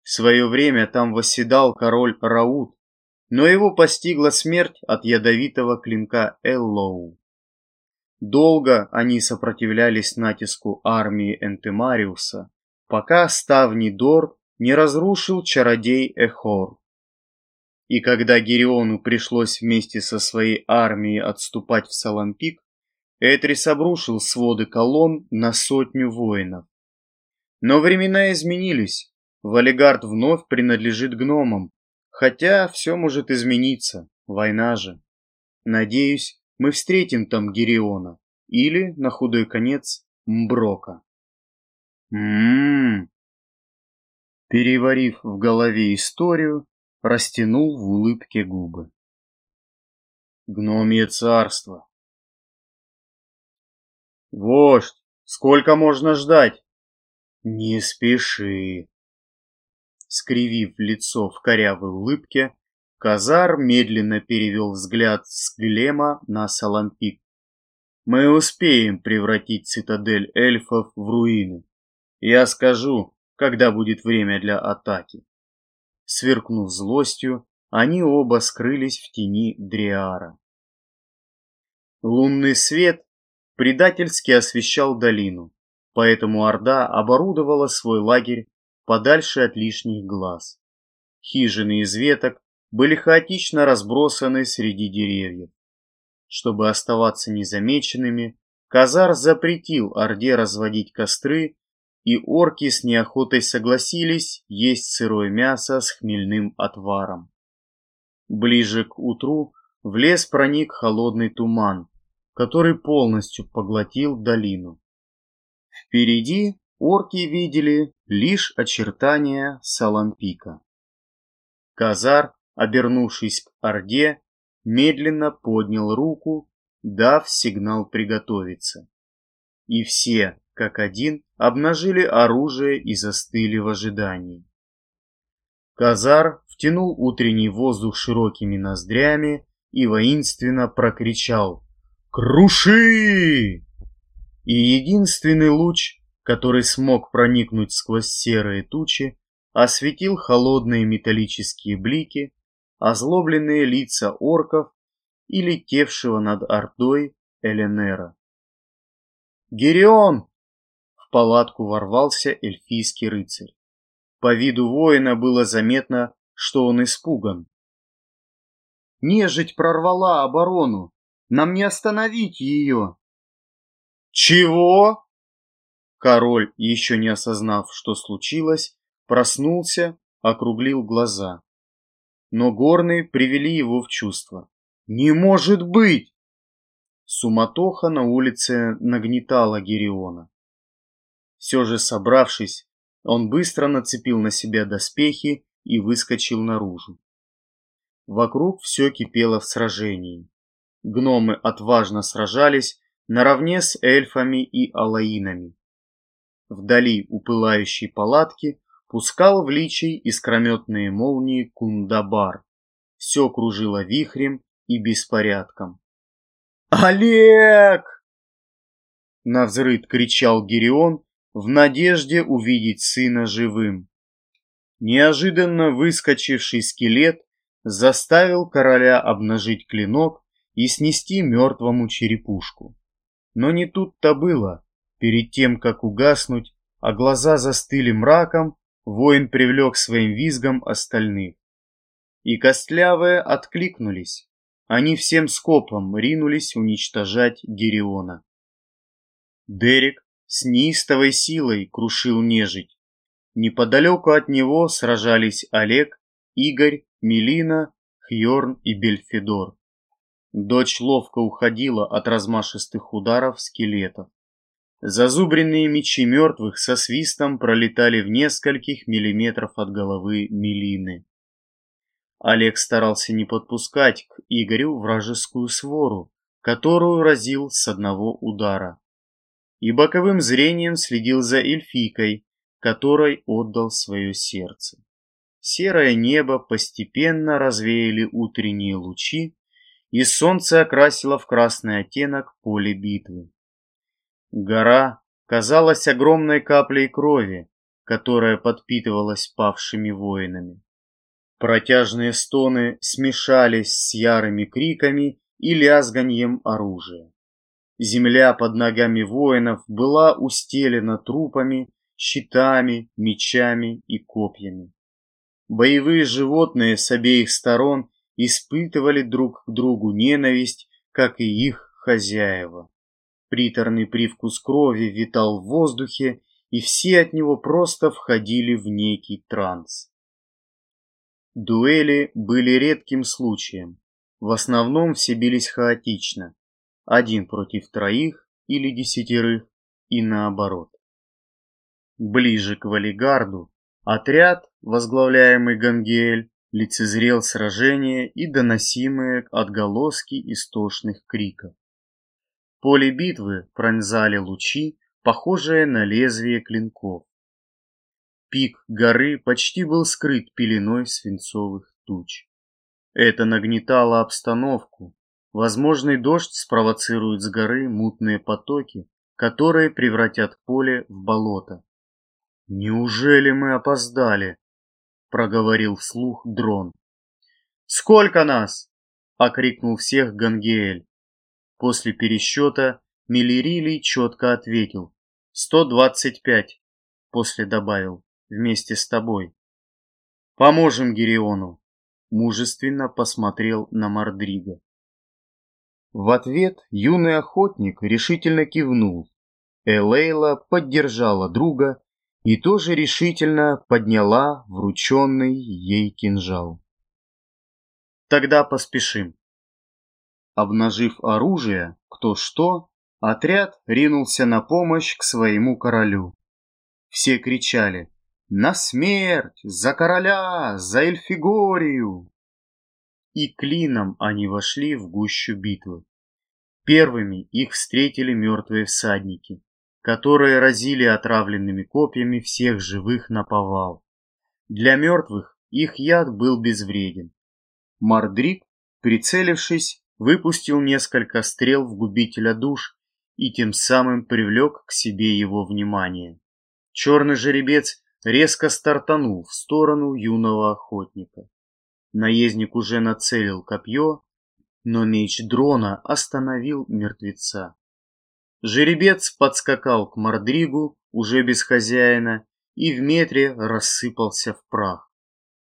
В свое время там восседал король Раут, но его постигла смерть от ядовитого клинка Эллоу. Долго они сопротивлялись натиску армии Энтемариуса, пока ставни Дор не разрушил чародей Эхор. И когда Гериону пришлось вместе со своей армией отступать в Салампик, Этрис обрушил своды колонн на сотню воинов. Но времена изменились, Валигард вновь принадлежит гномам, хотя все может измениться, война же. Надеюсь, мы встретим там Гериона, или, на худой конец, Мброка. Ммм. Переварив в голове историю, растянул в улыбке губы. Гномье царство. Вождь, сколько можно ждать? Не спеши. Скривив лицо в корявой улыбке, Казар медленно перевел взгляд с Глема на Салампик. Мы успеем превратить цитадель эльфов в руины. Я скажу, когда будет время для атаки. Сверкнув злостью, они оба скрылись в тени Дриара. Лунный свет предательски освещал долину, поэтому Орда оборудовала свой лагерь подальше от лишних глаз. Хижины из веток были хаотично разбросаны среди деревьев. Чтобы оставаться незамеченными, Казар запретил Орде разводить костры, и орки с неохотой согласились есть сырое мясо с хмельным отваром. Ближе к утру в лес проник холодный туман, который полностью поглотил долину. Впереди орки видели лишь очертания Салампика. Казар, обернувшись к Орде, медленно поднял руку, дав сигнал приготовиться. И все, как один, обнажили оружие и застыли в ожидании. Казар втянул утренний воздух широкими ноздрями и воинственно прокричал «Круши!». И единственный луч, который смог проникнуть сквозь серые тучи, осветил холодные металлические блики, озлобленные лица орков и летевшего над Ордой Эленера. «Герион!» В палатку ворвался эльфийский рыцарь. По виду воина было заметно, что он испуган. «Нежить прорвала оборону! Нам не остановить ее!» «Чего?» Король, еще не осознав, что случилось, проснулся, округлил глаза. Но горные привели его в чувство. «Не может быть!» Суматоха на улице нагнетала Гериона. Все же собравшись, он быстро нацепил на себя доспехи и выскочил наружу. Вокруг все кипело в сражении. Гномы отважно сражались наравне с эльфами и алаинами. Вдали у пылающей палатки пускал в личий искрометные молнии Кундабар. Все кружило вихрем и беспорядком. «Олег!» Навзрыд кричал Герион в надежде увидеть сына живым. Неожиданно выскочивший скелет заставил короля обнажить клинок и снести мертвому черепушку. Но не тут-то было. Перед тем, как угаснуть, а глаза застыли мраком, воин привлек своим визгом остальных. И костлявые откликнулись. Они всем скопом ринулись уничтожать Гериона. Дерек с неистовой силой крушил нежить. Неподалеку от него сражались Олег, Игорь, Мелина, Хьорн и Бельфидор. Дочь ловко уходила от размашистых ударов скелетов. Зазубренные мечи мертвых со свистом пролетали в нескольких миллиметров от головы Мелины. Олег старался не подпускать к Игорю вражескую свору, которую разил с одного удара. И боковым зрением следил за эльфийкой, которой отдал свое сердце. Серое небо постепенно развеяли утренние лучи, и солнце окрасило в красный оттенок поле битвы. Гора казалась огромной каплей крови, которая подпитывалась павшими воинами. Протяжные стоны смешались с ярыми криками и лязганьем оружия. Земля под ногами воинов была устелена трупами, щитами, мечами и копьями. Боевые животные с обеих сторон испытывали друг к другу ненависть, как и их хозяева. Приторный привкус крови витал в воздухе, и все от него просто входили в некий транс. Дуэли были редким случаем. В основном все бились хаотично. Один против троих или десятерых, и наоборот. Ближе к Валигарду отряд, возглавляемый Гангель, лицезрел сражение и доносимые отголоски истошных криков. Поле битвы пронзали лучи, похожие на лезвие клинков. Пик горы почти был скрыт пеленой свинцовых туч. Это нагнетало обстановку. Возможный дождь спровоцирует с горы мутные потоки, которые превратят поле в болото. «Неужели мы опоздали?» — проговорил вслух дрон. «Сколько нас?» — окрикнул всех Гангеэль. После пересчета Миллерилий четко ответил. «Сто двадцать пять», — после добавил, «вместе с тобой». «Поможем Гериону», — мужественно посмотрел на Мардрига. В ответ юный охотник решительно кивнул. Элейла поддержала друга и тоже решительно подняла врученный ей кинжал. Тогда поспешим. Обнажив оружие, кто что, отряд ринулся на помощь к своему королю. Все кричали «На смерть! За короля! За Эльфигорию!» И клином они вошли в гущу битвы. Первыми их встретили мертвые всадники которые разили отравленными копьями всех живых на повал. Для мертвых их яд был безвреден. Мардрик, прицелившись, выпустил несколько стрел в губителя душ и тем самым привлек к себе его внимание. Черный жеребец резко стартанул в сторону юного охотника. Наездник уже нацелил копье, но меч дрона остановил мертвеца. Жеребец подскакал к Мордригу, уже без хозяина, и в метре рассыпался в прах.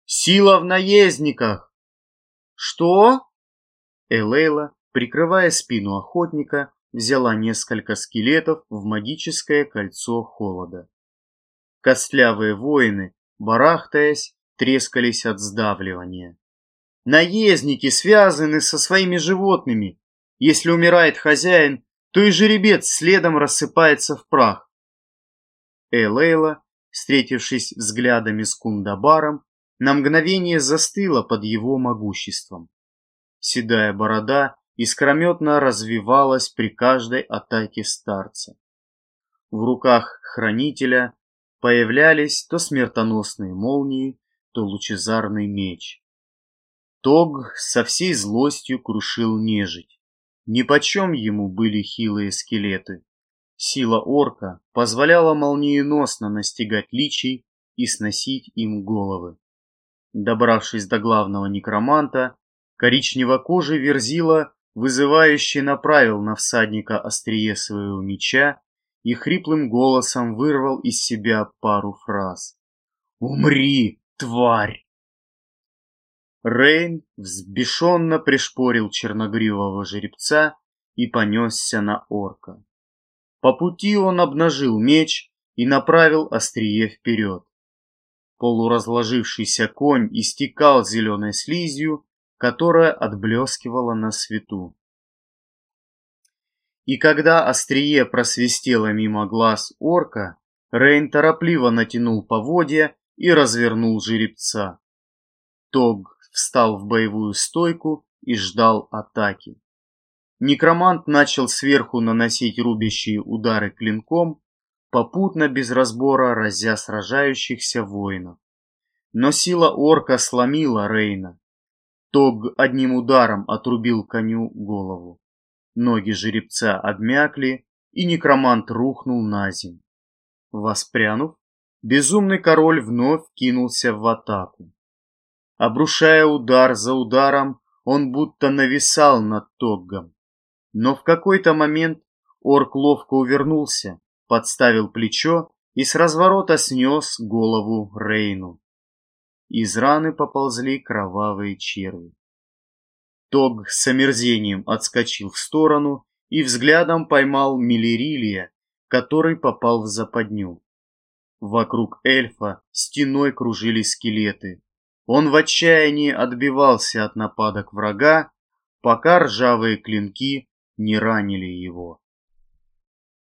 «Сила в наездниках!» «Что?» Элейла, прикрывая спину охотника, взяла несколько скелетов в магическое кольцо холода. Костлявые воины, барахтаясь, трескались от сдавливания. Наездники связаны со своими животными. Если умирает хозяин, то и жеребец следом рассыпается в прах. Элейла, встретившись взглядами с Кундабаром, на мгновение застыла под его могуществом. Седая борода искрометно развивалась при каждой атаке старца. В руках хранителя появлялись то смертоносные молнии, то лучезарный меч. Тог со всей злостью крушил нежить. Нипочем ему были хилые скелеты. Сила орка позволяла молниеносно настигать личий и сносить им головы. Добравшись до главного некроманта, коричневокожий верзила вызывающе направил на всадника острие своего меча и хриплым голосом вырвал из себя пару фраз. «Умри, тварь!» Рейн взбешенно пришпорил черногривого жеребца и понесся на орка. По пути он обнажил меч и направил острие вперед. Полуразложившийся конь истекал зеленой слизью, которая отблескивала на свету. И когда острие просвистело мимо глаз орка, Рейн торопливо натянул поводья и развернул жеребца. Тог встал в боевую стойку и ждал атаки. Некромант начал сверху наносить рубящие удары клинком, попутно без разбора разя сражающихся воинов. Но сила орка сломила Рейна. Тог одним ударом отрубил коню голову. Ноги жеребца обмякли, и некромант рухнул на землю. Воспрянув, безумный король вновь кинулся в атаку. Обрушая удар за ударом, он будто нависал над Тоггом. Но в какой-то момент орк ловко увернулся, подставил плечо и с разворота снес голову Рейну. Из раны поползли кровавые черви. Тог с омерзением отскочил в сторону и взглядом поймал Миллерилия, который попал в западню. Вокруг эльфа стеной кружили скелеты, он в отчаянии отбивался от нападок врага, пока ржавые клинки не ранили его.